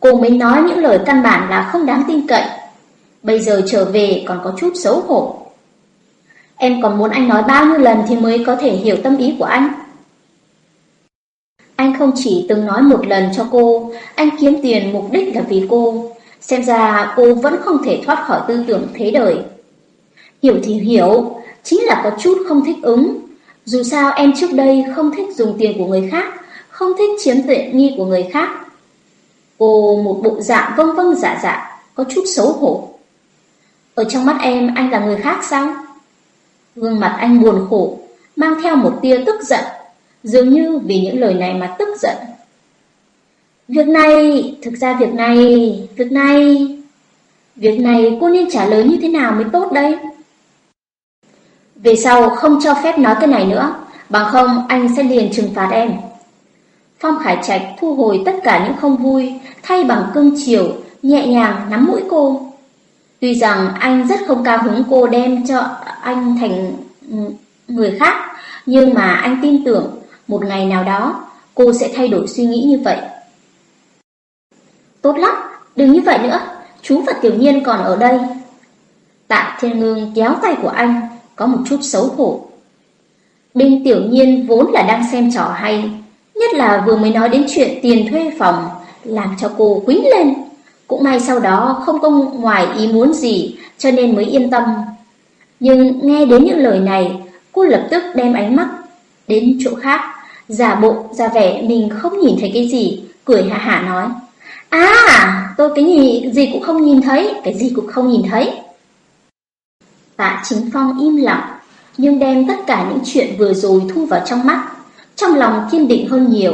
Speaker 1: cô mới nói những lời căn bản là không đáng tin cậy. Bây giờ trở về còn có chút xấu hổ. Em còn muốn anh nói bao nhiêu lần thì mới có thể hiểu tâm ý của anh? Anh không chỉ từng nói một lần cho cô, anh kiếm tiền mục đích là vì cô. Xem ra cô vẫn không thể thoát khỏi tư tưởng thế đời. Hiểu thì hiểu, chính là có chút không thích ứng. Dù sao em trước đây không thích dùng tiền của người khác, không thích chiếm tiện nghi của người khác. Cô một bộ dạng vâng vâng dạ dạ, có chút xấu hổ. Ở trong mắt em anh là người khác sao? Gương mặt anh buồn khổ, mang theo một tia tức giận, dường như vì những lời này mà tức giận. Việc này, thực ra việc này, việc này... Việc này cô nên trả lời như thế nào mới tốt đây? Về sau không cho phép nói cái này nữa, bằng không anh sẽ liền trừng phạt em. Phong Khải Trạch thu hồi tất cả những không vui, thay bằng cưng chiều, nhẹ nhàng nắm mũi cô. Tuy rằng anh rất không cao hứng cô đem cho anh thành người khác, nhưng mà anh tin tưởng một ngày nào đó cô sẽ thay đổi suy nghĩ như vậy. Tốt lắm, đừng như vậy nữa, chú và tiểu nhiên còn ở đây. Tạ Thiên Ngương kéo tay của anh, có một chút xấu hổ. Đinh Tiểu Nhiên vốn là đang xem trò hay, nhất là vừa mới nói đến chuyện tiền thuê phòng, làm cho cô quýnh lên. Cũng may sau đó không có ngoài ý muốn gì cho nên mới yên tâm. Nhưng nghe đến những lời này, cô lập tức đem ánh mắt đến chỗ khác, giả bộ ra vẻ mình không nhìn thấy cái gì, cười hạ hạ nói. À, tôi cái gì, gì cũng không nhìn thấy, cái gì cũng không nhìn thấy. Tạ Chính Phong im lặng, nhưng đem tất cả những chuyện vừa rồi thu vào trong mắt, trong lòng kiên định hơn nhiều.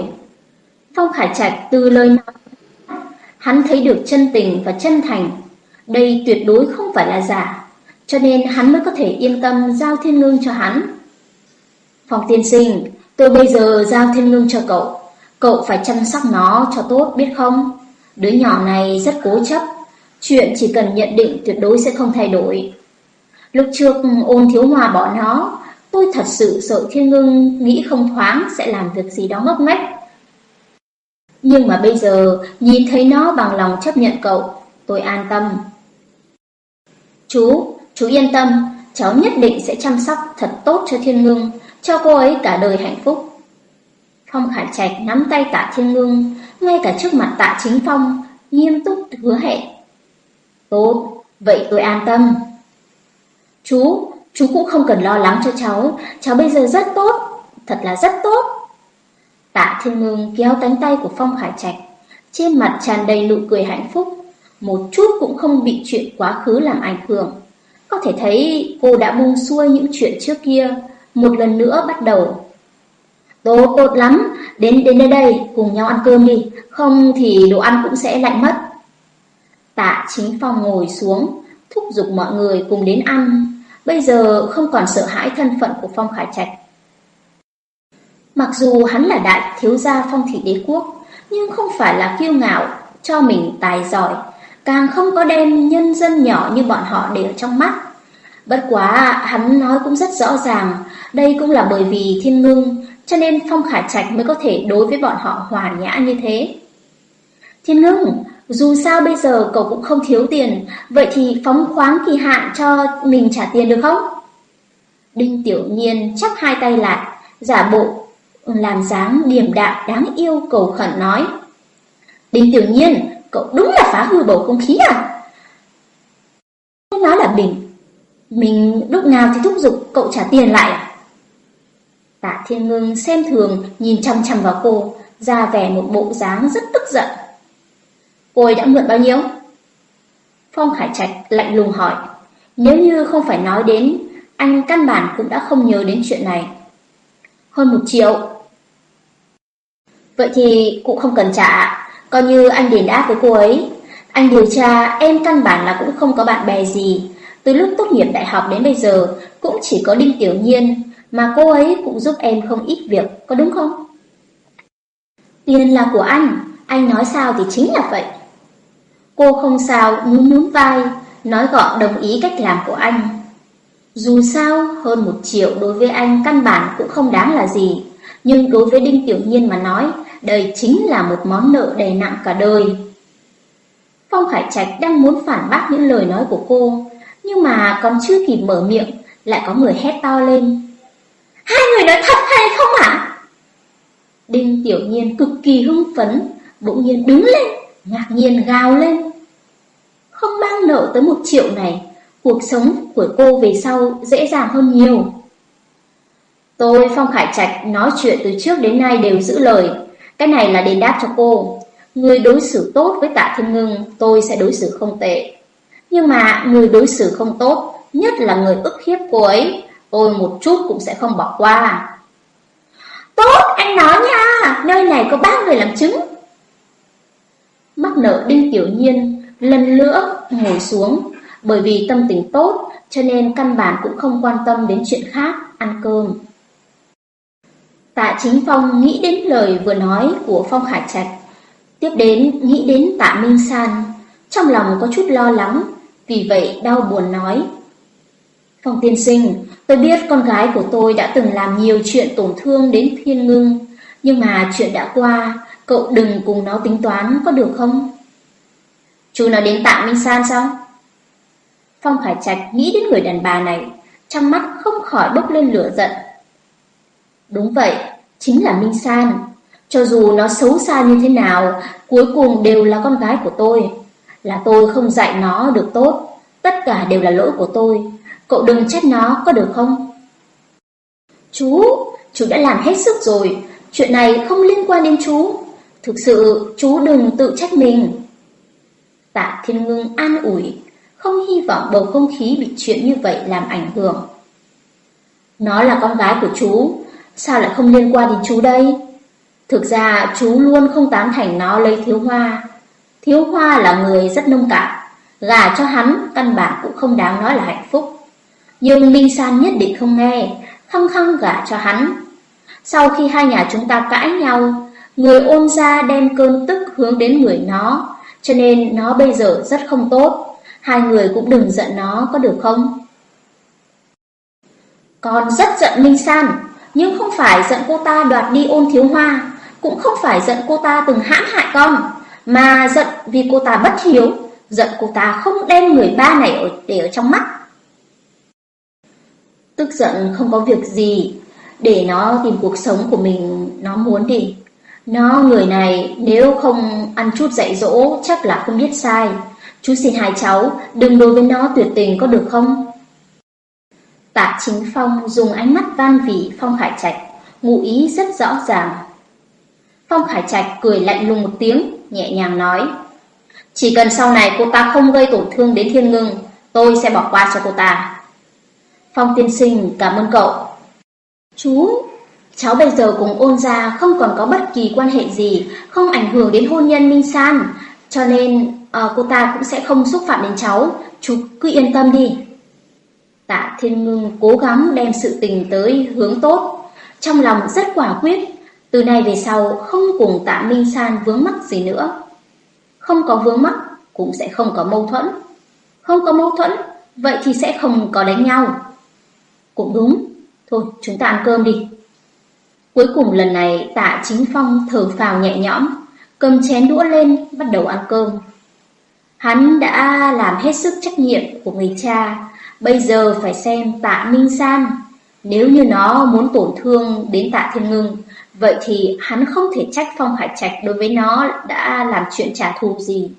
Speaker 1: Phong Khải Trạch từ lời nói Hắn thấy được chân tình và chân thành, đây tuyệt đối không phải là giả, cho nên hắn mới có thể yên tâm giao thiên ngưng cho hắn. Phòng tiên sinh, tôi bây giờ giao thiên ngưng cho cậu, cậu phải chăm sóc nó cho tốt biết không? Đứa nhỏ này rất cố chấp, chuyện chỉ cần nhận định tuyệt đối sẽ không thay đổi. Lúc trước ôn thiếu hòa bỏ nó, tôi thật sự sợ thiên ngưng nghĩ không thoáng sẽ làm việc gì đó ngốc nghếch. Nhưng mà bây giờ, nhìn thấy nó bằng lòng chấp nhận cậu, tôi an tâm. Chú, chú yên tâm, cháu nhất định sẽ chăm sóc thật tốt cho Thiên Ngưng, cho cô ấy cả đời hạnh phúc. Phong Khải Trạch nắm tay tạ Thiên Ngưng, ngay cả trước mặt tạ Chính Phong, nghiêm túc hứa hẹn. Tốt, vậy tôi an tâm. Chú, chú cũng không cần lo lắng cho cháu, cháu bây giờ rất tốt, thật là rất tốt. Tạ Thiên Ngưng kéo cánh tay của Phong Khải Trạch, trên mặt tràn đầy nụ cười hạnh phúc, một chút cũng không bị chuyện quá khứ làm ảnh hưởng. Có thể thấy cô đã buông xuôi những chuyện trước kia, một lần nữa bắt đầu. Tốt, tốt lắm, đến đến đây đây, cùng nhau ăn cơm đi, không thì đồ ăn cũng sẽ lạnh mất. Tạ Chính Phong ngồi xuống, thúc giục mọi người cùng đến ăn, bây giờ không còn sợ hãi thân phận của Phong Khải Trạch. Mặc dù hắn là đại thiếu gia phong thị đế quốc, nhưng không phải là kiêu ngạo, cho mình tài giỏi, càng không có đem nhân dân nhỏ như bọn họ để ở trong mắt. Bất quá, hắn nói cũng rất rõ ràng, đây cũng là bởi vì thiên ngưng, cho nên Phong Khải Trạch mới có thể đối với bọn họ hòa nhã như thế. Thiên ngưng, dù sao bây giờ cậu cũng không thiếu tiền, vậy thì phóng khoáng kỳ hạn cho mình trả tiền được không? Đinh Tiểu Nhiên chắp hai tay lại, giả bộ, làm dáng điềm đạm đáng yêu cầu khẩn nói. Đinh Tiểu Nhiên, cậu đúng là phá hư bầu không khí à? Nói là bình, mình lúc nào thì thúc giục cậu trả tiền lại à? Tạ Thiên Ngưng xem thường nhìn chăm chăm vào cô, ra vẻ một bộ dáng rất tức giận. Cô ấy đã mượn bao nhiêu? Phong Hải Trạch lạnh lùng hỏi. Nếu như không phải nói đến, anh căn bản cũng đã không nhớ đến chuyện này. Hơn một triệu. Vậy thì cũng không cần trả, coi như anh đền đáp với cô ấy. Anh điều tra em căn bản là cũng không có bạn bè gì. Từ lúc tốt nghiệp đại học đến bây giờ cũng chỉ có Đinh Tiểu Nhiên, mà cô ấy cũng giúp em không ít việc, có đúng không? Tiền là của anh, anh nói sao thì chính là vậy. Cô không sao nhún nhún vai, nói gọn đồng ý cách làm của anh. Dù sao, hơn một triệu đối với anh căn bản cũng không đáng là gì, nhưng đối với Đinh Tiểu Nhiên mà nói, đây chính là một món nợ đè nặng cả đời. Phong Khải Trạch đang muốn phản bác những lời nói của cô, nhưng mà còn chưa kịp mở miệng, lại có người hét to lên. Hai người nói thật hay không ạ? Đinh Tiểu Nhiên cực kỳ hưng phấn, bỗng nhiên đứng lên, ngạc nhiên gào lên. Không mang nợ tới một triệu này, cuộc sống của cô về sau dễ dàng hơn nhiều. Tôi Phong Khải Trạch nói chuyện từ trước đến nay đều giữ lời, cái này là đền đáp cho cô. Người đối xử tốt với tạ thiên ngưng, tôi sẽ đối xử không tệ. Nhưng mà người đối xử không tốt, nhất là người ức hiếp cô ấy, tôi một chút cũng sẽ không bỏ qua. Tốt, anh nói nha, nơi này có ba người làm chứng. Mắc nợ Đinh Tiểu Nhiên lần nữa ngồi xuống, bởi vì tâm tình tốt cho nên căn bản cũng không quan tâm đến chuyện khác, ăn cơm. Tạ Chính Phong nghĩ đến lời vừa nói của Phong Khải Trạch, tiếp đến nghĩ đến Tạ Minh San, trong lòng có chút lo lắng, vì vậy đau buồn nói. Phong tiên sinh, tôi biết con gái của tôi đã từng làm nhiều chuyện tổn thương đến thiên ngưng, nhưng mà chuyện đã qua, cậu đừng cùng nó tính toán có được không? Chú nói đến Tạ Minh San sao? Phong Khải Trạch nghĩ đến người đàn bà này, trong mắt không khỏi bốc lên lửa giận. Đúng vậy, chính là Minh San. Cho dù nó xấu xa như thế nào, cuối cùng đều là con gái của tôi. Là tôi không dạy nó được tốt, tất cả đều là lỗi của tôi. Cậu đừng trách nó có được không? Chú, chú đã làm hết sức rồi, chuyện này không liên quan đến chú. Thực sự, chú đừng tự trách mình. Tạ Thiên Ngưng an ủi, không hy vọng bầu không khí bị chuyện như vậy làm ảnh hưởng. Nó là con gái của chú, sao lại không liên quan đến chú đây? Thực ra chú luôn không tán thành nó lấy thiếu hoa. Thiếu hoa là người rất nông cạn, gả cho hắn căn bản cũng không đáng nói là hạnh phúc. Nhưng Minh San nhất định không nghe, khăng khăng gả cho hắn. Sau khi hai nhà chúng ta cãi nhau, người ôn ra đem cơn tức hướng đến người nó, cho nên nó bây giờ rất không tốt. Hai người cũng đừng giận nó có được không? Con rất giận Minh San, nhưng không phải giận cô ta đoạt đi ôn thiếu hoa, cũng không phải giận cô ta từng hãm hại con, mà giận vì cô ta bất hiếu, giận cô ta không đem người ba này ở, để ở trong mắt. Tức giận không có việc gì, để nó tìm cuộc sống của mình nó muốn đi. Nó người này nếu không ăn chút dạy dỗ chắc là không biết sai. Chú xin hai cháu đừng đối với nó tuyệt tình có được không? Tạ Chính Phong dùng ánh mắt van vỉ Phong Khải Trạch, ngụ ý rất rõ ràng. Phong Khải Trạch cười lạnh lùng một tiếng, nhẹ nhàng nói. Chỉ cần sau này cô ta không gây tổn thương đến thiên ngưng, tôi sẽ bỏ qua cho cô ta. Phong tiên sinh cảm ơn cậu. Chú, Cháu bây giờ cùng ôn gia không còn có bất kỳ quan hệ gì, không ảnh hưởng đến hôn nhân Minh San, cho nên uh, cô ta cũng sẽ không xúc phạm đến cháu, chú cứ yên tâm đi. Tạ Thiên Ngưng cố gắng đem sự tình tới hướng tốt, trong lòng rất quả quyết, từ nay về sau không cùng Tạ Minh San vướng mắc gì nữa. Không có vướng mắc cũng sẽ không có mâu thuẫn. Không có mâu thuẫn, vậy thì sẽ không có đánh nhau. Cũng đúng, thôi chúng ta ăn cơm đi. Cuối cùng lần này tạ chính phong thở phào nhẹ nhõm, cầm chén đũa lên bắt đầu ăn cơm. Hắn đã làm hết sức trách nhiệm của người cha, bây giờ phải xem tạ Minh San. Nếu như nó muốn tổn thương đến tạ Thiên Ngưng, vậy thì hắn không thể trách Phong Hải Trạch đối với nó đã làm chuyện trả thù gì.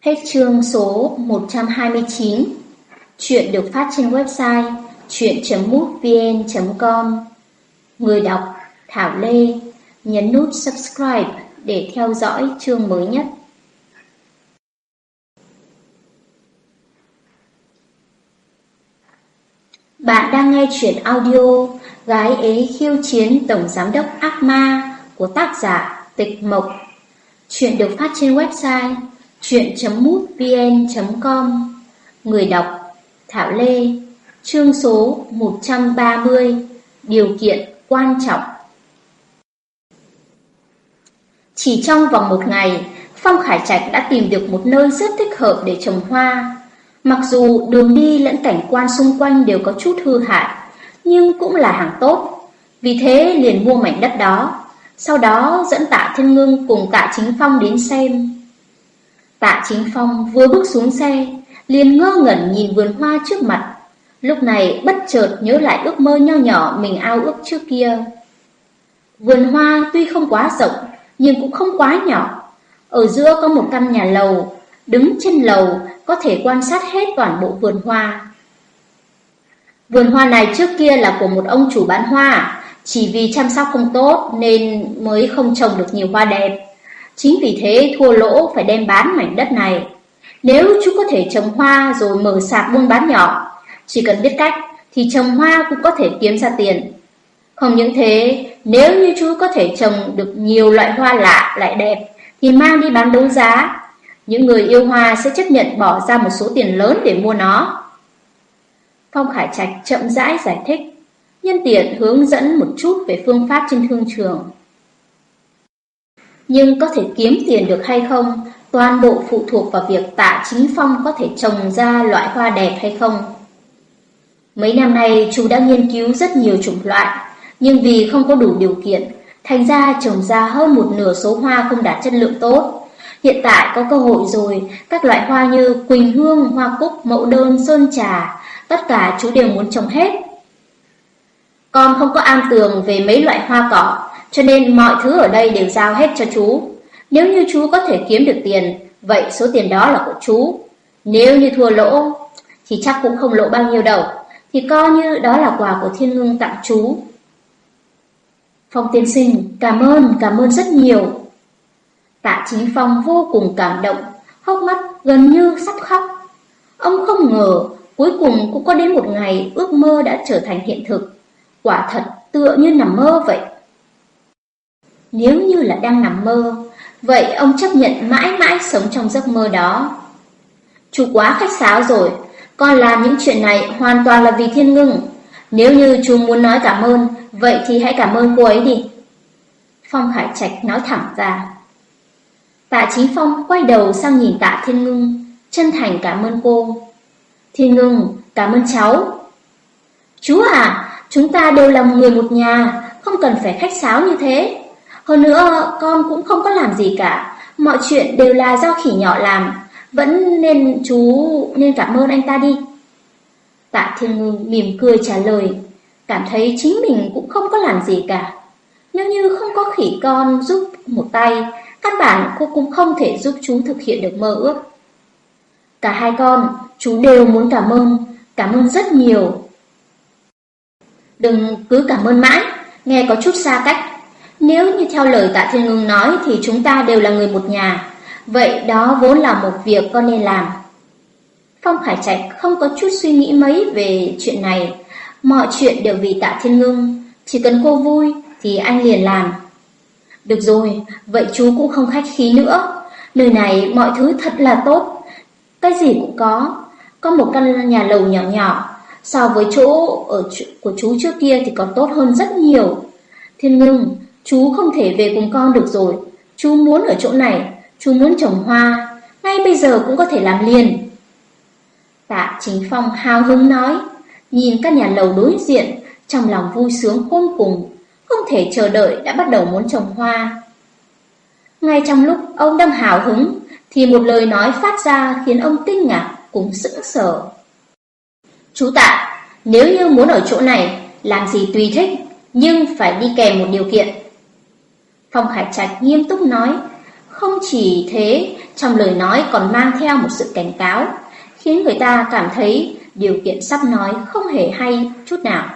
Speaker 1: Hết chương số 129 Chuyện được phát trên website chuyện.mútvn.com Người đọc Thảo Lê Nhấn nút subscribe để theo dõi chương mới nhất. Bạn đang nghe chuyện audio Gái ế khiêu chiến Tổng Giám đốc Ác Ma của tác giả Tịch Mộc. Chuyện được phát trên website chuyện.mútvn.com Người đọc Thảo Lê Chương số 130 Điều kiện quan trọng Chỉ trong vòng một ngày, Phong Khải Trạch đã tìm được một nơi rất thích hợp để trồng hoa. Mặc dù đường đi lẫn cảnh quan xung quanh đều có chút hư hại, nhưng cũng là hàng tốt. Vì thế liền mua mảnh đất đó, sau đó dẫn tạ Thiên Ngưng cùng tạ Chính Phong đến xem. Tạ Chính Phong vừa bước xuống xe, liền ngơ ngẩn nhìn vườn hoa trước mặt. Lúc này bất chợt nhớ lại ước mơ nho nhỏ mình ao ước trước kia. Vườn hoa tuy không quá rộng, nhưng cũng không quá nhỏ. Ở giữa có một căn nhà lầu, đứng trên lầu có thể quan sát hết toàn bộ vườn hoa. Vườn hoa này trước kia là của một ông chủ bán hoa, chỉ vì chăm sóc không tốt nên mới không trồng được nhiều hoa đẹp. Chính vì thế thua lỗ phải đem bán mảnh đất này. Nếu chú có thể trồng hoa rồi mở sạp buôn bán nhỏ, chỉ cần biết cách thì trồng hoa cũng có thể kiếm ra tiền. Không những thế, nếu như chú có thể trồng được nhiều loại hoa lạ lại đẹp thì mang đi bán đấu giá, những người yêu hoa sẽ chấp nhận bỏ ra một số tiền lớn để mua nó. Phong Khải Trạch chậm rãi giải thích, nhân tiện hướng dẫn một chút về phương pháp trên thương trường. Nhưng có thể kiếm tiền được hay không, toàn bộ phụ thuộc vào việc tạ chính phong có thể trồng ra loại hoa đẹp hay không. Mấy năm nay chú đã nghiên cứu rất nhiều chủng loại, nhưng vì không có đủ điều kiện, thành ra trồng ra hơn một nửa số hoa không đạt chất lượng tốt. Hiện tại có cơ hội rồi, các loại hoa như quỳnh hương, hoa cúc, mẫu đơn, sơn trà, tất cả chú đều muốn trồng hết. Con không có am tường về mấy loại hoa cỏ, cho nên mọi thứ ở đây đều giao hết cho chú. Nếu như chú có thể kiếm được tiền, vậy số tiền đó là của chú. Nếu như thua lỗ, thì chắc cũng không lỗ bao nhiêu đâu, thì coi như đó là quà của thiên ngưng tặng chú. Phong tiên sinh, cảm ơn, cảm ơn rất nhiều. Tạ Chính Phong vô cùng cảm động, hốc mắt gần như sắp khóc. Ông không ngờ, cuối cùng cũng có đến một ngày ước mơ đã trở thành hiện thực. Quả thật tựa như nằm mơ vậy. Nếu như là đang nằm mơ, vậy ông chấp nhận mãi mãi sống trong giấc mơ đó. Chú quá khách sáo rồi, con làm những chuyện này hoàn toàn là vì thiên ngưng. Nếu như chú muốn nói cảm ơn, vậy thì hãy cảm ơn cô ấy đi. Phong Hải Trạch nói thẳng ra. Tạ Chí Phong quay đầu sang nhìn tạ thiên ngưng, chân thành cảm ơn cô. Thiên ngưng, cảm ơn cháu. Chú à, chúng ta đều là người một nhà, không cần phải khách sáo như thế. Hơn nữa, con cũng không có làm gì cả, mọi chuyện đều là do khỉ nhỏ làm, vẫn nên chú nên cảm ơn anh ta đi. Tạ Thiên Ngưng mỉm cười trả lời, cảm thấy chính mình cũng không có làm gì cả. Nếu như không có khỉ con giúp một tay, căn bản cô cũng không thể giúp chú thực hiện được mơ ước. Cả hai con, chú đều muốn cảm ơn, cảm ơn rất nhiều. Đừng cứ cảm ơn mãi, nghe có chút xa cách. Nếu như theo lời tạ Thiên Ngưng nói thì chúng ta đều là người một nhà, vậy đó vốn là một việc con nên làm. Phong Khải Trạch không có chút suy nghĩ mấy về chuyện này, mọi chuyện đều vì tạ thiên ngưng, chỉ cần cô vui thì anh liền làm. Được rồi, vậy chú cũng không khách khí nữa. Nơi này mọi thứ thật là tốt. Cái gì cũng có. Có một căn nhà lầu nhỏ nhỏ. So với chỗ ở của chú trước kia thì còn tốt hơn rất nhiều. Thiên ngưng, chú không thể về cùng con được rồi. Chú muốn ở chỗ này, chú muốn trồng hoa. Ngay bây giờ cũng có thể làm liền. Tạ Chính Phong hào hứng nói. Nhìn các nhà lầu đối diện, trong lòng vui sướng khôn cùng. Không thể chờ đợi đã bắt đầu muốn trồng hoa. Ngay trong lúc ông đang hào hứng, thì một lời nói phát ra khiến ông kinh ngạc cũng sững sờ. Chú Tạ, nếu như muốn ở chỗ này, làm gì tùy thích, nhưng phải đi kèm một điều kiện. Phong Khải Trạch nghiêm túc nói, không chỉ thế, trong lời nói còn mang theo một sự cảnh cáo, khiến người ta cảm thấy điều kiện sắp nói không hề hay chút nào.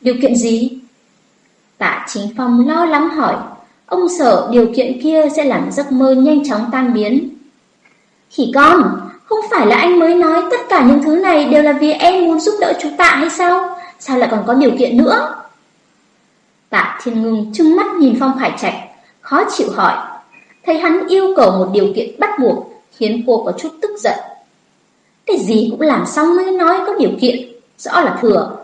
Speaker 1: Điều kiện gì? Tạ Chính Phong lo lắng hỏi, ông sợ điều kiện kia sẽ làm giấc mơ nhanh chóng tan biến. Khỉ con, không phải là anh mới nói tất cả những thứ này đều là vì em muốn giúp đỡ chú Tạ hay sao? Sao lại còn có điều kiện nữa? Tạ Thiên Ngưng trừng mắt nhìn Phong Khải Trạch, khó chịu hỏi. Thấy hắn yêu cầu một điều kiện bắt buộc, khiến cô có chút tức giận. Cái gì cũng làm xong mới nói có điều kiện, rõ là thừa.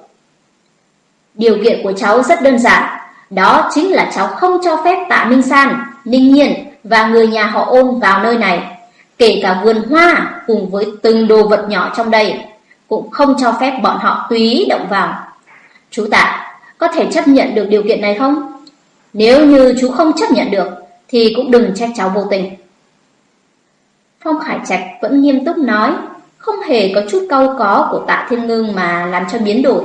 Speaker 1: Điều kiện của cháu rất đơn giản, đó chính là cháu không cho phép Tạ Minh San, Ninh Nhiên và người nhà họ ôn vào nơi này. Kể cả vườn hoa cùng với từng đồ vật nhỏ trong đây, cũng không cho phép bọn họ tùy ý động vào. Chú Tạ, có thể chấp nhận được điều kiện này không? Nếu như chú không chấp nhận được, thì cũng đừng trách cháu vô tình. Phong Khải Trạch vẫn nghiêm túc nói, không hề có chút câu có của tạ thiên ngưng mà làm cho biến đổi.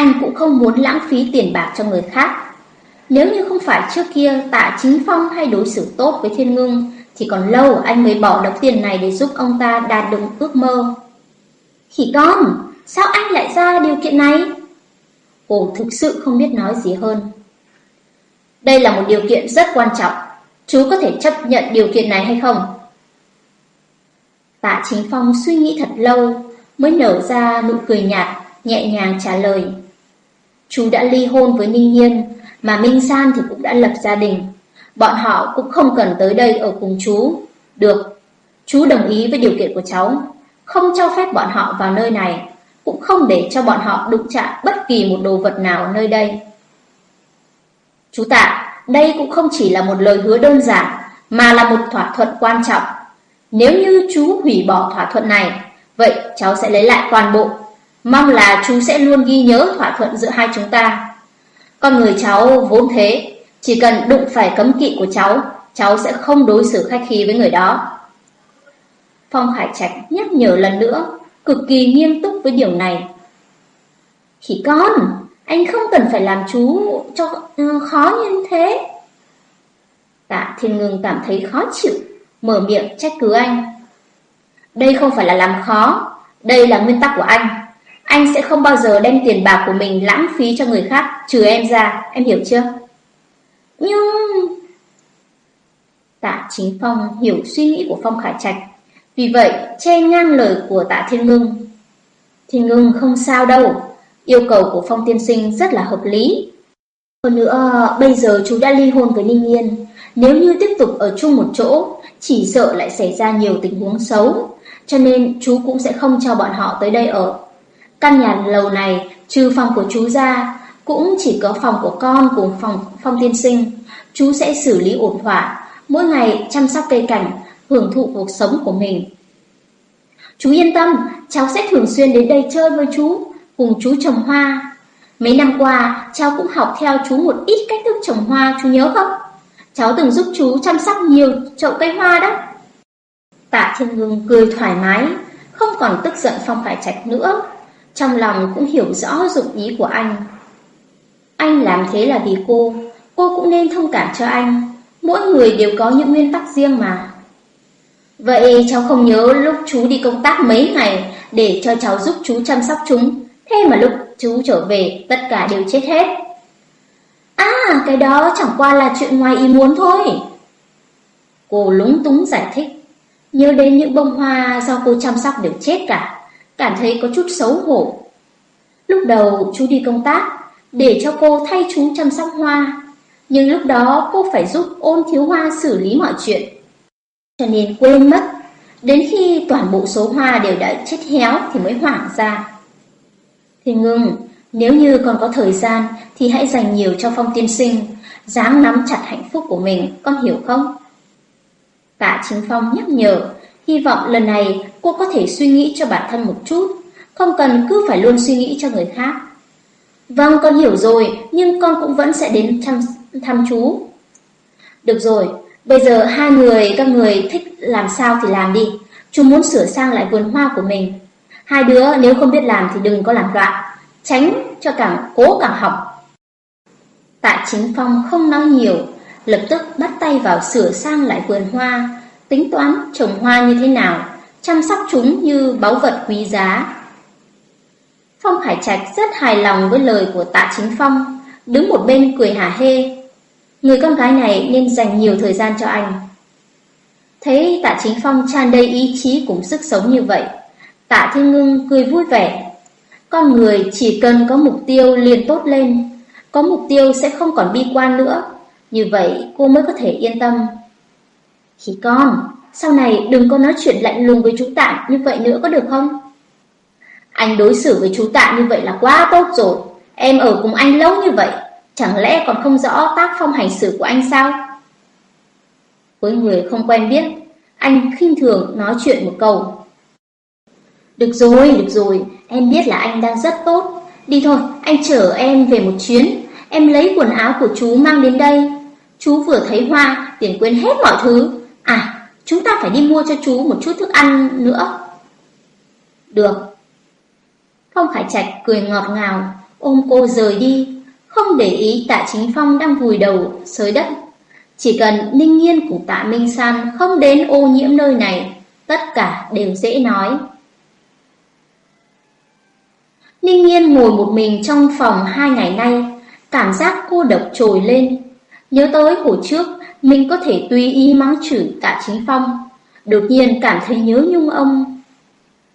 Speaker 1: Anh cũng không muốn lãng phí tiền bạc cho người khác. Nếu như không phải trước kia tạ chính phong hay đối xử tốt với thiên ngưng, thì còn lâu anh mới bỏ đống tiền này để giúp ông ta đạt được ước mơ. Khỉ con, sao anh lại ra điều kiện này? Cô thực sự không biết nói gì hơn. Đây là một điều kiện rất quan trọng. Chú có thể chấp nhận điều kiện này hay không? Tạ Chính Phong suy nghĩ thật lâu mới nở ra nụ cười nhạt, nhẹ nhàng trả lời. Chú đã ly hôn với Ninh Nhiên, mà Minh San thì cũng đã lập gia đình. Bọn họ cũng không cần tới đây ở cùng chú. Được, chú đồng ý với điều kiện của cháu, không cho phép bọn họ vào nơi này, cũng không để cho bọn họ đụng chạm bất kỳ một đồ vật nào ở nơi đây. Chú Tạ, đây cũng không chỉ là một lời hứa đơn giản, mà là một thỏa thuận quan trọng. Nếu như chú hủy bỏ thỏa thuận này, vậy cháu sẽ lấy lại toàn bộ. Mong là chú sẽ luôn ghi nhớ thỏa thuận giữa hai chúng ta. Con người cháu vốn thế, chỉ cần đụng phải cấm kỵ của cháu, cháu sẽ không đối xử khách khí với người đó. Phong Hải Trạch nhắc nhở lần nữa, cực kỳ nghiêm túc với điều này. Khỉ con, anh không cần phải làm chú cho ờ, khó như thế. Tạ Thiên Ngưng cảm thấy khó chịu, mở miệng trách cứ anh. Đây không phải là làm khó, đây là nguyên tắc của anh. Anh sẽ không bao giờ đem tiền bạc của mình lãng phí cho người khác, trừ em ra, em hiểu chưa? Nhưng... Tạ Chính Phong hiểu suy nghĩ của Phong Khải Trạch, vì vậy che ngang lời của Tạ Thiên Ngưng. Thiên Ngưng không sao đâu, yêu cầu của Phong Tiên Sinh rất là hợp lý. Hơn nữa, bây giờ chú đã ly hôn với Ninh Nhiên, nếu như tiếp tục ở chung một chỗ, chỉ sợ lại xảy ra nhiều tình huống xấu, cho nên chú cũng sẽ không cho bọn họ tới đây ở. Căn nhà lầu này, trừ phòng của chú ra, cũng chỉ có phòng của con cùng phòng Phong Tiên Sinh. Chú sẽ xử lý ổn thỏa, mỗi ngày chăm sóc cây cảnh, hưởng thụ cuộc sống của mình. Chú yên tâm, cháu sẽ thường xuyên đến đây chơi với chú, cùng chú trồng hoa. Mấy năm qua, cháu cũng học theo chú một ít cách thức trồng hoa, chú nhớ không? Cháu từng giúp chú chăm sóc nhiều chậu cây hoa đó. Tạ Thiên Ngưng cười thoải mái, không còn tức giận Phong Khải Trạch nữa. Trong lòng cũng hiểu rõ dụng ý của anh. Anh làm thế là vì cô, cô cũng nên thông cảm cho anh. Mỗi người đều có những nguyên tắc riêng mà. Vậy cháu không nhớ lúc chú đi công tác mấy ngày để cho cháu giúp chú chăm sóc chúng. Thế mà lúc chú trở về tất cả đều chết hết. À, cái đó chẳng qua là chuyện ngoài ý muốn thôi. Cô lúng túng giải thích. Nhớ đến những bông hoa do cô chăm sóc đều chết cả. Cảm thấy có chút xấu hổ. Lúc đầu chú đi công tác, để cho cô thay chú chăm sóc hoa. Nhưng lúc đó cô phải giúp ôn thiếu hoa xử lý mọi chuyện. Cho nên quên mất, đến khi toàn bộ số hoa đều đã chết héo thì mới hoảng ra. Thì ngừng, nếu như còn có thời gian thì hãy dành nhiều cho phong tiên sinh, dám nắm chặt hạnh phúc của mình, con hiểu không? Tạ Chính Phong nhắc nhở, hy vọng lần này cô có thể suy nghĩ cho bản thân một chút, không cần cứ phải luôn suy nghĩ cho người khác. Vâng, con hiểu rồi, nhưng con cũng vẫn sẽ đến thăm thăm chú. Được rồi, bây giờ hai người, các người thích làm sao thì làm đi. Chú muốn sửa sang lại vườn hoa của mình. Hai đứa nếu không biết làm thì đừng có làm loạn, tránh cho càng cố càng học. Tạ Chính Phong không nói nhiều, lập tức bắt tay vào sửa sang lại vườn hoa, tính toán trồng hoa như thế nào, chăm sóc chúng như báu vật quý giá. Phong Hải Trạch rất hài lòng với lời của Tạ Chính Phong, đứng một bên cười hả hê. Người con gái này nên dành nhiều thời gian cho anh. Thấy Tạ Chính Phong tràn đầy ý chí cùng sức sống như vậy, Tạ Thiên Ngưng cười vui vẻ. Con người chỉ cần có mục tiêu liền tốt lên, có mục tiêu sẽ không còn bi quan nữa, như vậy cô mới có thể yên tâm. Khỉ con, sau này đừng có nói chuyện lạnh lùng với chú Tạ như vậy nữa có được không? Anh đối xử với chú Tạ như vậy là quá tốt rồi. Em ở cùng anh lâu như vậy, chẳng lẽ còn không rõ tác phong hành xử của anh sao? Với người không quen biết, anh khinh thường nói chuyện một câu. Được rồi, được rồi, em biết là anh đang rất tốt. Đi thôi, anh chở em về một chuyến. Em lấy quần áo của chú mang đến đây. Chú vừa thấy hoa, tiền quên hết mọi thứ. À, chúng ta phải đi mua cho chú một chút thức ăn nữa. Được, Phong Khải Trạch cười ngọt ngào, ôm cô rời đi, không để ý tạ chính phong đang vùi đầu sới đất. Chỉ cần Ninh Nhiên của tạ Minh San không đến ô nhiễm nơi này, tất cả đều dễ nói. Ninh Nhiên ngồi một mình trong phòng hai ngày nay, cảm giác cô độc trồi lên. Nhớ tới hồi trước, mình có thể tùy ý mắng chửi tạ chính phong. Đột nhiên cảm thấy nhớ nhung ông,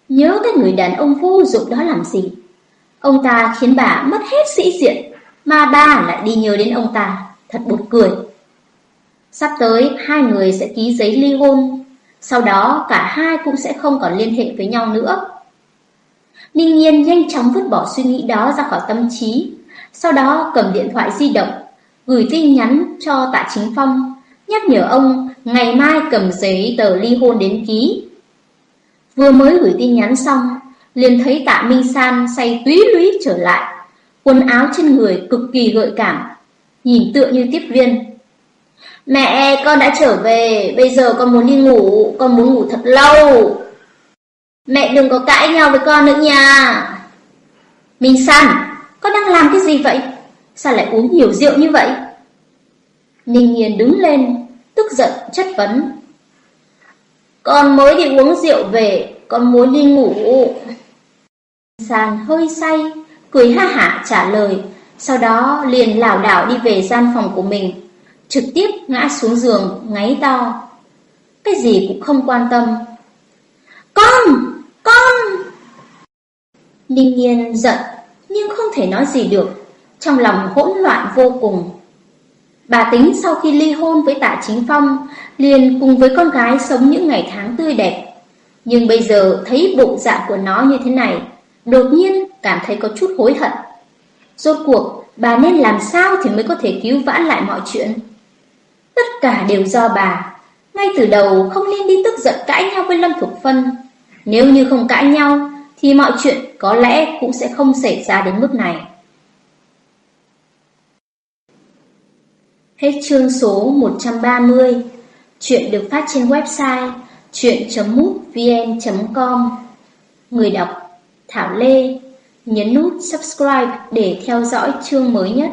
Speaker 1: Nhớ cái người đàn ông vô dụng đó làm gì? Ông ta khiến bà mất hết sĩ diện, mà bà lại đi nhớ đến ông ta, thật buồn cười. Sắp tới hai người sẽ ký giấy ly hôn, sau đó cả hai cũng sẽ không còn liên hệ với nhau nữa. Ninh Nhiên nhanh chóng vứt bỏ suy nghĩ đó ra khỏi tâm trí, sau đó cầm điện thoại di động, gửi tin nhắn cho Tạ Chính Phong, nhắc nhở ông ngày mai cầm giấy tờ ly hôn đến ký. Vừa mới gửi tin nhắn xong, liền thấy tạ Minh San say túy lúy trở lại, quần áo trên người cực kỳ gợi cảm, nhìn tựa như tiếp viên. Mẹ, con đã trở về, bây giờ con muốn đi ngủ, con muốn ngủ thật lâu. Mẹ đừng có cãi nhau với con nữa nha. Minh San, con đang làm cái gì vậy? Sao lại uống nhiều rượu như vậy? Ninh Nhiên đứng lên, tức giận chất vấn. Con mới đi uống rượu về, con muốn đi ngủ. Sàn hơi say, cười ha hả trả lời, sau đó liền lảo đảo đi về gian phòng của mình, trực tiếp ngã xuống giường, ngáy to. Cái gì cũng không quan tâm. Con! Con! Ninh Nhiên giận, nhưng không thể nói gì được, trong lòng hỗn loạn vô cùng. Bà tính sau khi ly hôn với tạ chính phong, liền cùng với con gái sống những ngày tháng tươi đẹp. Nhưng bây giờ thấy bộ dạng của nó như thế này, đột nhiên cảm thấy có chút hối hận. Rốt cuộc, bà nên làm sao thì mới có thể cứu vãn lại mọi chuyện? Tất cả đều do bà. Ngay từ đầu không nên đi tức giận cãi nhau với Lâm Thục Phân. Nếu như không cãi nhau, thì mọi chuyện có lẽ cũng sẽ không xảy ra đến mức này. Hết chương số 130. Chuyện được phát trên website chuyện.mútvn.com Người đọc Thảo Lê, Nhấn nút subscribe để theo dõi chương mới nhất.